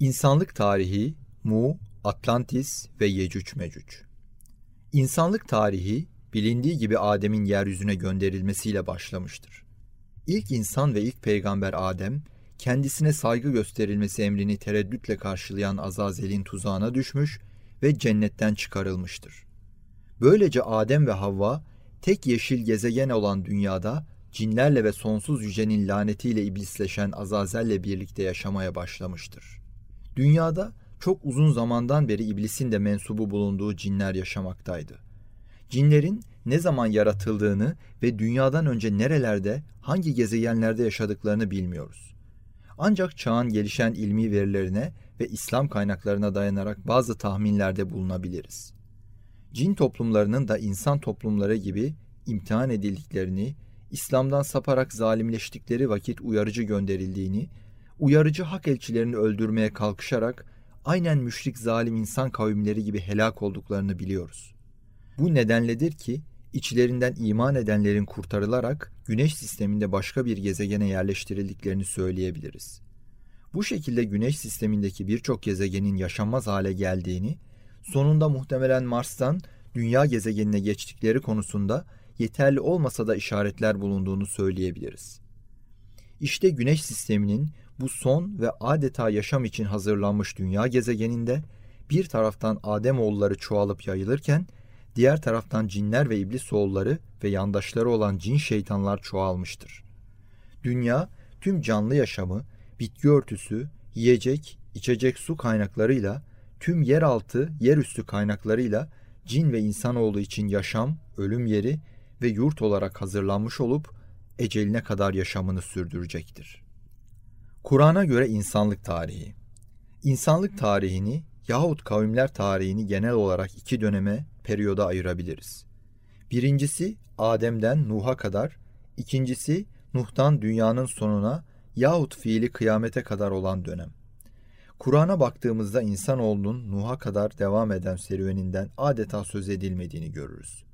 İnsanlık tarihi, Mu, Atlantis ve Yecüc Mecüc. İnsanlık tarihi bilindiği gibi Adem'in yeryüzüne gönderilmesiyle başlamıştır. İlk insan ve ilk peygamber Adem, kendisine saygı gösterilmesi emrini tereddütle karşılayan Azazel'in tuzağına düşmüş ve cennetten çıkarılmıştır. Böylece Adem ve Havva tek yeşil gezegen olan dünyada cinlerle ve sonsuz yücenin lanetiyle iblisleşen Azazel'le birlikte yaşamaya başlamıştır. Dünyada çok uzun zamandan beri iblisin de mensubu bulunduğu cinler yaşamaktaydı. Cinlerin ne zaman yaratıldığını ve dünyadan önce nerelerde, hangi gezegenlerde yaşadıklarını bilmiyoruz. Ancak çağın gelişen ilmi verilerine ve İslam kaynaklarına dayanarak bazı tahminlerde bulunabiliriz. Cin toplumlarının da insan toplumları gibi imtihan edildiklerini, İslam'dan saparak zalimleştikleri vakit uyarıcı gönderildiğini, uyarıcı hak elçilerini öldürmeye kalkışarak aynen müşrik zalim insan kavimleri gibi helak olduklarını biliyoruz. Bu nedenledir ki içlerinden iman edenlerin kurtarılarak güneş sisteminde başka bir gezegene yerleştirildiklerini söyleyebiliriz. Bu şekilde güneş sistemindeki birçok gezegenin yaşanmaz hale geldiğini, sonunda muhtemelen Mars'tan dünya gezegenine geçtikleri konusunda yeterli olmasa da işaretler bulunduğunu söyleyebiliriz. İşte güneş sisteminin bu son ve adeta yaşam için hazırlanmış dünya gezegeninde bir taraftan Adem oğulları çoğalıp yayılırken diğer taraftan cinler ve iblis oğulları ve yandaşları olan cin şeytanlar çoğalmıştır. Dünya tüm canlı yaşamı, bitki örtüsü, yiyecek, içecek su kaynaklarıyla, tüm yeraltı, yerüstü kaynaklarıyla cin ve insanoğlu için yaşam, ölüm yeri ve yurt olarak hazırlanmış olup eceline kadar yaşamını sürdürecektir. Kur'an'a göre insanlık tarihi İnsanlık tarihini yahut kavimler tarihini genel olarak iki döneme, periyoda ayırabiliriz. Birincisi Adem'den Nuh'a kadar, ikincisi Nuh'tan dünyanın sonuna yahut fiili kıyamete kadar olan dönem. Kur'an'a baktığımızda insanoğlunun Nuh'a kadar devam eden serüveninden adeta söz edilmediğini görürüz.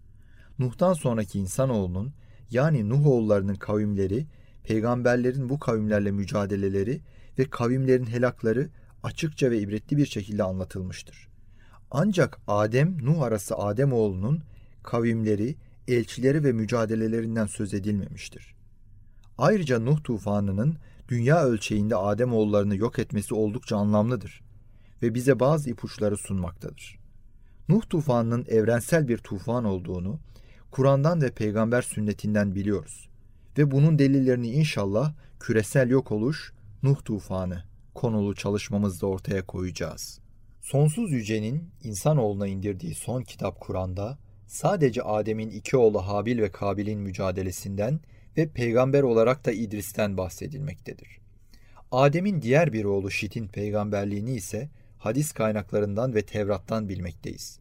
Nuh'tan sonraki insanoğlunun yani Nuh oğullarının kavimleri, peygamberlerin bu kavimlerle mücadeleleri ve kavimlerin helakları açıkça ve ibretli bir şekilde anlatılmıştır. Ancak Adem Nuh arası Adem oğlunun kavimleri, elçileri ve mücadelelerinden söz edilmemiştir. Ayrıca Nuh tufanının dünya ölçeğinde Adem oğullarını yok etmesi oldukça anlamlıdır ve bize bazı ipuçları sunmaktadır. Nuh tufanının evrensel bir tufan olduğunu Kur'an'dan ve peygamber sünnetinden biliyoruz. Ve bunun delillerini inşallah küresel yok oluş, Nuh tufanı konulu çalışmamızda ortaya koyacağız. Sonsuz Yüce'nin insanoğluna indirdiği son kitap Kur'an'da sadece Adem'in iki oğlu Habil ve Kabil'in mücadelesinden ve peygamber olarak da İdris'ten bahsedilmektedir. Adem'in diğer bir oğlu Şit'in peygamberliğini ise hadis kaynaklarından ve Tevrat'tan bilmekteyiz.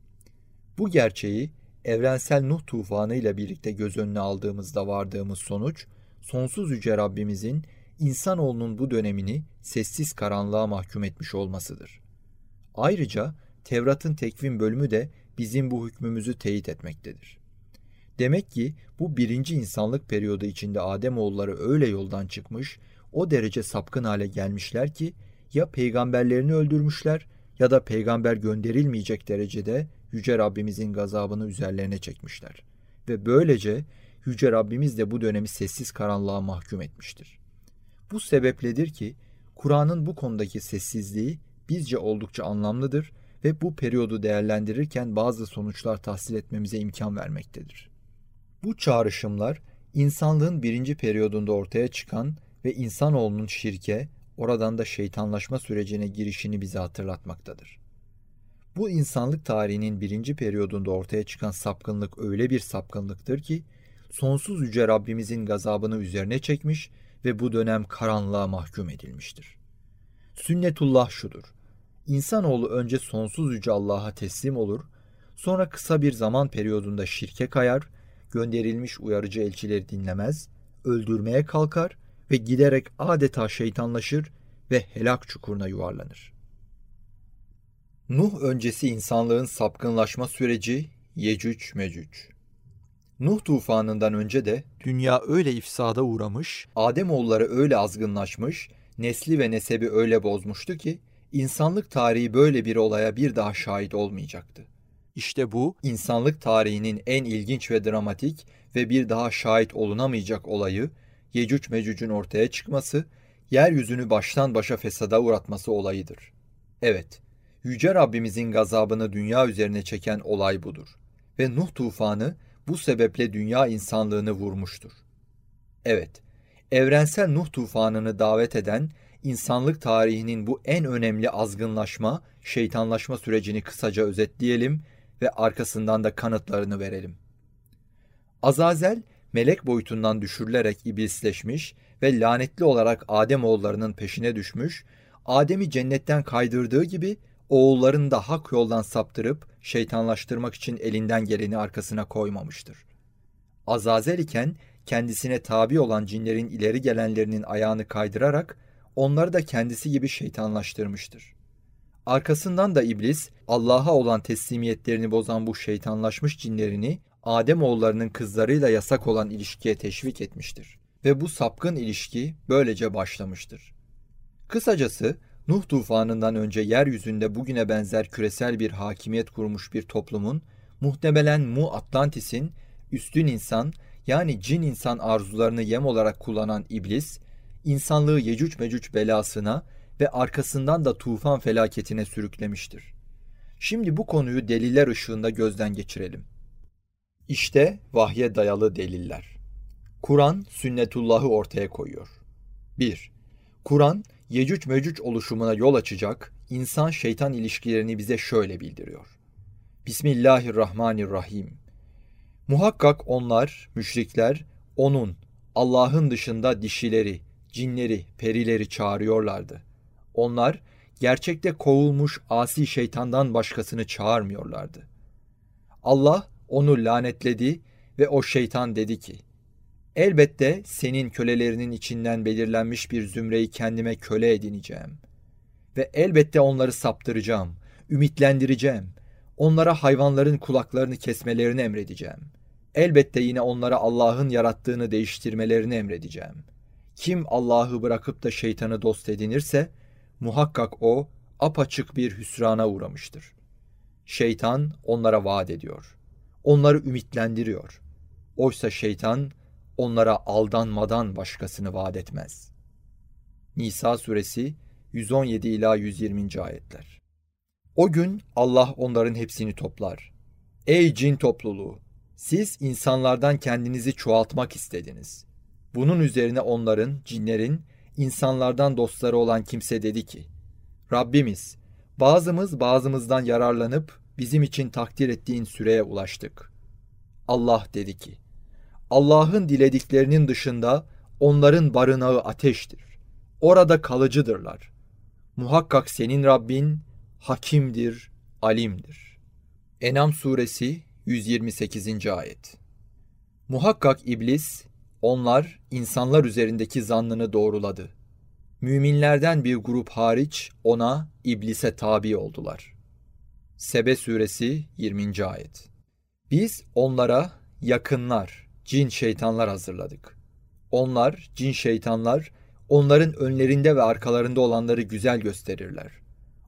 Bu gerçeği evrensel Nuh tufanı ile birlikte göz önüne aldığımızda vardığımız sonuç, sonsuz yüce Rabbimizin insanoğlunun bu dönemini sessiz karanlığa mahkum etmiş olmasıdır. Ayrıca Tevrat'ın tekvim bölümü de bizim bu hükmümüzü teyit etmektedir. Demek ki bu birinci insanlık periyodu içinde Ademoğulları öyle yoldan çıkmış, o derece sapkın hale gelmişler ki ya peygamberlerini öldürmüşler ya da peygamber gönderilmeyecek derecede Yüce Rabbimizin gazabını üzerlerine çekmişler. Ve böylece Yüce Rabbimiz de bu dönemi sessiz karanlığa mahkum etmiştir. Bu sebepledir ki Kur'an'ın bu konudaki sessizliği bizce oldukça anlamlıdır ve bu periyodu değerlendirirken bazı sonuçlar tahsil etmemize imkan vermektedir. Bu çağrışımlar insanlığın birinci periyodunda ortaya çıkan ve insanoğlunun şirke, oradan da şeytanlaşma sürecine girişini bize hatırlatmaktadır. Bu insanlık tarihinin birinci periyodunda ortaya çıkan sapkınlık öyle bir sapkınlıktır ki, sonsuz yüce Rabbimizin gazabını üzerine çekmiş ve bu dönem karanlığa mahkum edilmiştir. Sünnetullah şudur. İnsanoğlu önce sonsuz yüce Allah'a teslim olur, sonra kısa bir zaman periyodunda şirke kayar, gönderilmiş uyarıcı elçileri dinlemez, öldürmeye kalkar ve giderek adeta şeytanlaşır ve helak çukuruna yuvarlanır. Nuh öncesi insanlığın sapkınlaşma süreci Yecüc Mecüc. Nuh tufanından önce de dünya öyle ifsada uğramış, Adem oğulları öyle azgınlaşmış, nesli ve nesebi öyle bozmuştu ki İnsanlık tarihi böyle bir olaya bir daha şahit olmayacaktı. İşte bu insanlık tarihinin en ilginç ve dramatik ve bir daha şahit olunamayacak olayı Yecüc Mecüc'ün ortaya çıkması, yeryüzünü baştan başa fesada uğratması olayıdır. Evet, Yüce Rabbimizin gazabını dünya üzerine çeken olay budur. Ve Nuh tufanı bu sebeple dünya insanlığını vurmuştur. Evet, evrensel Nuh tufanını davet eden insanlık tarihinin bu en önemli azgınlaşma, şeytanlaşma sürecini kısaca özetleyelim ve arkasından da kanıtlarını verelim. Azazel, melek boyutundan düşürülerek iblisleşmiş ve lanetli olarak Adem oğullarının peşine düşmüş, Adem'i cennetten kaydırdığı gibi oğullarını da hak yoldan saptırıp şeytanlaştırmak için elinden geleni arkasına koymamıştır. Azazel iken kendisine tabi olan cinlerin ileri gelenlerinin ayağını kaydırarak onları da kendisi gibi şeytanlaştırmıştır. Arkasından da iblis Allah'a olan teslimiyetlerini bozan bu şeytanlaşmış cinlerini Adem oğullarının kızlarıyla yasak olan ilişkiye teşvik etmiştir. Ve bu sapkın ilişki böylece başlamıştır. Kısacası Nuh tufanından önce yeryüzünde bugüne benzer küresel bir hakimiyet kurmuş bir toplumun muhtemelen Mu Atlantis'in üstün insan yani cin insan arzularını yem olarak kullanan iblis, insanlığı Yecüc Mecüc belasına ve arkasından da tufan felaketine sürüklemiştir. Şimdi bu konuyu deliller ışığında gözden geçirelim. İşte vahye dayalı deliller. Kur'an sünnetullahı ortaya koyuyor. 1. Kur'an Yecüc Mecüc oluşumuna yol açacak insan-şeytan ilişkilerini bize şöyle bildiriyor. Bismillahirrahmanirrahim. Muhakkak onlar, müşrikler, onun, Allah'ın dışında dişileri, cinleri, perileri çağırıyorlardı. Onlar, gerçekte kovulmuş asi şeytandan başkasını çağırmıyorlardı. Allah onu lanetledi ve o şeytan dedi ki, Elbette senin kölelerinin içinden belirlenmiş bir zümreyi kendime köle edineceğim. Ve elbette onları saptıracağım, ümitlendireceğim. Onlara hayvanların kulaklarını kesmelerini emredeceğim. Elbette yine onlara Allah'ın yarattığını değiştirmelerini emredeceğim. Kim Allah'ı bırakıp da şeytanı dost edinirse, muhakkak o apaçık bir hüsrana uğramıştır. Şeytan onlara vaat ediyor. Onları ümitlendiriyor. Oysa şeytan, onlara aldanmadan başkasını vaat etmez. Nisa suresi 117 ila 120. ayetler. O gün Allah onların hepsini toplar. Ey cin topluluğu, siz insanlardan kendinizi çoğaltmak istediniz. Bunun üzerine onların, cinlerin, insanlardan dostları olan kimse dedi ki, Rabbimiz, bazımız bazımızdan yararlanıp bizim için takdir ettiğin süreye ulaştık. Allah dedi ki, Allah'ın dilediklerinin dışında onların barınağı ateştir. Orada kalıcıdırlar. Muhakkak senin Rabbin hakimdir, alimdir. Enam suresi 128. ayet. Muhakkak iblis onlar insanlar üzerindeki zannını doğruladı. Müminlerden bir grup hariç ona iblise tabi oldular. Sebe suresi 20. ayet. Biz onlara yakınlar, cin şeytanlar hazırladık. Onlar, cin şeytanlar, onların önlerinde ve arkalarında olanları güzel gösterirler.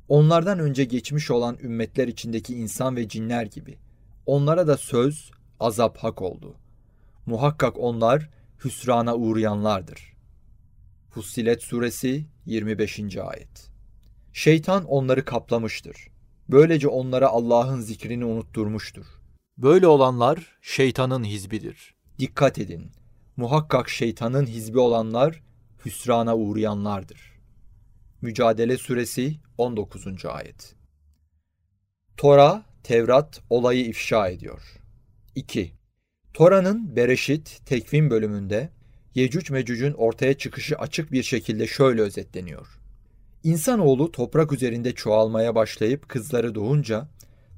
Onlardan önce geçmiş olan ümmetler içindeki insan ve cinler gibi. Onlara da söz, azap hak oldu. Muhakkak onlar hüsrana uğrayanlardır. Fussilet suresi 25. ayet. Şeytan onları kaplamıştır. Böylece onlara Allah'ın zikrini unutturmuştur. Böyle olanlar şeytanın hizbidir. Dikkat edin. Muhakkak şeytanın hizbi olanlar hüsrana uğrayanlardır. Mücadele Suresi 19. ayet. Tora, Tevrat olayı ifşa ediyor. 2. Tora'nın Bereşit, Tekvim bölümünde Yecüc Mecüc'ün ortaya çıkışı açık bir şekilde şöyle özetleniyor. İnsanoğlu toprak üzerinde çoğalmaya başlayıp kızları doğunca,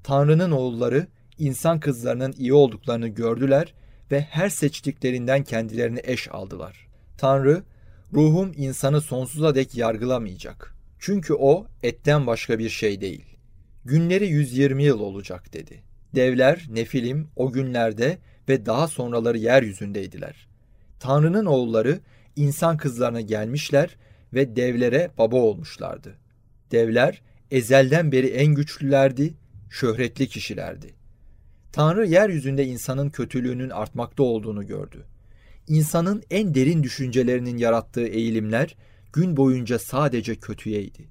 Tanrı'nın oğulları insan kızlarının iyi olduklarını gördüler ve her seçtiklerinden kendilerini eş aldılar. Tanrı, ruhum insanı sonsuza dek yargılamayacak. Çünkü o etten başka bir şey değil. Günleri 120 yıl olacak dedi. Devler, nefilim o günlerde ve daha sonraları yeryüzündeydiler. Tanrı'nın oğulları insan kızlarına gelmişler ve devlere baba olmuşlardı. Devler ezelden beri en güçlülerdi, şöhretli kişilerdi. Tanrı yeryüzünde insanın kötülüğünün artmakta olduğunu gördü. İnsanın en derin düşüncelerinin yarattığı eğilimler gün boyunca sadece kötüyeydi.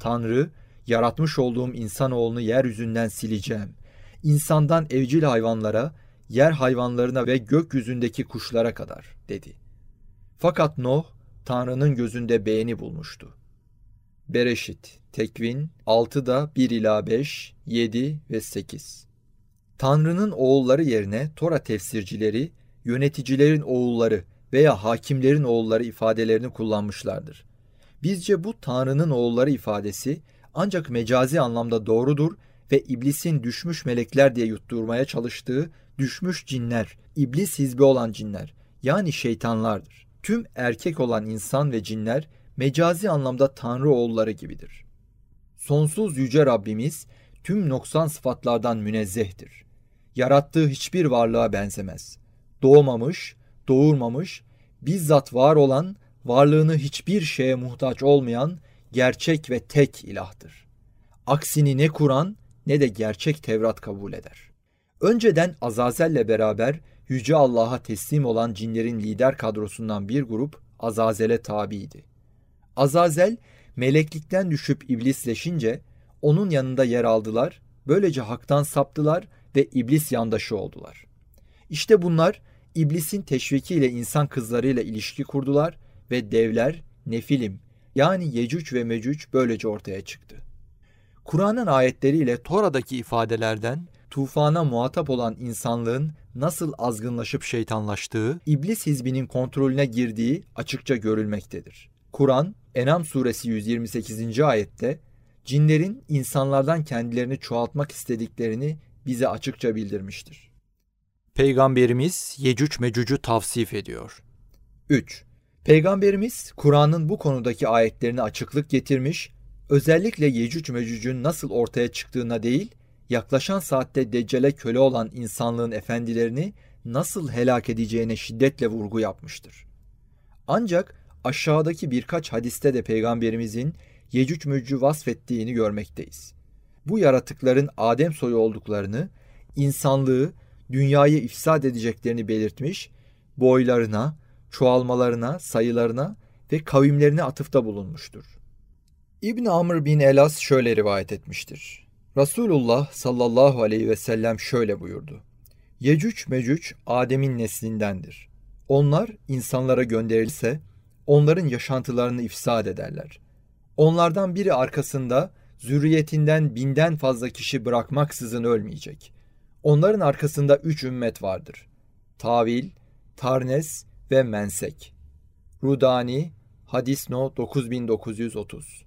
Tanrı, yaratmış olduğum insanoğlunu yeryüzünden sileceğim. İnsandan evcil hayvanlara, yer hayvanlarına ve gökyüzündeki kuşlara kadar dedi. Fakat Nuh, Tanrı'nın gözünde beğeni bulmuştu. Bereşit, Tekvin 6'da 1 ila 5, 7 ve 8. Tanrı'nın oğulları yerine Tora tefsircileri, yöneticilerin oğulları veya hakimlerin oğulları ifadelerini kullanmışlardır. Bizce bu Tanrı'nın oğulları ifadesi ancak mecazi anlamda doğrudur ve iblisin düşmüş melekler diye yutturmaya çalıştığı düşmüş cinler, iblis hizbi olan cinler yani şeytanlardır. Tüm erkek olan insan ve cinler mecazi anlamda Tanrı oğulları gibidir. Sonsuz yüce Rabbimiz tüm noksan sıfatlardan münezzehtir. Yarattığı hiçbir varlığa benzemez. Doğmamış, doğurmamış, bizzat var olan, varlığını hiçbir şeye muhtaç olmayan gerçek ve tek ilahtır. Aksini ne Kur'an ne de gerçek Tevrat kabul eder. Önceden Azazel'le beraber Yüce Allah'a teslim olan cinlerin lider kadrosundan bir grup Azazel'e tabiydi. Azazel meleklikten düşüp iblisleşince onun yanında yer aldılar, böylece haktan saptılar ve iblis yandaşı oldular. İşte bunlar iblisin teşvikiyle insan kızlarıyla ilişki kurdular ve devler, nefilim yani Yecüc ve Mecüc böylece ortaya çıktı. Kur'an'ın ayetleriyle Tora'daki ifadelerden tufana muhatap olan insanlığın nasıl azgınlaşıp şeytanlaştığı, iblis hizbinin kontrolüne girdiği açıkça görülmektedir. Kur'an, Enam suresi 128. ayette cinlerin insanlardan kendilerini çoğaltmak istediklerini bize açıkça bildirmiştir. Peygamberimiz Yecüc Mecüc'ü tavsif ediyor. 3. Peygamberimiz Kur'an'ın bu konudaki ayetlerini açıklık getirmiş, özellikle Yecüc Mecüc'ün nasıl ortaya çıktığına değil, yaklaşan saatte Deccal'e köle olan insanlığın efendilerini nasıl helak edeceğine şiddetle vurgu yapmıştır. Ancak aşağıdaki birkaç hadiste de peygamberimizin Yecüc Mecüc'ü vasfettiğini görmekteyiz. Bu yaratıkların Adem soyu olduklarını, insanlığı, dünyayı ifsad edeceklerini belirtmiş, boylarına, çoğalmalarına, sayılarına ve kavimlerine atıfta bulunmuştur. İbn Amr bin Elas şöyle rivayet etmiştir. Resulullah sallallahu aleyhi ve sellem şöyle buyurdu. Yecüc mecüc Adem'in neslindendir. Onlar insanlara gönderilse onların yaşantılarını ifsad ederler. Onlardan biri arkasında zürriyetinden binden fazla kişi bırakmaksızın ölmeyecek. Onların arkasında üç ümmet vardır. Tavil, Tarnes ve Mensek. Rudani, Hadis No 9930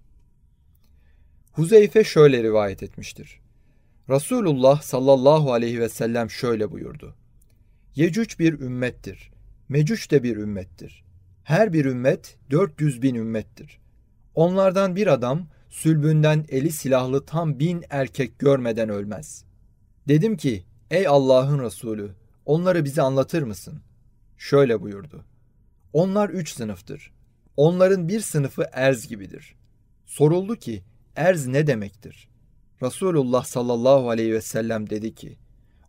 Huzeyfe şöyle rivayet etmiştir. Resulullah sallallahu aleyhi ve sellem şöyle buyurdu. Yecüc bir ümmettir. Mecüc de bir ümmettir. Her bir ümmet 400 bin ümmettir. Onlardan bir adam sülbünden eli silahlı tam bin erkek görmeden ölmez. Dedim ki, ey Allah'ın Resulü, onları bize anlatır mısın? Şöyle buyurdu. Onlar üç sınıftır. Onların bir sınıfı erz gibidir. Soruldu ki, erz ne demektir? Resulullah sallallahu aleyhi ve sellem dedi ki,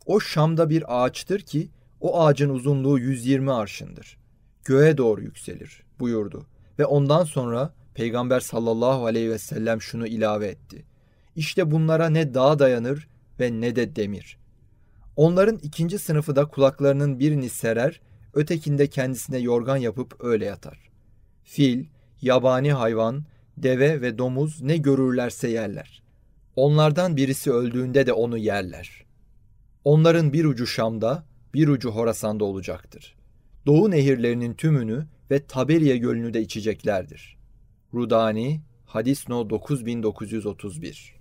o Şam'da bir ağaçtır ki, o ağacın uzunluğu 120 arşındır. Göğe doğru yükselir buyurdu. Ve ondan sonra Peygamber sallallahu aleyhi ve sellem şunu ilave etti. İşte bunlara ne dağ dayanır ve ne de demir. Onların ikinci sınıfı da kulaklarının birini serer, ötekinde kendisine yorgan yapıp öyle yatar. Fil, yabani hayvan, deve ve domuz ne görürlerse yerler. Onlardan birisi öldüğünde de onu yerler. Onların bir ucu Şam'da, bir ucu Horasan'da olacaktır. Doğu nehirlerinin tümünü ve Taberiye gölünü de içeceklerdir. Rudani, Hadis No 9931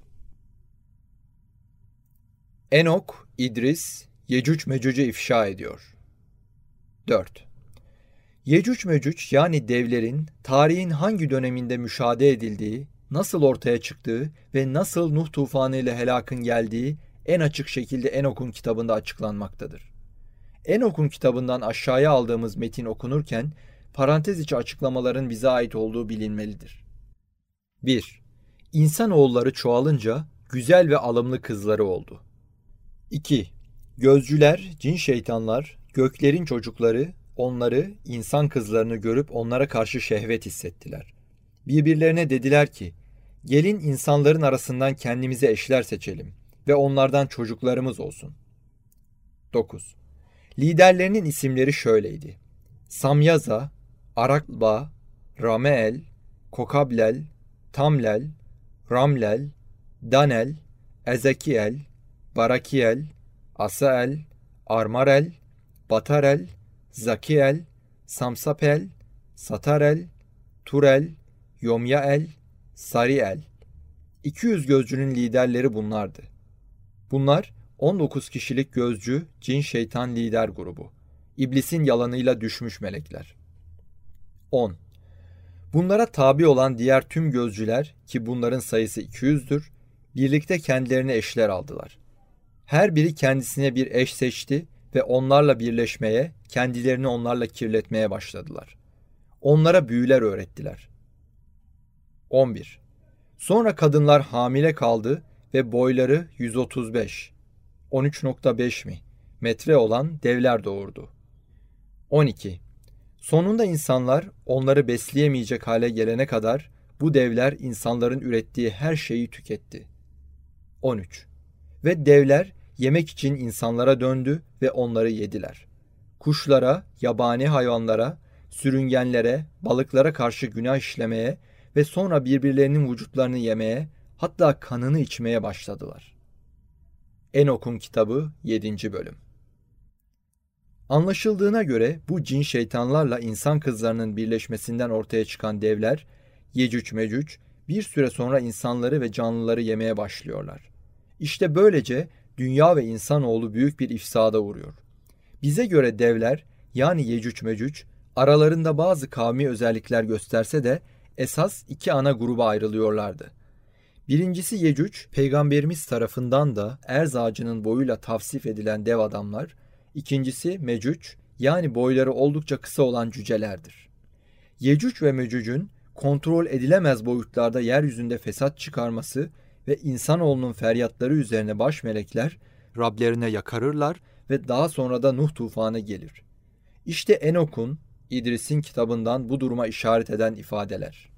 Enok, İdris, Yecüc Mecüc'ü ifşa ediyor. 4. Yecüc Mecüc yani devlerin tarihin hangi döneminde müşahede edildiği, nasıl ortaya çıktığı ve nasıl Nuh tufanı ile helakın geldiği en açık şekilde Enok'un kitabında açıklanmaktadır. Enok'un kitabından aşağıya aldığımız metin okunurken parantez içi açıklamaların bize ait olduğu bilinmelidir. 1. İnsanoğulları çoğalınca güzel ve alımlı kızları oldu. 2. Gözcüler, cin şeytanlar, göklerin çocukları onları, insan kızlarını görüp onlara karşı şehvet hissettiler. Birbirlerine dediler ki, gelin insanların arasından kendimize eşler seçelim ve onlardan çocuklarımız olsun. 9. Liderlerinin isimleri şöyleydi. Samyaza, Arakba, Rameel, Kokablel, Tamlel, Ramlel, Danel, Ezekiel, Barakiel, Asael, Armarel, Batarel, Zakiel, Samsapel, Satarel, Turel, Yomyael, Sariel. 200 gözcünün liderleri bunlardı. Bunlar 19 kişilik gözcü, cin şeytan lider grubu. İblisin yalanıyla düşmüş melekler. 10. Bunlara tabi olan diğer tüm gözcüler ki bunların sayısı 200'dür, birlikte kendilerine eşler aldılar. Her biri kendisine bir eş seçti ve onlarla birleşmeye, kendilerini onlarla kirletmeye başladılar. Onlara büyüler öğrettiler. 11. Sonra kadınlar hamile kaldı ve boyları 135, 13.5 mi metre olan devler doğurdu. 12. Sonunda insanlar onları besleyemeyecek hale gelene kadar bu devler insanların ürettiği her şeyi tüketti. 13. Ve devler yemek için insanlara döndü ve onları yediler. Kuşlara, yabani hayvanlara, sürüngenlere, balıklara karşı günah işlemeye ve sonra birbirlerinin vücutlarını yemeye, hatta kanını içmeye başladılar. Enok'un kitabı 7. bölüm. Anlaşıldığına göre bu cin şeytanlarla insan kızlarının birleşmesinden ortaya çıkan devler, Yecüc Mecüc, bir süre sonra insanları ve canlıları yemeye başlıyorlar. İşte böylece dünya ve insanoğlu büyük bir ifsada uğruyor. Bize göre devler, yani Yecüc Mecüc, aralarında bazı kavmi özellikler gösterse de esas iki ana gruba ayrılıyorlardı. Birincisi Yecüc, peygamberimiz tarafından da erz ağacının boyuyla tavsif edilen dev adamlar, İkincisi Mecüc yani boyları oldukça kısa olan cücelerdir. Yecüc ve Mecüc'ün kontrol edilemez boyutlarda yeryüzünde fesat çıkarması ve insanoğlunun feryatları üzerine baş melekler Rablerine yakarırlar ve daha sonra da Nuh tufanı gelir. İşte Enok'un, İdris'in kitabından bu duruma işaret eden ifadeler.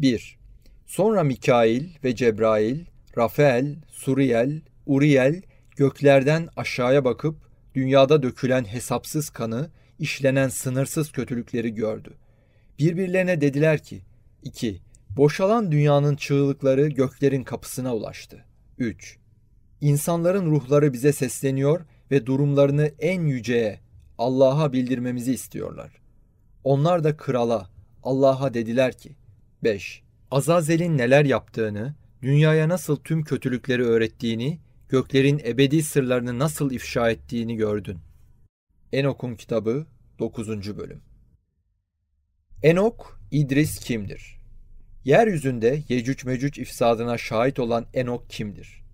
1. Sonra Mikail ve Cebrail, Rafael, Suriel, Uriel göklerden aşağıya bakıp dünyada dökülen hesapsız kanı, işlenen sınırsız kötülükleri gördü. Birbirlerine dediler ki, 2. Boşalan dünyanın çığlıkları göklerin kapısına ulaştı. 3. İnsanların ruhları bize sesleniyor ve durumlarını en yüceye, Allah'a bildirmemizi istiyorlar. Onlar da krala, Allah'a dediler ki, 5. Azazel'in neler yaptığını, dünyaya nasıl tüm kötülükleri öğrettiğini göklerin ebedi sırlarını nasıl ifşa ettiğini gördün. Enok'un kitabı 9. bölüm. Enok, İdris kimdir? Yeryüzünde Yecüc Mecüc ifsadına şahit olan Enok kimdir?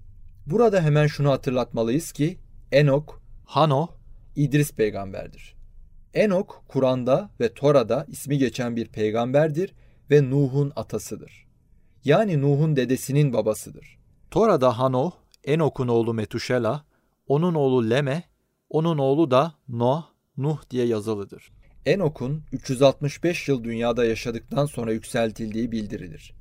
Burada hemen şunu hatırlatmalıyız ki Enok, Hano, İdris peygamberdir. Enok, Kur'an'da ve Tora'da ismi geçen bir peygamberdir ve Nuh'un atasıdır. Yani Nuh'un dedesinin babasıdır. Tora'da Hano, Enok'un oğlu Metuşela, onun oğlu Leme, onun oğlu da Noah, Nuh diye yazılıdır. Enok'un 365 yıl dünyada yaşadıktan sonra yükseltildiği bildirilir.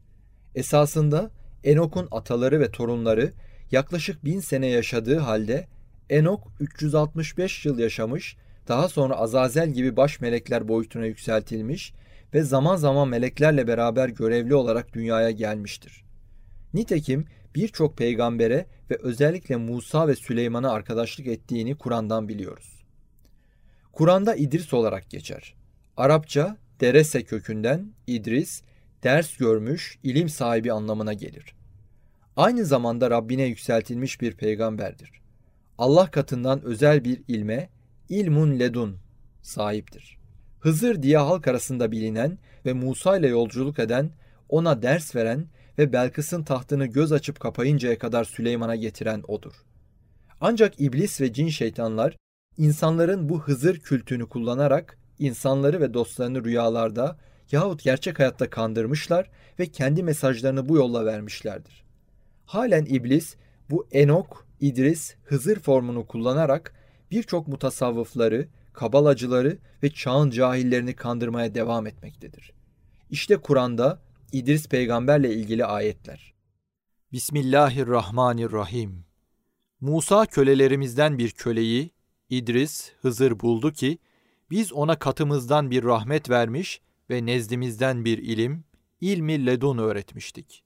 Esasında Enok'un ataları ve torunları yaklaşık bin sene yaşadığı halde Enok 365 yıl yaşamış, daha sonra Azazel gibi baş melekler boyutuna yükseltilmiş ve zaman zaman meleklerle beraber görevli olarak dünyaya gelmiştir. Nitekim birçok peygambere ve özellikle Musa ve Süleyman'a arkadaşlık ettiğini Kur'an'dan biliyoruz. Kur'an'da İdris olarak geçer. Arapça derese kökünden İdris, ders görmüş, ilim sahibi anlamına gelir. Aynı zamanda Rabbine yükseltilmiş bir peygamberdir. Allah katından özel bir ilme, ilmun ledun sahiptir. Hızır diye halk arasında bilinen ve Musa ile yolculuk eden, ona ders veren ve Belkıs'ın tahtını göz açıp kapayıncaya kadar Süleyman'a getiren odur. Ancak iblis ve cin şeytanlar insanların bu Hızır kültünü kullanarak insanları ve dostlarını rüyalarda yahut gerçek hayatta kandırmışlar ve kendi mesajlarını bu yolla vermişlerdir. Halen iblis bu Enok, İdris, Hızır formunu kullanarak birçok mutasavvıfları, kabalacıları ve çağın cahillerini kandırmaya devam etmektedir. İşte Kur'an'da İdris peygamberle ilgili ayetler. Bismillahirrahmanirrahim. Musa kölelerimizden bir köleyi İdris, Hızır buldu ki biz ona katımızdan bir rahmet vermiş ve nezdimizden bir ilim, ilmi ledun öğretmiştik.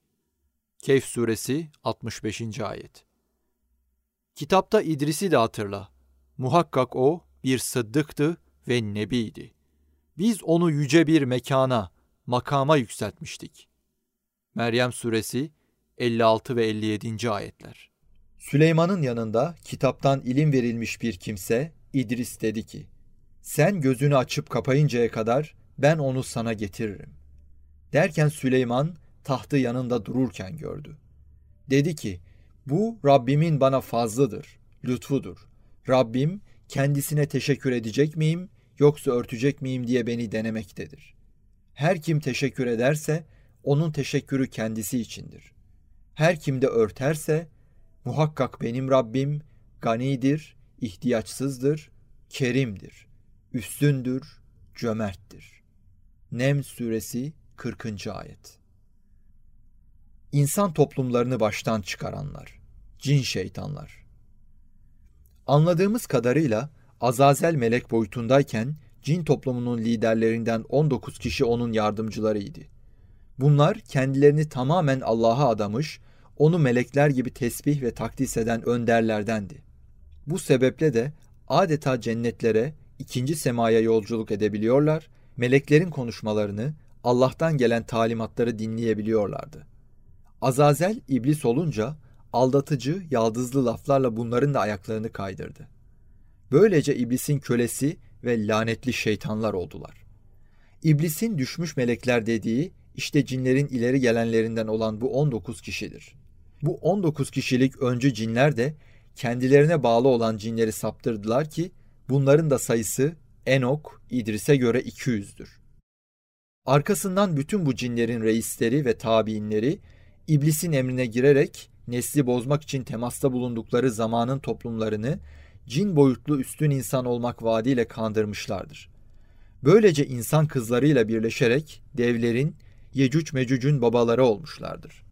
Kehf suresi 65. ayet. Kitapta İdris'i de hatırla. Muhakkak o bir sıddıktı ve nebiydi. Biz onu yüce bir mekana, makama yükseltmiştik. Meryem suresi 56 ve 57. ayetler. Süleyman'ın yanında kitaptan ilim verilmiş bir kimse İdris dedi ki: Sen gözünü açıp kapayıncaya kadar ben onu sana getiririm. Derken Süleyman tahtı yanında dururken gördü. Dedi ki, bu Rabbimin bana fazlıdır, lütfudur. Rabbim kendisine teşekkür edecek miyim yoksa örtecek miyim diye beni denemektedir. Her kim teşekkür ederse onun teşekkürü kendisi içindir. Her kim de örterse muhakkak benim Rabbim ganidir, ihtiyaçsızdır, kerimdir, üstündür, cömerttir. Nem suresi 40. ayet. İnsan toplumlarını baştan çıkaranlar, cin şeytanlar. Anladığımız kadarıyla Azazel melek boyutundayken cin toplumunun liderlerinden 19 kişi onun yardımcılarıydı. Bunlar kendilerini tamamen Allah'a adamış, onu melekler gibi tesbih ve takdis eden önderlerdendi. Bu sebeple de adeta cennetlere, ikinci semaya yolculuk edebiliyorlar, meleklerin konuşmalarını, Allah'tan gelen talimatları dinleyebiliyorlardı. Azazel iblis olunca aldatıcı, yaldızlı laflarla bunların da ayaklarını kaydırdı. Böylece iblisin kölesi ve lanetli şeytanlar oldular. İblisin düşmüş melekler dediği işte cinlerin ileri gelenlerinden olan bu 19 kişidir. Bu 19 kişilik öncü cinler de kendilerine bağlı olan cinleri saptırdılar ki bunların da sayısı Enok, İdris'e göre 200'dür. Arkasından bütün bu cinlerin reisleri ve tabiinleri iblisin emrine girerek nesli bozmak için temasta bulundukları zamanın toplumlarını cin boyutlu üstün insan olmak vaadiyle kandırmışlardır. Böylece insan kızlarıyla birleşerek devlerin, Yecüc Mecüc'ün babaları olmuşlardır.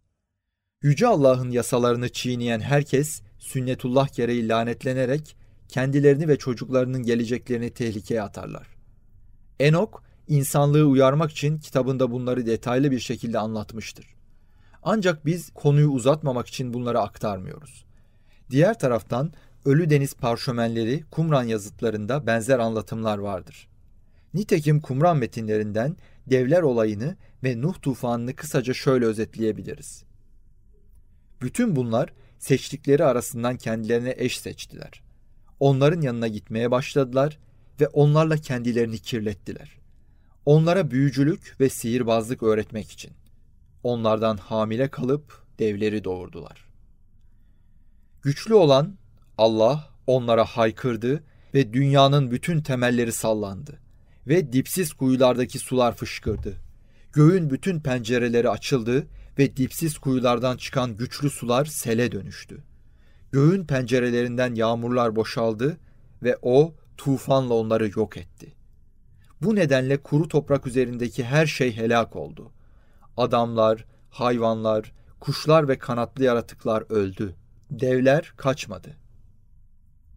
Yüce Allah'ın yasalarını çiğneyen herkes sünnetullah gereği lanetlenerek kendilerini ve çocuklarının geleceklerini tehlikeye atarlar. Enok, insanlığı uyarmak için kitabında bunları detaylı bir şekilde anlatmıştır. Ancak biz konuyu uzatmamak için bunları aktarmıyoruz. Diğer taraftan Ölü Deniz parşömenleri, Kumran yazıtlarında benzer anlatımlar vardır. Nitekim Kumran metinlerinden devler olayını ve Nuh tufanını kısaca şöyle özetleyebiliriz. Bütün bunlar seçtikleri arasından kendilerine eş seçtiler. Onların yanına gitmeye başladılar ve onlarla kendilerini kirlettiler. Onlara büyücülük ve sihirbazlık öğretmek için. Onlardan hamile kalıp devleri doğurdular. Güçlü olan Allah onlara haykırdı ve dünyanın bütün temelleri sallandı ve dipsiz kuyulardaki sular fışkırdı. Göğün bütün pencereleri açıldı ve dipsiz kuyulardan çıkan güçlü sular sele dönüştü. Göğün pencerelerinden yağmurlar boşaldı ve o tufanla onları yok etti. Bu nedenle kuru toprak üzerindeki her şey helak oldu. Adamlar, hayvanlar, kuşlar ve kanatlı yaratıklar öldü. Devler kaçmadı.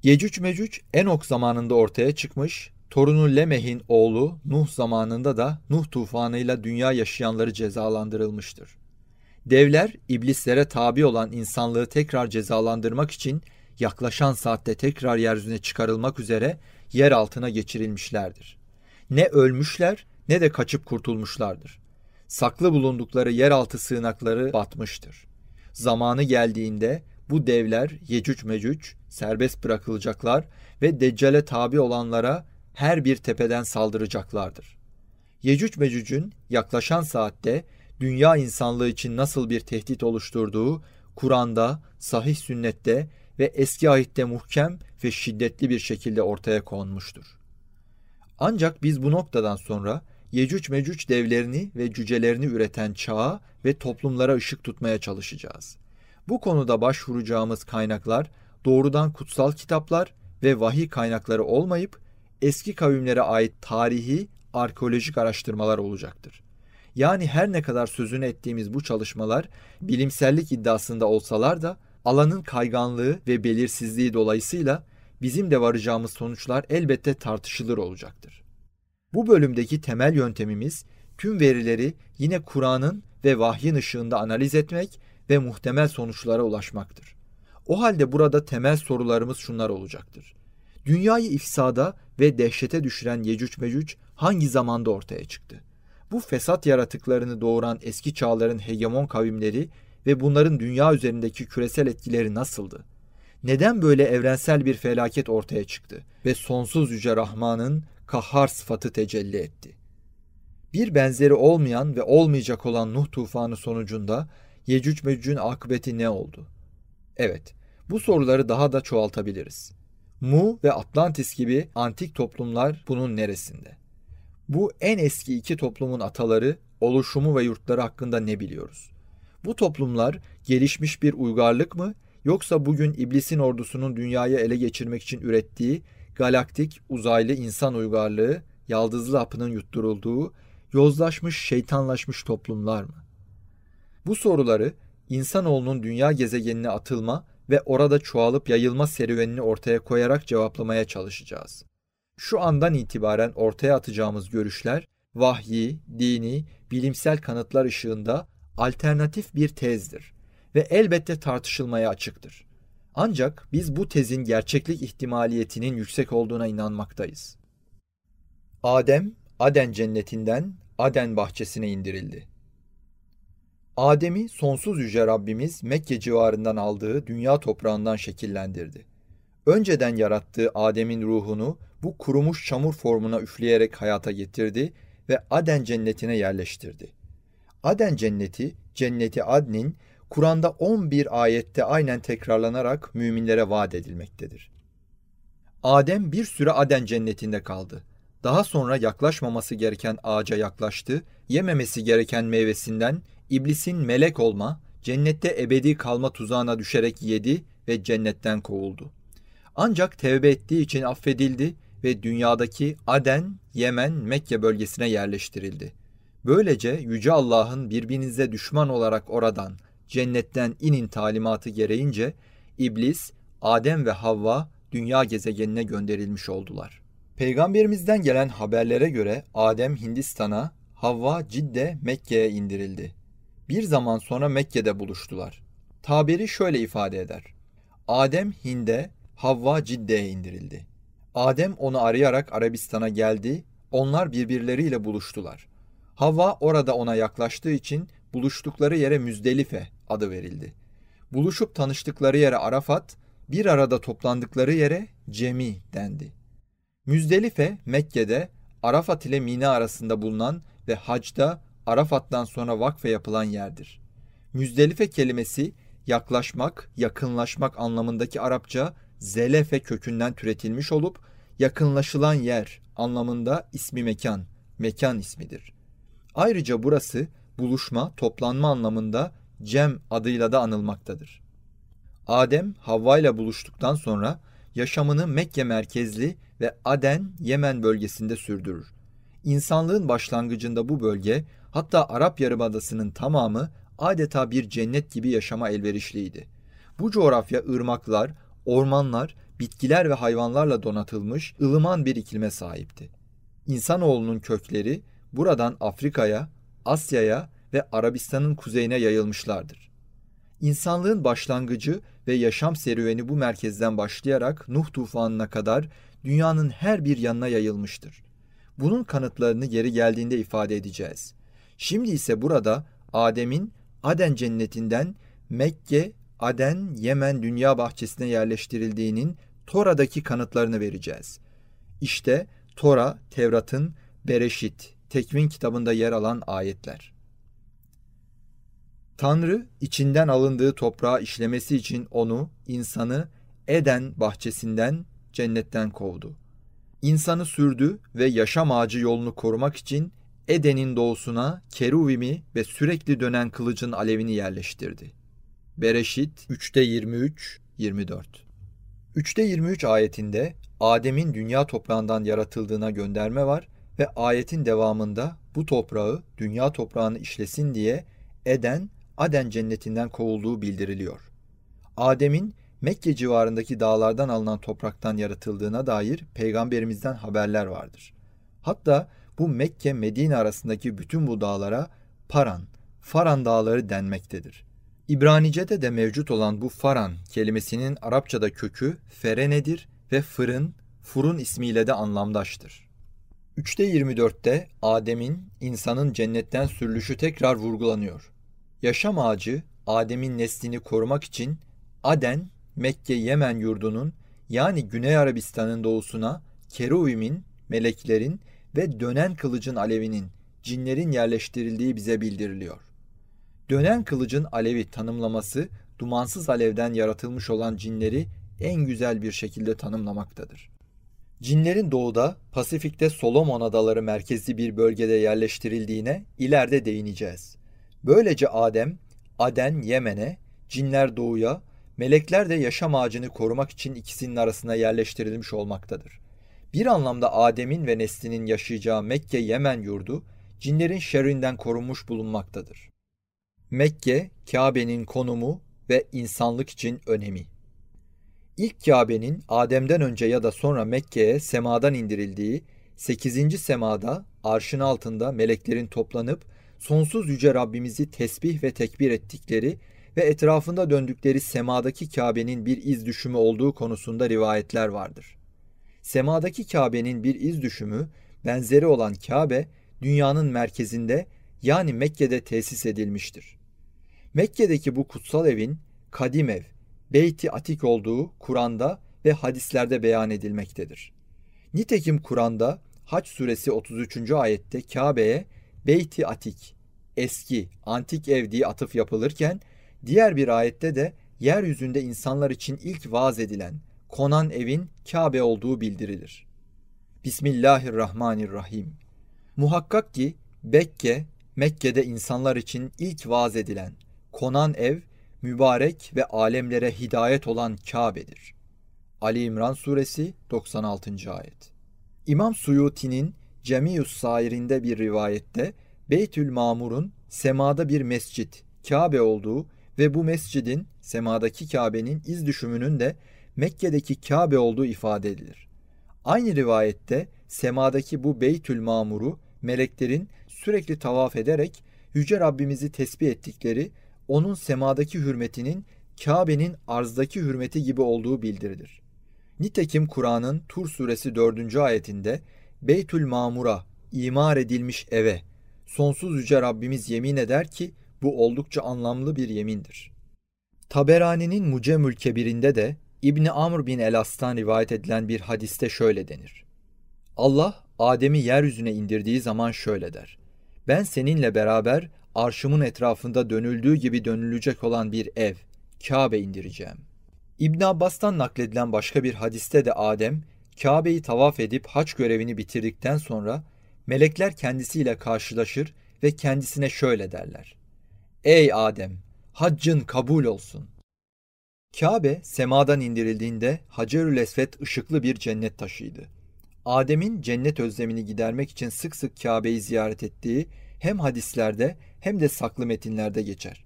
Yecüc Mecüc Enok zamanında ortaya çıkmış, torunu Lemeh'in oğlu Nuh zamanında da Nuh tufanıyla dünya yaşayanları cezalandırılmıştır. Devler iblislere tabi olan insanlığı tekrar cezalandırmak için yaklaşan saatte tekrar yeryüzüne çıkarılmak üzere yer altına geçirilmişlerdir. Ne ölmüşler ne de kaçıp kurtulmuşlardır. Saklı bulundukları yeraltı sığınakları batmıştır. Zamanı geldiğinde bu devler Yecüc Mecüc serbest bırakılacaklar ve Deccale tabi olanlara her bir tepeden saldıracaklardır. Yecüc Mecüc'ün yaklaşan saatte dünya insanlığı için nasıl bir tehdit oluşturduğu Kur'an'da, sahih sünnette ve eski ahitte muhkem ve şiddetli bir şekilde ortaya konmuştur. Ancak biz bu noktadan sonra Yecüc Mecüc devlerini ve cücelerini üreten çağa ve toplumlara ışık tutmaya çalışacağız. Bu konuda başvuracağımız kaynaklar doğrudan kutsal kitaplar ve vahiy kaynakları olmayıp eski kavimlere ait tarihi, arkeolojik araştırmalar olacaktır. Yani her ne kadar sözünü ettiğimiz bu çalışmalar bilimsellik iddiasında olsalar da alanın kayganlığı ve belirsizliği dolayısıyla bizim de varacağımız sonuçlar elbette tartışılır olacaktır. Bu bölümdeki temel yöntemimiz tüm verileri yine Kur'an'ın ve vahyin ışığında analiz etmek ve muhtemel sonuçlara ulaşmaktır. O halde burada temel sorularımız şunlar olacaktır. Dünyayı ifsada ve dehşete düşüren Yecüc Mecüc hangi zamanda ortaya çıktı? Bu fesat yaratıklarını doğuran eski çağların hegemon kavimleri ve bunların dünya üzerindeki küresel etkileri nasıldı? Neden böyle evrensel bir felaket ortaya çıktı ve sonsuz yüce Rahman'ın kahhar sıfatı tecelli etti? Bir benzeri olmayan ve olmayacak olan Nuh tufanı sonucunda Yecüc Mecüc'ün akıbeti ne oldu? Evet, bu soruları daha da çoğaltabiliriz. Mu ve Atlantis gibi antik toplumlar bunun neresinde? Bu en eski iki toplumun ataları, oluşumu ve yurtları hakkında ne biliyoruz? Bu toplumlar gelişmiş bir uygarlık mı yoksa bugün iblisin ordusunun dünyayı ele geçirmek için ürettiği galaktik uzaylı insan uygarlığı, yaldızlı hapının yutturulduğu, yozlaşmış, şeytanlaşmış toplumlar mı? Bu soruları insanoğlunun dünya gezegenine atılma ve orada çoğalıp yayılma serüvenini ortaya koyarak cevaplamaya çalışacağız. Şu andan itibaren ortaya atacağımız görüşler vahyi, dini, bilimsel kanıtlar ışığında alternatif bir tezdir ve elbette tartışılmaya açıktır. Ancak biz bu tezin gerçeklik ihtimaliyetinin yüksek olduğuna inanmaktayız. Adem, Aden cennetinden Aden bahçesine indirildi. Adem'i sonsuz yüce Rabbimiz Mekke civarından aldığı dünya toprağından şekillendirdi. Önceden yarattığı Adem'in ruhunu bu kurumuş çamur formuna üfleyerek hayata getirdi ve Aden cennetine yerleştirdi. Aden cenneti, cenneti Adnin, Kur'an'da 11 ayette aynen tekrarlanarak müminlere vaat edilmektedir. Adem bir süre Aden cennetinde kaldı. Daha sonra yaklaşmaması gereken ağaca yaklaştı, yememesi gereken meyvesinden iblisin melek olma, cennette ebedi kalma tuzağına düşerek yedi ve cennetten kovuldu. Ancak tevbe ettiği için affedildi ve dünyadaki Aden, Yemen, Mekke bölgesine yerleştirildi. Böylece Yüce Allah'ın birbirinize düşman olarak oradan, cennetten inin talimatı gereğince İblis, Adem ve Havva dünya gezegenine gönderilmiş oldular. Peygamberimizden gelen haberlere göre Adem Hindistan'a, Havva Cidde Mekke'ye indirildi. Bir zaman sonra Mekke'de buluştular. Tabiri şöyle ifade eder. Adem Hind'e, Havva Cidde'ye indirildi. Adem onu arayarak Arabistan'a geldi, onlar birbirleriyle buluştular. Havva orada ona yaklaştığı için buluştukları yere Müzdelife adı verildi. Buluşup tanıştıkları yere Arafat, bir arada toplandıkları yere Cemi dendi. Müzdelife, Mekke'de Arafat ile Mina arasında bulunan ve hacda Arafat'tan sonra vakfe yapılan yerdir. Müzdelife kelimesi yaklaşmak, yakınlaşmak anlamındaki Arapça zelefe kökünden türetilmiş olup yakınlaşılan yer anlamında ismi mekan, mekan ismidir. Ayrıca burası buluşma, toplanma anlamında Cem adıyla da anılmaktadır. Adem Havva ile buluştuktan sonra yaşamını Mekke merkezli ve Aden, Yemen bölgesinde sürdürür. İnsanlığın başlangıcında bu bölge hatta Arap Yarımadası'nın tamamı adeta bir cennet gibi yaşama elverişliydi. Bu coğrafya ırmaklar, ormanlar, bitkiler ve hayvanlarla donatılmış ılıman bir iklime sahipti. İnsanoğlunun kökleri buradan Afrika'ya, Asya'ya ve Arabistan'ın kuzeyine yayılmışlardır. İnsanlığın başlangıcı ve yaşam serüveni bu merkezden başlayarak Nuh tufanına kadar dünyanın her bir yanına yayılmıştır. Bunun kanıtlarını geri geldiğinde ifade edeceğiz. Şimdi ise burada Adem'in Aden cennetinden Mekke, Aden, Yemen dünya bahçesine yerleştirildiğinin Tora'daki kanıtlarını vereceğiz. İşte Tora, Tevrat'ın Bereşit, Tekvin kitabında yer alan ayetler. Tanrı içinden alındığı toprağı işlemesi için onu, insanı Eden bahçesinden, cennetten kovdu. İnsanı sürdü ve yaşam ağacı yolunu korumak için Eden'in doğusuna keruvimi ve sürekli dönen kılıcın alevini yerleştirdi. Bereşit 3'te 23, 24 3'te 23 ayetinde Adem'in dünya toprağından yaratıldığına gönderme var ve ayetin devamında bu toprağı dünya toprağını işlesin diye Eden, Aden cennetinden kovulduğu bildiriliyor. Adem'in Mekke civarındaki dağlardan alınan topraktan yaratıldığına dair peygamberimizden haberler vardır. Hatta bu Mekke Medine arasındaki bütün bu dağlara Paran, Faran dağları denmektedir. İbranice'de de mevcut olan bu Faran kelimesinin Arapçada kökü ferenedir ve fırın, furun ismiyle de anlamdaştır. 3'te 24'te Adem'in insanın cennetten sürülüşü tekrar vurgulanıyor. Yaşam ağacı Adem'in neslini korumak için Aden, Mekke Yemen yurdunun yani Güney Arabistan'ın doğusuna keruvimin, meleklerin ve dönen kılıcın alevinin, cinlerin yerleştirildiği bize bildiriliyor. Dönen kılıcın alevi tanımlaması dumansız alevden yaratılmış olan cinleri en güzel bir şekilde tanımlamaktadır. Cinlerin doğuda, Pasifik'te Solomon Adaları merkezli bir bölgede yerleştirildiğine ileride değineceğiz. Böylece Adem, Aden Yemen'e, cinler doğuya, melekler de yaşam ağacını korumak için ikisinin arasına yerleştirilmiş olmaktadır. Bir anlamda Adem'in ve neslinin yaşayacağı Mekke Yemen yurdu, cinlerin şerrinden korunmuş bulunmaktadır. Mekke, Kabe'nin konumu ve insanlık için önemi. İlk Kabe'nin Adem'den önce ya da sonra Mekke'ye semadan indirildiği 8. semada arşın altında meleklerin toplanıp sonsuz yüce Rabbimizi tesbih ve tekbir ettikleri ve etrafında döndükleri semadaki Kabe'nin bir iz düşümü olduğu konusunda rivayetler vardır. Semadaki Kabe'nin bir iz düşümü, benzeri olan Kabe, dünyanın merkezinde yani Mekke'de tesis edilmiştir. Mekke'deki bu kutsal evin kadim ev, Beyti Atik olduğu Kur'an'da ve hadislerde beyan edilmektedir. Nitekim Kur'an'da Haç suresi 33. ayette Kabe'ye Beyti Atik, eski, antik ev diye atıf yapılırken diğer bir ayette de yeryüzünde insanlar için ilk vaaz edilen, konan evin Kabe olduğu bildirilir. Bismillahirrahmanirrahim. Muhakkak ki Bekke, Mekke'de insanlar için ilk vaaz edilen, konan ev, mübarek ve alemlere hidayet olan Kabe'dir. Ali İmran Suresi 96. Ayet İmam Suyuti'nin Cemiyus Sair'inde bir rivayette Beytül Mamur'un semada bir mescit, Kabe olduğu ve bu mescidin semadaki Kabe'nin iz düşümünün de Mekke'deki Kabe olduğu ifade edilir. Aynı rivayette semadaki bu Beytül Mamur'u meleklerin sürekli tavaf ederek Yüce Rabbimizi tesbih ettikleri onun semadaki hürmetinin Kabe'nin arzdaki hürmeti gibi olduğu bildirilir. Nitekim Kur'an'ın Tur suresi 4. ayetinde Beytül Mamur'a imar edilmiş eve sonsuz yüce Rabbimiz yemin eder ki bu oldukça anlamlı bir yemindir. Taberani'nin Mucemül Kebir'inde de İbni Amr bin Elas'tan rivayet edilen bir hadiste şöyle denir. Allah Adem'i yeryüzüne indirdiği zaman şöyle der. Ben seninle beraber arşımın etrafında dönüldüğü gibi dönülecek olan bir ev, Kabe indireceğim. İbn Abbas'tan nakledilen başka bir hadiste de Adem, Kabe'yi tavaf edip haç görevini bitirdikten sonra melekler kendisiyle karşılaşır ve kendisine şöyle derler. Ey Adem, haccın kabul olsun. Kabe semadan indirildiğinde Hacerül Esvet ışıklı bir cennet taşıydı. Adem'in cennet özlemini gidermek için sık sık Kabe'yi ziyaret ettiği hem hadislerde hem de saklı metinlerde geçer.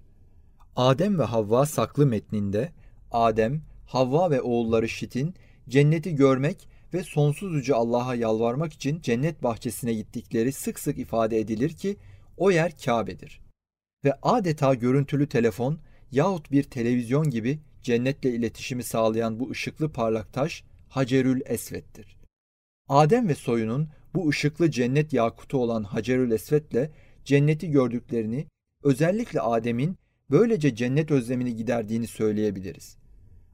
Adem ve Havva saklı metninde Adem, Havva ve oğulları Şit'in cenneti görmek ve sonsuz yüce Allah'a yalvarmak için cennet bahçesine gittikleri sık sık ifade edilir ki o yer Kabe'dir. Ve adeta görüntülü telefon yahut bir televizyon gibi cennetle iletişimi sağlayan bu ışıklı parlak taş Hacerül Esved'dir. Adem ve soyunun bu ışıklı cennet yakutu olan Hacerül Esved'le cenneti gördüklerini, özellikle Adem'in böylece cennet özlemini giderdiğini söyleyebiliriz.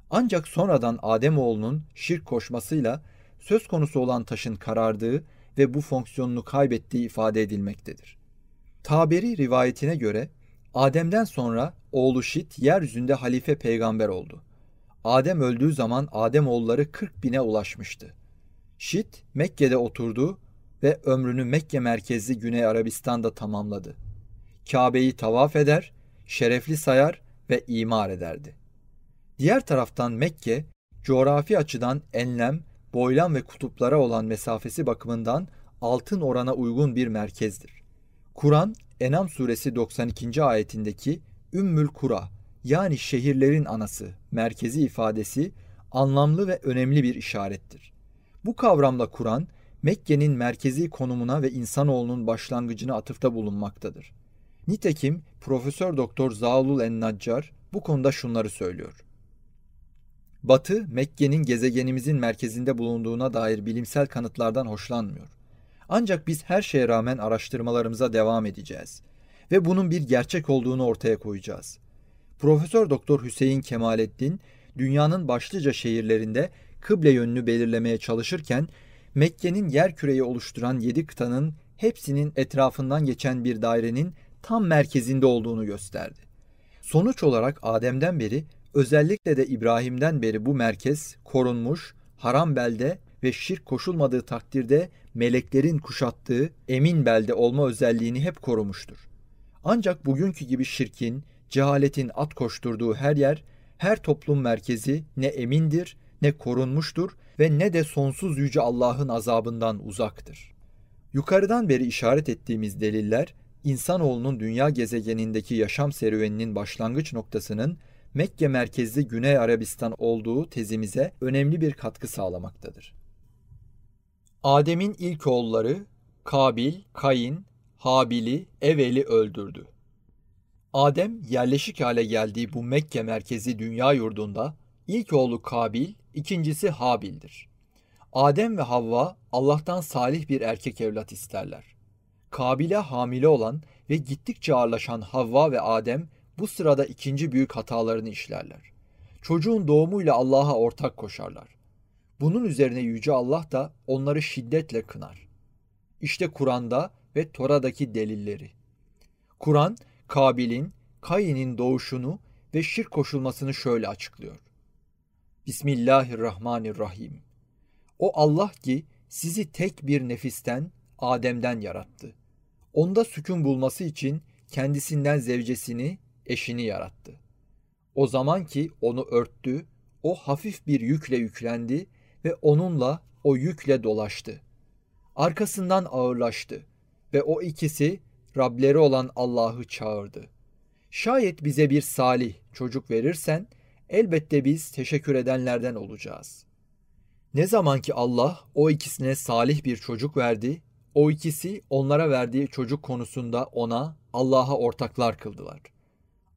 Ancak sonradan Adem oğlunun şirk koşmasıyla söz konusu olan taşın karardığı ve bu fonksiyonunu kaybettiği ifade edilmektedir. Taberi rivayetine göre Adem'den sonra oğlu Şit yeryüzünde halife peygamber oldu. Adem öldüğü zaman Adem oğulları 40 bine ulaşmıştı. Şit Mekke'de oturdu ve ömrünü Mekke merkezli Güney Arabistan'da tamamladı. Kabe'yi tavaf eder, şerefli sayar ve imar ederdi. Diğer taraftan Mekke, coğrafi açıdan enlem, boylam ve kutuplara olan mesafesi bakımından altın orana uygun bir merkezdir. Kur'an, Enam suresi 92. ayetindeki Ümmül Kura yani şehirlerin anası, merkezi ifadesi anlamlı ve önemli bir işarettir. Bu kavramla Kur'an, Mekke'nin merkezi konumuna ve insanoğlunun başlangıcına atıfta bulunmaktadır. Nitekim Profesör Doktor Zaulul En-Naccar bu konuda şunları söylüyor. Batı, Mekke'nin gezegenimizin merkezinde bulunduğuna dair bilimsel kanıtlardan hoşlanmıyor. Ancak biz her şeye rağmen araştırmalarımıza devam edeceğiz ve bunun bir gerçek olduğunu ortaya koyacağız. Profesör Doktor Hüseyin Kemalettin dünyanın başlıca şehirlerinde kıble yönünü belirlemeye çalışırken Mekke'nin yer küreyi oluşturan yedi kıtanın hepsinin etrafından geçen bir dairenin tam merkezinde olduğunu gösterdi. Sonuç olarak Adem'den beri özellikle de İbrahim'den beri bu merkez korunmuş, haram belde ve şirk koşulmadığı takdirde meleklerin kuşattığı emin belde olma özelliğini hep korumuştur. Ancak bugünkü gibi şirkin, cehaletin at koşturduğu her yer, her toplum merkezi ne emindir, ne korunmuştur ve ne de sonsuz yüce Allah'ın azabından uzaktır. Yukarıdan beri işaret ettiğimiz deliller, insanoğlunun dünya gezegenindeki yaşam serüveninin başlangıç noktasının Mekke merkezli Güney Arabistan olduğu tezimize önemli bir katkı sağlamaktadır. Adem'in ilk oğulları Kabil, Kayin, Habil'i, Evel'i öldürdü. Adem yerleşik hale geldiği bu Mekke merkezi dünya yurdunda ilk oğlu Kabil, ikincisi Habil'dir. Adem ve Havva Allah'tan salih bir erkek evlat isterler. Kabil'e hamile olan ve gittikçe ağırlaşan Havva ve Adem bu sırada ikinci büyük hatalarını işlerler. Çocuğun doğumuyla Allah'a ortak koşarlar. Bunun üzerine Yüce Allah da onları şiddetle kınar. İşte Kur'an'da ve Tora'daki delilleri. Kur'an, Kabil'in, Kayin'in doğuşunu ve şirk koşulmasını şöyle açıklıyor. Bismillahirrahmanirrahim. O Allah ki sizi tek bir nefisten, Adem'den yarattı. Onda sükun bulması için kendisinden zevcesini, eşini yarattı. O zaman ki onu örttü, o hafif bir yükle yüklendi ve onunla o yükle dolaştı. Arkasından ağırlaştı ve o ikisi Rableri olan Allah'ı çağırdı. Şayet bize bir salih çocuk verirsen elbette biz teşekkür edenlerden olacağız. Ne zaman ki Allah o ikisine salih bir çocuk verdi, o ikisi onlara verdiği çocuk konusunda ona Allah'a ortaklar kıldılar.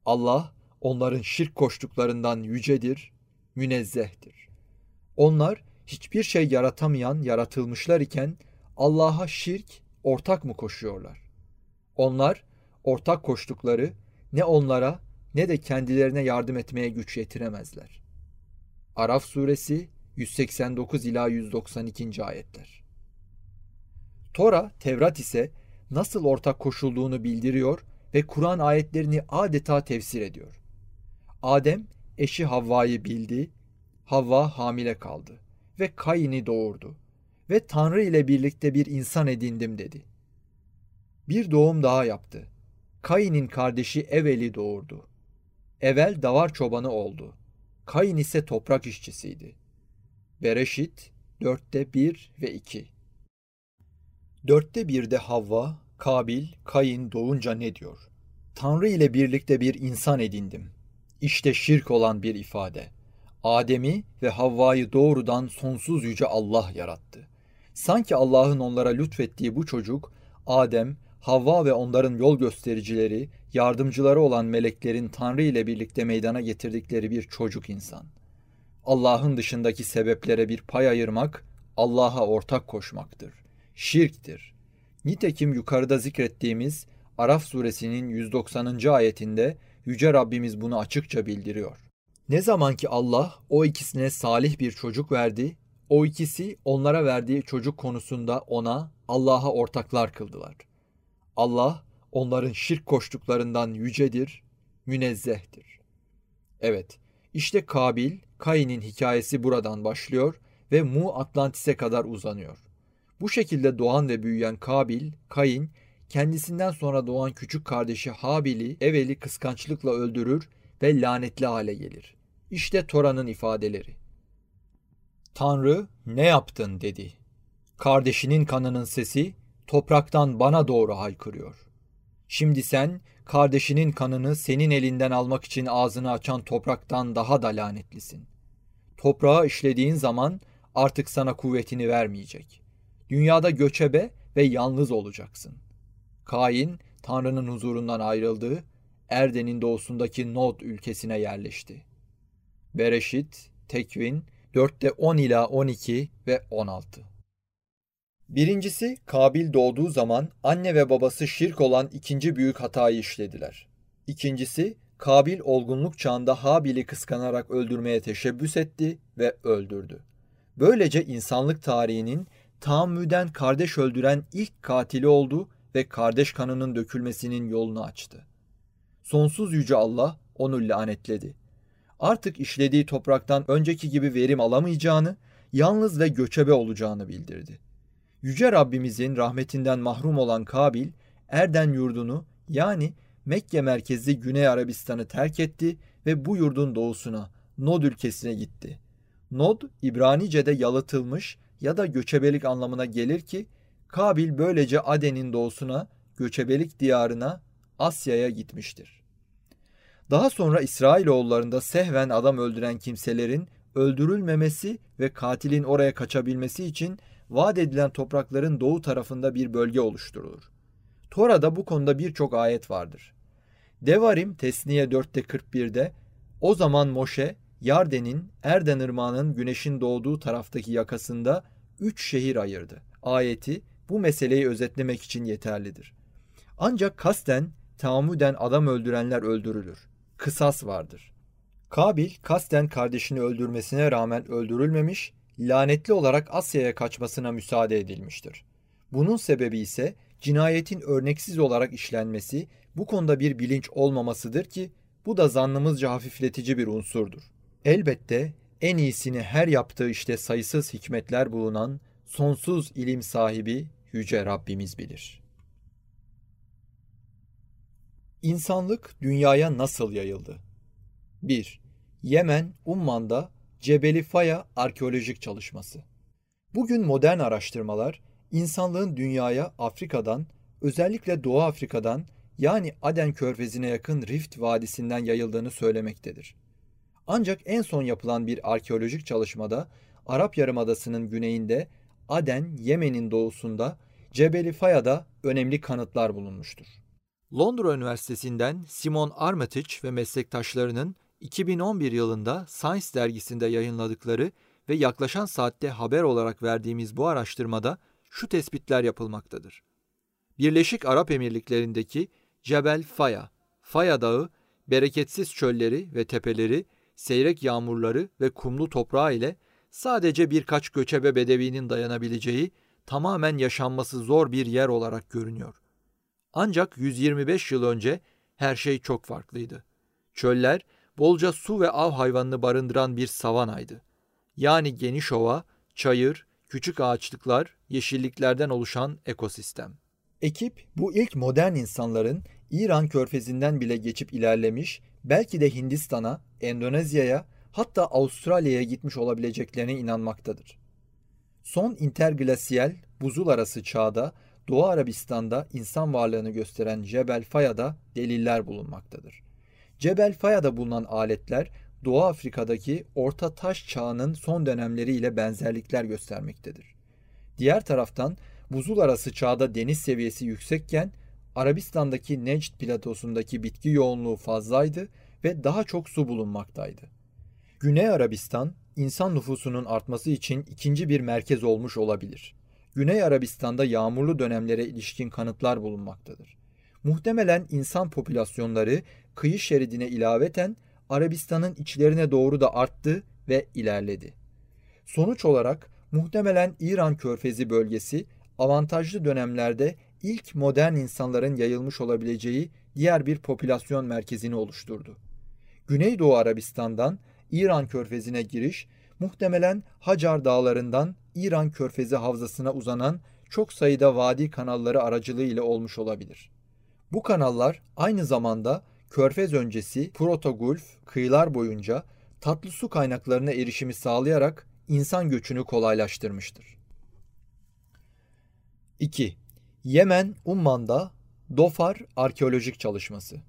Allah onların şirk koştuklarından yücedir, münezzehtir. Onlar hiçbir şey yaratamayan yaratılmışlar iken Allah'a şirk, ortak mı koşuyorlar? Onlar ortak koştukları ne onlara ne de kendilerine yardım etmeye güç yetiremezler. Araf suresi 189 ila 192. ayetler. Tora, Tevrat ise nasıl ortak koşulduğunu bildiriyor ve Kur'an ayetlerini adeta tefsir ediyor. Adem eşi Havva'yı bildi, Havva hamile kaldı ve Kayin'i doğurdu ve Tanrı ile birlikte bir insan edindim dedi. Bir doğum daha yaptı. Kayin'in kardeşi Evel'i doğurdu. Evel davar çobanı oldu. Kayin ise toprak işçisiydi. Bereşit dörtte bir ve iki. Dörtte birde Havva, Kabil, Kayin doğunca ne diyor? Tanrı ile birlikte bir insan edindim. İşte şirk olan bir ifade. Adem'i ve Havva'yı doğrudan sonsuz yüce Allah yarattı. Sanki Allah'ın onlara lütfettiği bu çocuk, Adem, Havva ve onların yol göstericileri, yardımcıları olan meleklerin Tanrı ile birlikte meydana getirdikleri bir çocuk insan. Allah'ın dışındaki sebeplere bir pay ayırmak, Allah'a ortak koşmaktır. Şirktir. Nitekim yukarıda zikrettiğimiz Araf suresinin 190. ayetinde Yüce Rabbimiz bunu açıkça bildiriyor. Ne zaman ki Allah o ikisine salih bir çocuk verdi, o ikisi onlara verdiği çocuk konusunda ona Allah'a ortaklar kıldılar. Allah onların şirk koştuklarından yücedir, münezzehtir. Evet, işte Kabil, Kayin'in hikayesi buradan başlıyor ve Mu Atlantis'e kadar uzanıyor. Bu şekilde doğan ve büyüyen Kabil, Kain, kendisinden sonra doğan küçük kardeşi Habil'i evveli kıskançlıkla öldürür ve lanetli hale gelir. İşte Tora'nın ifadeleri. Tanrı ne yaptın dedi. Kardeşinin kanının sesi topraktan bana doğru haykırıyor. Şimdi sen kardeşinin kanını senin elinden almak için ağzını açan topraktan daha da lanetlisin. Toprağa işlediğin zaman artık sana kuvvetini vermeyecek. Dünyada göçebe ve yalnız olacaksın. Kain, Tanrı'nın huzurundan ayrıldı, Erden'in doğusundaki Nod ülkesine yerleşti. Bereşit, Tekvin, 4'te 10 ila 12 ve 16. Birincisi, Kabil doğduğu zaman anne ve babası şirk olan ikinci büyük hatayı işlediler. İkincisi, Kabil olgunluk çağında Habil'i kıskanarak öldürmeye teşebbüs etti ve öldürdü. Böylece insanlık tarihinin tahammüden kardeş öldüren ilk katili oldu ve kardeş kanının dökülmesinin yolunu açtı. Sonsuz yüce Allah onu lanetledi. Artık işlediği topraktan önceki gibi verim alamayacağını, yalnız ve göçebe olacağını bildirdi. Yüce Rabbimizin rahmetinden mahrum olan Kabil, Erden yurdunu yani Mekke merkezli Güney Arabistan'ı terk etti ve bu yurdun doğusuna, Nod ülkesine gitti. Nod, İbranice'de yalıtılmış ya da göçebelik anlamına gelir ki, Kabil böylece Aden'in doğusuna, göçebelik diyarına, Asya'ya gitmiştir. Daha sonra İsrailoğullarında sehven adam öldüren kimselerin öldürülmemesi ve katilin oraya kaçabilmesi için vaat edilen toprakların doğu tarafında bir bölge oluşturulur. Tora'da bu konuda birçok ayet vardır. Devarim Tesniye 4'te 41'de o zaman Moşe Yarden'in Erden Irmağı'nın güneşin doğduğu taraftaki yakasında üç şehir ayırdı. Ayeti bu meseleyi özetlemek için yeterlidir. Ancak kasten, tahammüden adam öldürenler öldürülür. Kısas vardır. Kabil kasten kardeşini öldürmesine rağmen öldürülmemiş, lanetli olarak Asya'ya kaçmasına müsaade edilmiştir. Bunun sebebi ise cinayetin örneksiz olarak işlenmesi, bu konuda bir bilinç olmamasıdır ki bu da zannımızca hafifletici bir unsurdur. Elbette en iyisini her yaptığı işte sayısız hikmetler bulunan sonsuz ilim sahibi Yüce Rabbimiz bilir. İnsanlık dünyaya nasıl yayıldı? 1. Yemen, Umman'da Cebeli Faya arkeolojik çalışması. Bugün modern araştırmalar insanlığın dünyaya Afrika'dan, özellikle Doğu Afrika'dan yani Aden Körfezi'ne yakın Rift Vadisi'nden yayıldığını söylemektedir. Ancak en son yapılan bir arkeolojik çalışmada Arap Yarımadası'nın güneyinde Aden, Yemen'in doğusunda Cebeli Faya'da önemli kanıtlar bulunmuştur. Londra Üniversitesi'nden Simon Armitage ve meslektaşlarının 2011 yılında Science dergisinde yayınladıkları ve yaklaşan saatte haber olarak verdiğimiz bu araştırmada şu tespitler yapılmaktadır. Birleşik Arap Emirlikleri'ndeki Cebel Faya, Faya Dağı, bereketsiz çölleri ve tepeleri, seyrek yağmurları ve kumlu toprağı ile sadece birkaç göçebe bedevinin dayanabileceği tamamen yaşanması zor bir yer olarak görünüyor. Ancak 125 yıl önce her şey çok farklıydı. Çöller bolca su ve av hayvanını barındıran bir savanaydı. Yani geniş ova, çayır, küçük ağaçlıklar, yeşilliklerden oluşan ekosistem. Ekip bu ilk modern insanların İran körfezinden bile geçip ilerlemiş, belki de Hindistan'a, Endonezya'ya hatta Avustralya'ya gitmiş olabileceklerine inanmaktadır. Son interglasiyel buzul arası çağda Doğu Arabistan'da insan varlığını gösteren Cebel Faya'da deliller bulunmaktadır. Cebel Faya'da bulunan aletler Doğu Afrika'daki Orta Taş Çağı'nın son dönemleriyle benzerlikler göstermektedir. Diğer taraftan buzul arası çağda deniz seviyesi yüksekken Arabistan'daki Necd platosundaki bitki yoğunluğu fazlaydı ve daha çok su bulunmaktaydı. Güney Arabistan, insan nüfusunun artması için ikinci bir merkez olmuş olabilir. Güney Arabistan'da yağmurlu dönemlere ilişkin kanıtlar bulunmaktadır. Muhtemelen insan popülasyonları kıyı şeridine ilaveten Arabistan'ın içlerine doğru da arttı ve ilerledi. Sonuç olarak muhtemelen İran körfezi bölgesi avantajlı dönemlerde ilk modern insanların yayılmış olabileceği diğer bir popülasyon merkezini oluşturdu. Güneydoğu Arabistan'dan İran körfezine giriş muhtemelen Hacar dağlarından İran körfezi havzasına uzanan çok sayıda vadi kanalları aracılığı olmuş olabilir. Bu kanallar aynı zamanda körfez öncesi Protogulf kıyılar boyunca tatlı su kaynaklarına erişimi sağlayarak insan göçünü kolaylaştırmıştır. 2. Yemen Umman'da Dofar arkeolojik çalışması.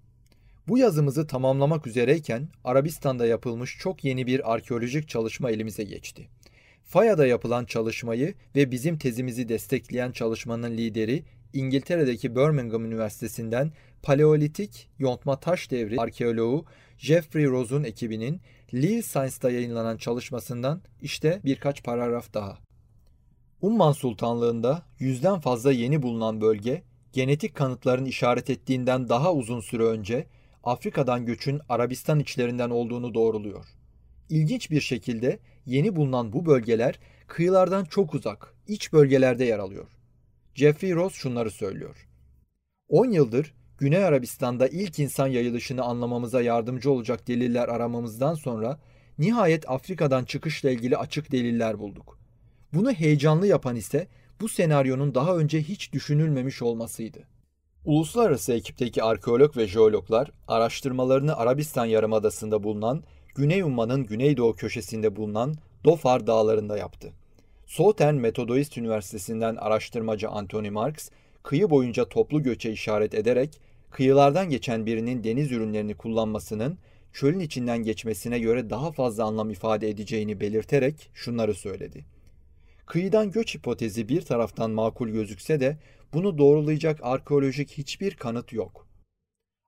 Bu yazımızı tamamlamak üzereyken Arabistan'da yapılmış çok yeni bir arkeolojik çalışma elimize geçti. Faya'da yapılan çalışmayı ve bizim tezimizi destekleyen çalışmanın lideri İngiltere'deki Birmingham Üniversitesi'nden Paleolitik Yontma Taş Devri arkeoloğu Jeffrey Rose'un ekibinin Live Science'da yayınlanan çalışmasından işte birkaç paragraf daha. Umman Sultanlığı'nda yüzden fazla yeni bulunan bölge, genetik kanıtların işaret ettiğinden daha uzun süre önce Afrika'dan göçün Arabistan içlerinden olduğunu doğruluyor. İlginç bir şekilde yeni bulunan bu bölgeler kıyılardan çok uzak, iç bölgelerde yer alıyor. Jeffrey Ross şunları söylüyor. 10 yıldır Güney Arabistan'da ilk insan yayılışını anlamamıza yardımcı olacak deliller aramamızdan sonra nihayet Afrika'dan çıkışla ilgili açık deliller bulduk. Bunu heyecanlı yapan ise bu senaryonun daha önce hiç düşünülmemiş olmasıydı. Uluslararası ekipteki arkeolog ve jeologlar araştırmalarını Arabistan Yarımadası'nda bulunan Güney Umma'nın güneydoğu köşesinde bulunan Dofar dağlarında yaptı. Southern Methodist Üniversitesi'nden araştırmacı Anthony Marks, kıyı boyunca toplu göçe işaret ederek kıyılardan geçen birinin deniz ürünlerini kullanmasının çölün içinden geçmesine göre daha fazla anlam ifade edeceğini belirterek şunları söyledi. Kıyıdan göç hipotezi bir taraftan makul gözükse de bunu doğrulayacak arkeolojik hiçbir kanıt yok.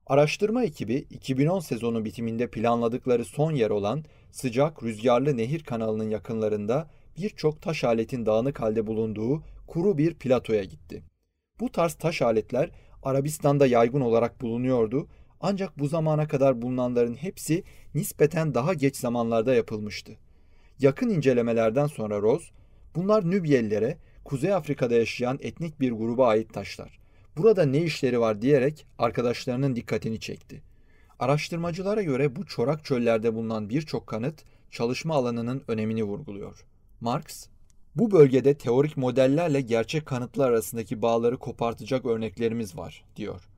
Araştırma ekibi 2010 sezonu bitiminde planladıkları son yer olan sıcak rüzgarlı nehir kanalının yakınlarında birçok taş aletin dağınık halde bulunduğu kuru bir platoya gitti. Bu tarz taş aletler Arabistan'da yaygın olarak bulunuyordu ancak bu zamana kadar bulunanların hepsi nispeten daha geç zamanlarda yapılmıştı. Yakın incelemelerden sonra Rose, bunlar Nübyelilere, Kuzey Afrika'da yaşayan etnik bir gruba ait taşlar. Burada ne işleri var diyerek arkadaşlarının dikkatini çekti. Araştırmacılara göre bu çorak çöllerde bulunan birçok kanıt çalışma alanının önemini vurguluyor. Marx, bu bölgede teorik modellerle gerçek kanıtlar arasındaki bağları kopartacak örneklerimiz var, diyor.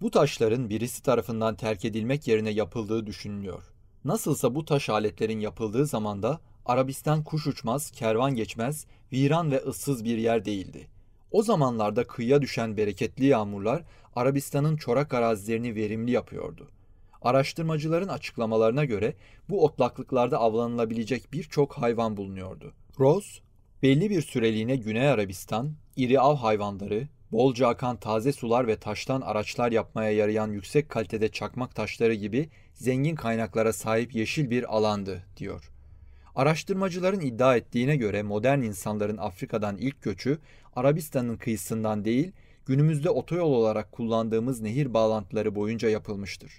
Bu taşların birisi tarafından terk edilmek yerine yapıldığı düşünülüyor. Nasılsa bu taş aletlerin yapıldığı zamanda Arabistan kuş uçmaz, kervan geçmez, viran ve ıssız bir yer değildi. O zamanlarda kıyıya düşen bereketli yağmurlar Arabistan'ın çorak arazilerini verimli yapıyordu. Araştırmacıların açıklamalarına göre bu otlaklıklarda avlanılabilecek birçok hayvan bulunuyordu. Rose, belli bir süreliğine Güney Arabistan, iri av hayvanları, bolca akan taze sular ve taştan araçlar yapmaya yarayan yüksek kalitede çakmak taşları gibi zengin kaynaklara sahip yeşil bir alandı, diyor. Araştırmacıların iddia ettiğine göre modern insanların Afrika'dan ilk göçü Arabistan'ın kıyısından değil, günümüzde otoyol olarak kullandığımız nehir bağlantıları boyunca yapılmıştır.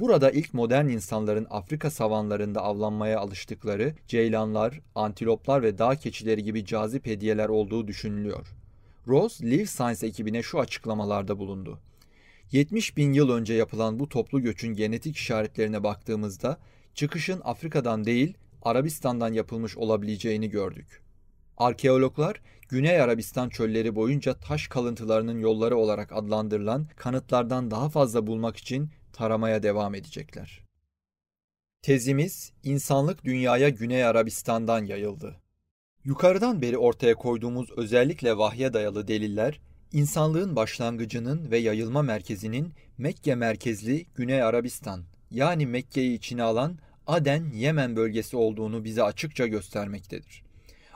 Burada ilk modern insanların Afrika savanlarında avlanmaya alıştıkları ceylanlar, antiloplar ve dağ keçileri gibi cazip hediyeler olduğu düşünülüyor. Rose, Live Science ekibine şu açıklamalarda bulundu. 70 bin yıl önce yapılan bu toplu göçün genetik işaretlerine baktığımızda çıkışın Afrika'dan değil Arabistan'dan yapılmış olabileceğini gördük. Arkeologlar Güney Arabistan çölleri boyunca taş kalıntılarının yolları olarak adlandırılan kanıtlardan daha fazla bulmak için taramaya devam edecekler. Tezimiz insanlık dünyaya Güney Arabistan'dan yayıldı. Yukarıdan beri ortaya koyduğumuz özellikle vahye dayalı deliller, insanlığın başlangıcının ve yayılma merkezinin Mekke merkezli Güney Arabistan yani Mekke'yi içine alan Aden, Yemen bölgesi olduğunu bize açıkça göstermektedir.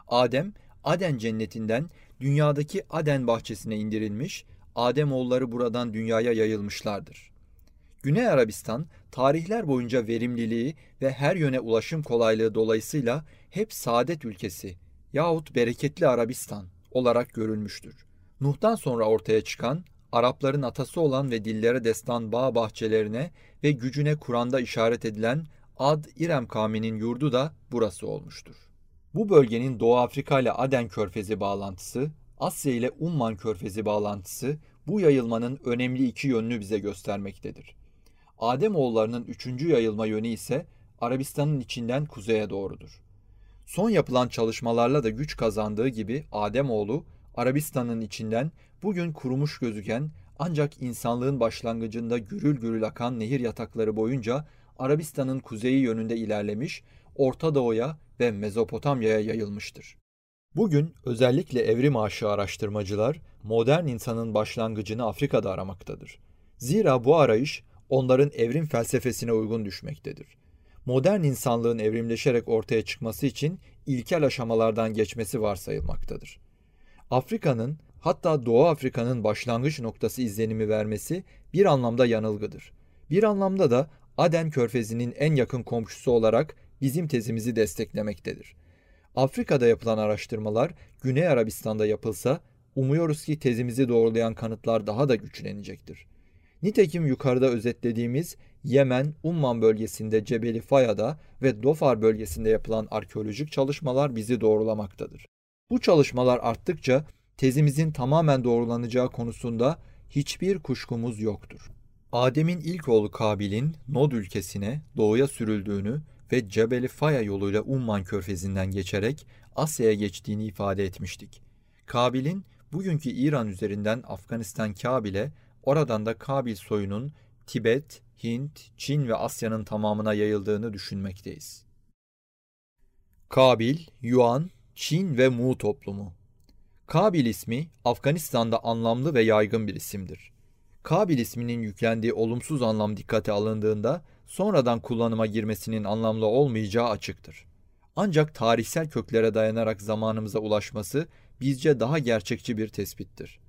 Adem, Aden cennetinden dünyadaki Aden bahçesine indirilmiş, Adem oğulları buradan dünyaya yayılmışlardır. Güney Arabistan, tarihler boyunca verimliliği ve her yöne ulaşım kolaylığı dolayısıyla hep saadet ülkesi yahut bereketli Arabistan olarak görülmüştür. Nuh'tan sonra ortaya çıkan, Arapların atası olan ve dillere destan bağ bahçelerine ve gücüne Kur'an'da işaret edilen Ad İrem kavminin yurdu da burası olmuştur. Bu bölgenin Doğu Afrika ile Aden Körfezi bağlantısı, Asya ile Umman Körfezi bağlantısı bu yayılmanın önemli iki yönünü bize göstermektedir. Adem oğullarının üçüncü yayılma yönü ise Arabistan'ın içinden kuzeye doğrudur. Son yapılan çalışmalarla da güç kazandığı gibi Ademoğlu, Arabistan'ın içinden bugün kurumuş gözüken ancak insanlığın başlangıcında gürül gürül akan nehir yatakları boyunca Arabistan'ın kuzeyi yönünde ilerlemiş, Orta Doğu'ya ve Mezopotamya'ya yayılmıştır. Bugün özellikle evrim aşığı araştırmacılar modern insanın başlangıcını Afrika'da aramaktadır. Zira bu arayış onların evrim felsefesine uygun düşmektedir. Modern insanlığın evrimleşerek ortaya çıkması için ilkel aşamalardan geçmesi varsayılmaktadır. Afrika'nın hatta Doğu Afrika'nın başlangıç noktası izlenimi vermesi bir anlamda yanılgıdır. Bir anlamda da Aden Körfezi'nin en yakın komşusu olarak bizim tezimizi desteklemektedir. Afrika'da yapılan araştırmalar Güney Arabistan'da yapılsa umuyoruz ki tezimizi doğrulayan kanıtlar daha da güçlenecektir. Nitekim yukarıda özetlediğimiz Yemen, Umman bölgesinde Cebeli Faya'da ve Dofar bölgesinde yapılan arkeolojik çalışmalar bizi doğrulamaktadır. Bu çalışmalar arttıkça tezimizin tamamen doğrulanacağı konusunda hiçbir kuşkumuz yoktur. Adem'in ilk oğlu Kabil'in Nod ülkesine doğuya sürüldüğünü ve Cebeli Faya yoluyla Umman körfezinden geçerek Asya'ya geçtiğini ifade etmiştik. Kabil'in bugünkü İran üzerinden Afganistan Kabil'e, oradan da Kabil soyunun Tibet, Hint, Çin ve Asya'nın tamamına yayıldığını düşünmekteyiz. Kabil, Yuan, Çin ve Mu toplumu Kabil ismi Afganistan'da anlamlı ve yaygın bir isimdir. Kabil isminin yüklendiği olumsuz anlam dikkate alındığında sonradan kullanıma girmesinin anlamlı olmayacağı açıktır. Ancak tarihsel köklere dayanarak zamanımıza ulaşması bizce daha gerçekçi bir tespittir.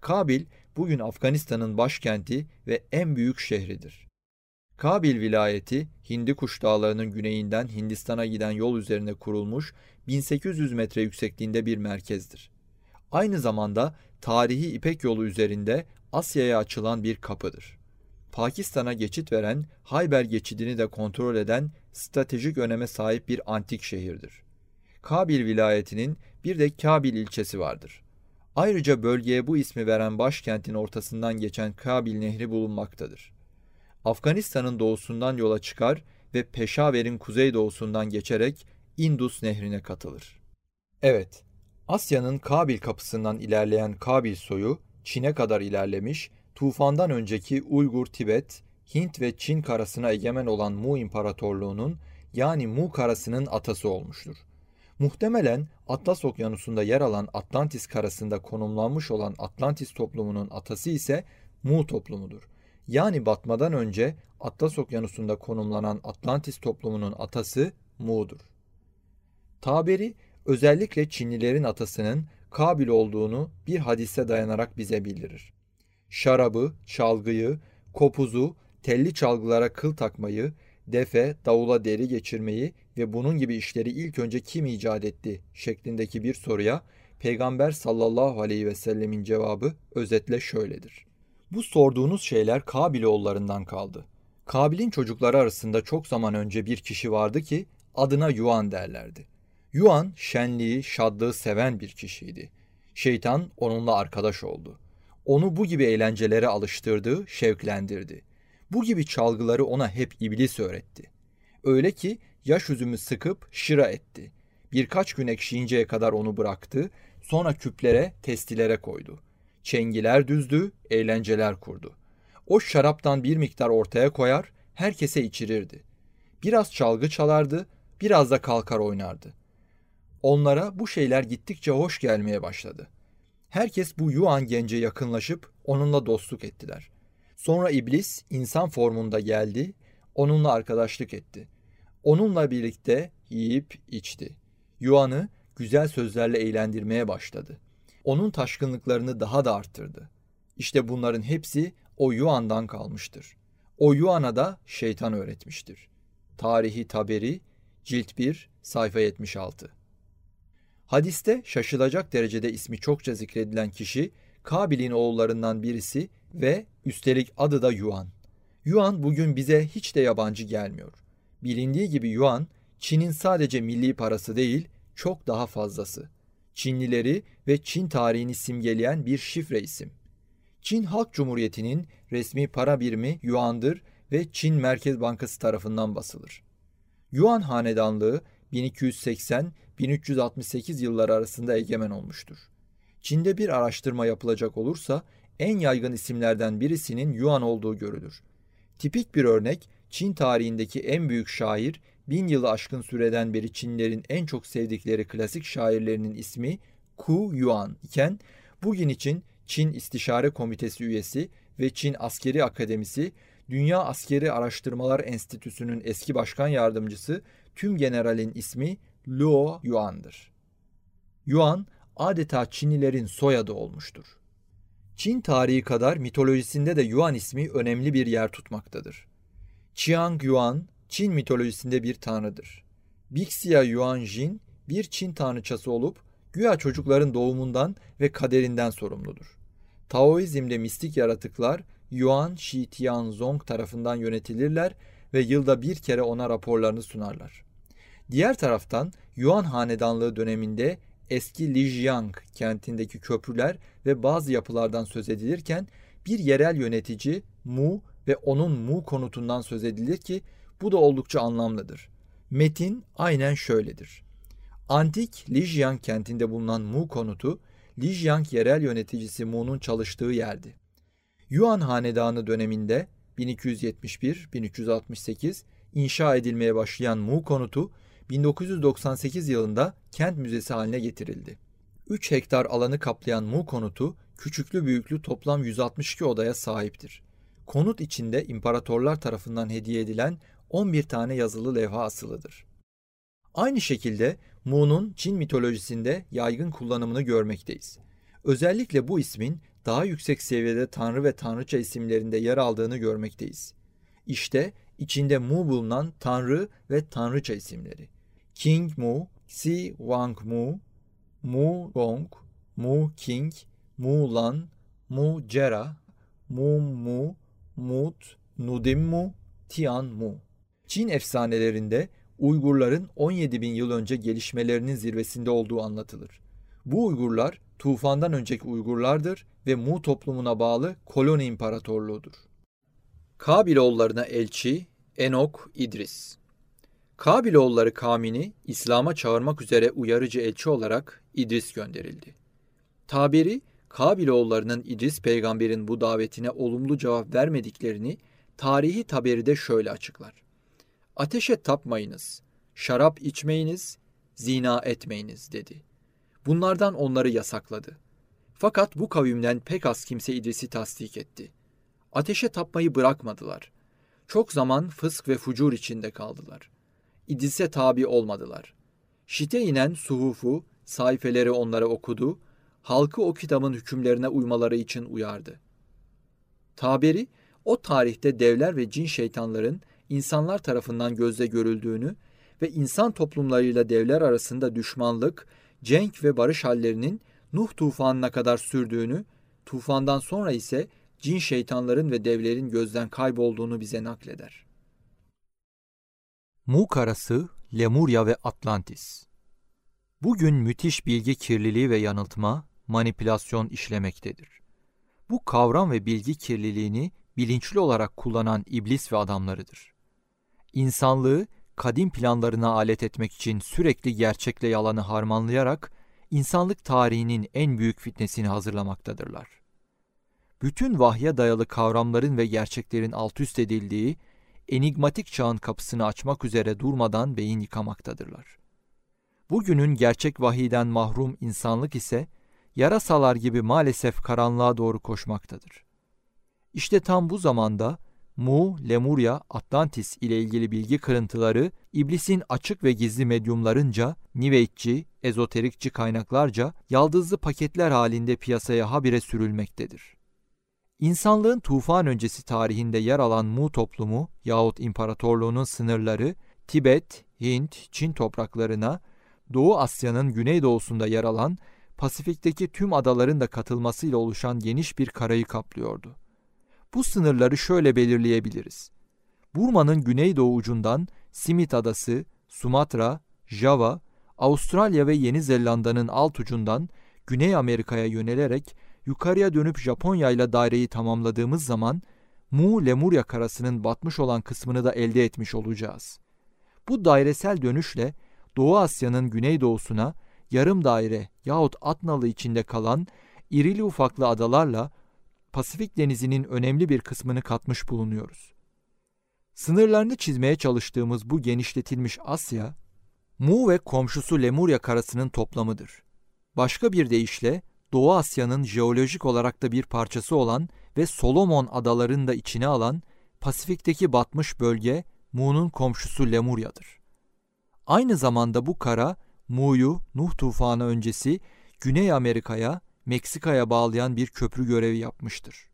Kabil bugün Afganistan'ın başkenti ve en büyük şehridir. Kabil vilayeti Hindikuş dağlarının güneyinden Hindistan'a giden yol üzerine kurulmuş 1800 metre yüksekliğinde bir merkezdir. Aynı zamanda tarihi İpek yolu üzerinde Asya'ya açılan bir kapıdır. Pakistan'a geçit veren Hayber geçidini de kontrol eden stratejik öneme sahip bir antik şehirdir. Kabil vilayetinin bir de Kabil ilçesi vardır. Ayrıca bölgeye bu ismi veren başkentin ortasından geçen Kabil Nehri bulunmaktadır. Afganistan'ın doğusundan yola çıkar ve Peşaver'in kuzeydoğusundan geçerek Indus Nehri'ne katılır. Evet, Asya'nın Kabil kapısından ilerleyen Kabil soyu Çin'e kadar ilerlemiş, tufandan önceki Uygur, Tibet, Hint ve Çin karasına egemen olan Mu İmparatorluğu'nun yani Mu karasının atası olmuştur. Muhtemelen Atlas Okyanusu'nda yer alan Atlantis karasında konumlanmış olan Atlantis toplumunun atası ise Mu toplumudur. Yani batmadan önce Atlas Okyanusu'nda konumlanan Atlantis toplumunun atası Mu'dur. Taberi özellikle Çinlilerin atasının Kabil olduğunu bir hadise dayanarak bize bildirir. Şarabı, çalgıyı, kopuzu, telli çalgılara kıl takmayı, defe, davula deri geçirmeyi ve bunun gibi işleri ilk önce kim icat etti şeklindeki bir soruya Peygamber sallallahu aleyhi ve sellemin cevabı özetle şöyledir. Bu sorduğunuz şeyler Kabil oğullarından kaldı. Kabil'in çocukları arasında çok zaman önce bir kişi vardı ki adına Yuan derlerdi. Yuan şenliği, şadlığı seven bir kişiydi. Şeytan onunla arkadaş oldu. Onu bu gibi eğlencelere alıştırdı, şevklendirdi. Bu gibi çalgıları ona hep iblis öğretti. Öyle ki yaş üzümü sıkıp şıra etti. Birkaç gün ekşiyinceye kadar onu bıraktı, sonra küplere, testilere koydu. Çengiler düzdü, eğlenceler kurdu. O şaraptan bir miktar ortaya koyar, herkese içirirdi. Biraz çalgı çalardı, biraz da kalkar oynardı. Onlara bu şeyler gittikçe hoş gelmeye başladı. Herkes bu Yuan gence yakınlaşıp onunla dostluk ettiler. Sonra iblis insan formunda geldi, onunla arkadaşlık etti. Onunla birlikte yiyip içti. Yuan'ı güzel sözlerle eğlendirmeye başladı. Onun taşkınlıklarını daha da arttırdı. İşte bunların hepsi o Yuan'dan kalmıştır. O Yuan'a da şeytan öğretmiştir. Tarihi Taberi, Cilt 1, sayfa 76 Hadiste şaşılacak derecede ismi çokça zikredilen kişi Kabil'in oğullarından birisi ve üstelik adı da Yuan. Yuan bugün bize hiç de yabancı gelmiyor. Bilindiği gibi Yuan, Çin'in sadece milli parası değil, çok daha fazlası. Çinlileri ve Çin tarihini simgeleyen bir şifre isim. Çin Halk Cumhuriyeti'nin resmi para birimi Yuan'dır ve Çin Merkez Bankası tarafından basılır. Yuan hanedanlığı 1280-1368 yılları arasında egemen olmuştur. Çin'de bir araştırma yapılacak olursa en yaygın isimlerden birisinin Yuan olduğu görülür. Tipik bir örnek Çin tarihindeki en büyük şair, bin yılı aşkın süreden beri Çinlerin en çok sevdikleri klasik şairlerinin ismi Ku Yuan iken bugün için Çin İstişare Komitesi üyesi ve Çin Askeri Akademisi, Dünya Askeri Araştırmalar Enstitüsü'nün eski başkan yardımcısı tüm generalin ismi Luo Yuan'dır. Yuan adeta Çinlilerin soyadı olmuştur. Çin tarihi kadar mitolojisinde de Yuan ismi önemli bir yer tutmaktadır. Qiang Yuan, Çin mitolojisinde bir tanrıdır. Bixia Yuan Jin, bir Çin tanrıçası olup güya çocukların doğumundan ve kaderinden sorumludur. Taoizmde mistik yaratıklar Yuan Shi Tianzong tarafından yönetilirler ve yılda bir kere ona raporlarını sunarlar. Diğer taraftan Yuan hanedanlığı döneminde eski Lijiang kentindeki köprüler ve bazı yapılardan söz edilirken bir yerel yönetici Mu ve onun Mu konutundan söz edilir ki bu da oldukça anlamlıdır. Metin aynen şöyledir. Antik Lijiang kentinde bulunan Mu konutu, Lijiang yerel yöneticisi Mu'nun çalıştığı yerdi. Yuan Hanedanı döneminde 1271-1368 inşa edilmeye başlayan Mu konutu 1998 yılında kent müzesi haline getirildi. 3 hektar alanı kaplayan Mu konutu küçüklü büyüklü toplam 162 odaya sahiptir. Konut içinde imparatorlar tarafından hediye edilen 11 tane yazılı levha asılıdır. Aynı şekilde Mu'nun Çin mitolojisinde yaygın kullanımını görmekteyiz. Özellikle bu ismin daha yüksek seviyede tanrı ve tanrıça isimlerinde yer aldığını görmekteyiz. İşte içinde Mu bulunan tanrı ve tanrıça isimleri. King Mu, Si Wang Mu, Mu Gong, Mu King, Mu Lan, Mu Jera, Mu Mu, Mut, Nudim Mu, Tian Mu. Çin efsanelerinde Uygurların 17 bin yıl önce gelişmelerinin zirvesinde olduğu anlatılır. Bu Uygurlar tufandan önceki Uygurlardır ve Mu toplumuna bağlı koloni imparatorluğudur. Kabiloğullarına elçi Enok İdris Kabiloğulları Kamini İslam'a çağırmak üzere uyarıcı elçi olarak İdris gönderildi. Taberi Kabiloğullarının İdris peygamberin bu davetine olumlu cevap vermediklerini tarihi taberide şöyle açıklar. Ateşe tapmayınız, şarap içmeyiniz, zina etmeyiniz dedi. Bunlardan onları yasakladı. Fakat bu kavimden pek az kimse İdris'i tasdik etti. Ateşe tapmayı bırakmadılar. Çok zaman fısk ve fucur içinde kaldılar. İdris'e tabi olmadılar. Şite inen suhufu, sayfeleri onlara okudu, halkı o kitabın hükümlerine uymaları için uyardı. Taberi, o tarihte devler ve cin şeytanların insanlar tarafından gözle görüldüğünü ve insan toplumlarıyla devler arasında düşmanlık, cenk ve barış hallerinin Nuh tufanına kadar sürdüğünü, tufandan sonra ise cin şeytanların ve devlerin gözden kaybolduğunu bize nakleder. Mu karası, Lemurya ve Atlantis Bugün müthiş bilgi kirliliği ve yanıltma, manipülasyon işlemektedir. Bu kavram ve bilgi kirliliğini bilinçli olarak kullanan iblis ve adamlarıdır. İnsanlığı kadim planlarına alet etmek için sürekli gerçekle yalanı harmanlayarak insanlık tarihinin en büyük fitnesini hazırlamaktadırlar. Bütün vahye dayalı kavramların ve gerçeklerin alt üst edildiği enigmatik çağın kapısını açmak üzere durmadan beyin yıkamaktadırlar. Bugünün gerçek vahiyden mahrum insanlık ise yarasalar gibi maalesef karanlığa doğru koşmaktadır. İşte tam bu zamanda Mu, Lemuria, Atlantis ile ilgili bilgi kırıntıları iblisin açık ve gizli medyumlarınca, Niveitçi, ezoterikçi kaynaklarca yaldızlı paketler halinde piyasaya habire sürülmektedir. İnsanlığın tufan öncesi tarihinde yer alan Mu toplumu yahut imparatorluğunun sınırları Tibet, Hint, Çin topraklarına, Doğu Asya'nın güneydoğusunda yer alan Pasifik'teki tüm adaların da katılmasıyla oluşan geniş bir karayı kaplıyordu. Bu sınırları şöyle belirleyebiliriz. Burma'nın güneydoğu ucundan Simit Adası, Sumatra, Java, Avustralya ve Yeni Zelanda'nın alt ucundan Güney Amerika'ya yönelerek yukarıya dönüp Japonya ile daireyi tamamladığımız zaman Mu Lemuria karasının batmış olan kısmını da elde etmiş olacağız. Bu dairesel dönüşle Doğu Asya'nın güneydoğusuna yarım daire yahut at nalı içinde kalan irili ufaklı adalarla Pasifik denizinin önemli bir kısmını katmış bulunuyoruz. Sınırlarını çizmeye çalıştığımız bu genişletilmiş Asya, Mu ve komşusu Lemurya karasının toplamıdır. Başka bir deyişle Doğu Asya'nın jeolojik olarak da bir parçası olan ve Solomon adalarını da içine alan Pasifik'teki batmış bölge Mu'nun komşusu Lemurya'dır. Aynı zamanda bu kara Mu'yu Nuh tufanı öncesi Güney Amerika'ya, Meksika'ya bağlayan bir köprü görevi yapmıştır.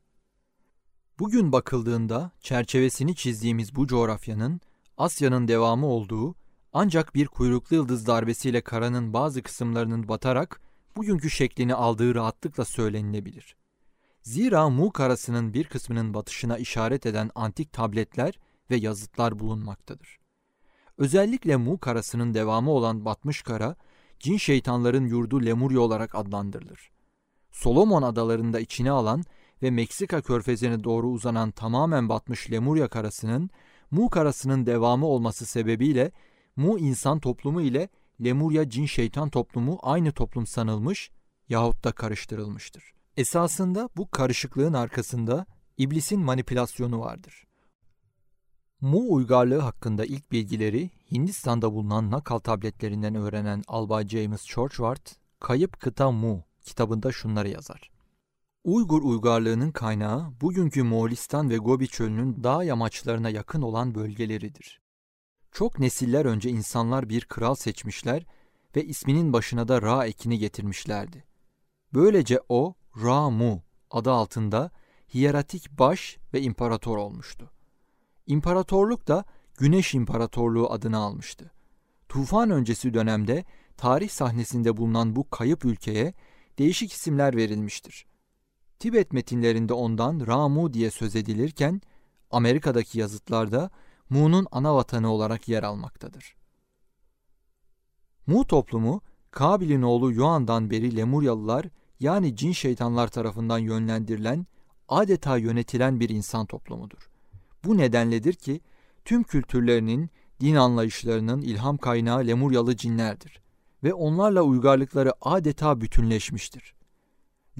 Bugün bakıldığında çerçevesini çizdiğimiz bu coğrafyanın Asya'nın devamı olduğu ancak bir kuyruklu yıldız darbesiyle karanın bazı kısımlarının batarak bugünkü şeklini aldığı rahatlıkla söylenilebilir. Zira Mu karasının bir kısmının batışına işaret eden antik tabletler ve yazıtlar bulunmaktadır. Özellikle Mu karasının devamı olan batmış kara, cin şeytanların yurdu Lemurya olarak adlandırılır. Solomon adalarında içine alan ve Meksika körfezine doğru uzanan tamamen batmış Lemurya karasının Mu karasının devamı olması sebebiyle Mu insan toplumu ile Lemurya cin şeytan toplumu aynı toplum sanılmış yahut da karıştırılmıştır. Esasında bu karışıklığın arkasında iblisin manipülasyonu vardır. Mu uygarlığı hakkında ilk bilgileri Hindistan'da bulunan nakal tabletlerinden öğrenen Albay James Churchward, Kayıp Kıta Mu kitabında şunları yazar. Uygur uygarlığının kaynağı bugünkü Moğolistan ve Gobi çölünün dağ yamaçlarına yakın olan bölgeleridir. Çok nesiller önce insanlar bir kral seçmişler ve isminin başına da Ra ekini getirmişlerdi. Böylece o Ra-Mu adı altında hiyeratik baş ve imparator olmuştu. İmparatorluk da Güneş İmparatorluğu adını almıştı. Tufan öncesi dönemde tarih sahnesinde bulunan bu kayıp ülkeye değişik isimler verilmiştir. Tibet metinlerinde ondan Ramu diye söz edilirken Amerika'daki yazıtlarda Mu'nun ana vatanı olarak yer almaktadır. Mu toplumu Kabil'in oğlu Yuan'dan beri Lemuryalılar yani cin şeytanlar tarafından yönlendirilen, adeta yönetilen bir insan toplumudur. Bu nedenledir ki tüm kültürlerinin, din anlayışlarının ilham kaynağı Lemuryalı cinlerdir ve onlarla uygarlıkları adeta bütünleşmiştir.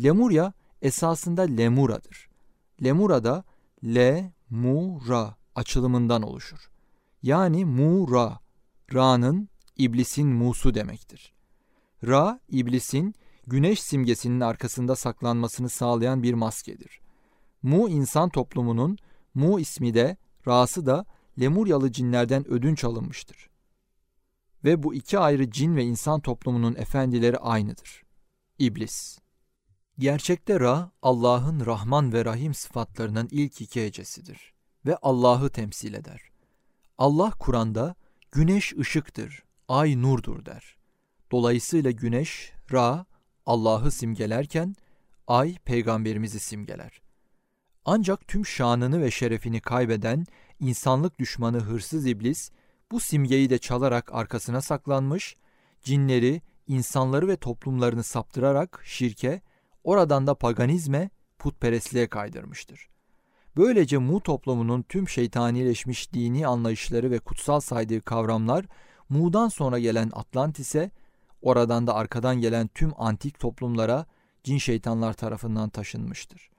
Lemurya esasında Lemura'dır. Lemura'da Le, Mu, Ra açılımından oluşur. Yani Mu, Ra, Ra'nın iblisin musu demektir. Ra, iblisin güneş simgesinin arkasında saklanmasını sağlayan bir maskedir. Mu insan toplumunun Mu ismi de Ra'sı da Lemuryalı cinlerden ödünç alınmıştır. Ve bu iki ayrı cin ve insan toplumunun efendileri aynıdır. İblis. Gerçekte Ra, Allah'ın Rahman ve Rahim sıfatlarının ilk iki hecesidir ve Allah'ı temsil eder. Allah Kur'an'da güneş ışıktır, ay nurdur der. Dolayısıyla güneş, Ra, Allah'ı simgelerken ay peygamberimizi simgeler. Ancak tüm şanını ve şerefini kaybeden insanlık düşmanı hırsız iblis bu simgeyi de çalarak arkasına saklanmış, cinleri, insanları ve toplumlarını saptırarak şirke, oradan da paganizme, putperestliğe kaydırmıştır. Böylece Mu toplumunun tüm şeytanileşmiş dini anlayışları ve kutsal saydığı kavramlar Mu'dan sonra gelen Atlantis'e Oradan da arkadan gelen tüm antik toplumlara cin şeytanlar tarafından taşınmıştır.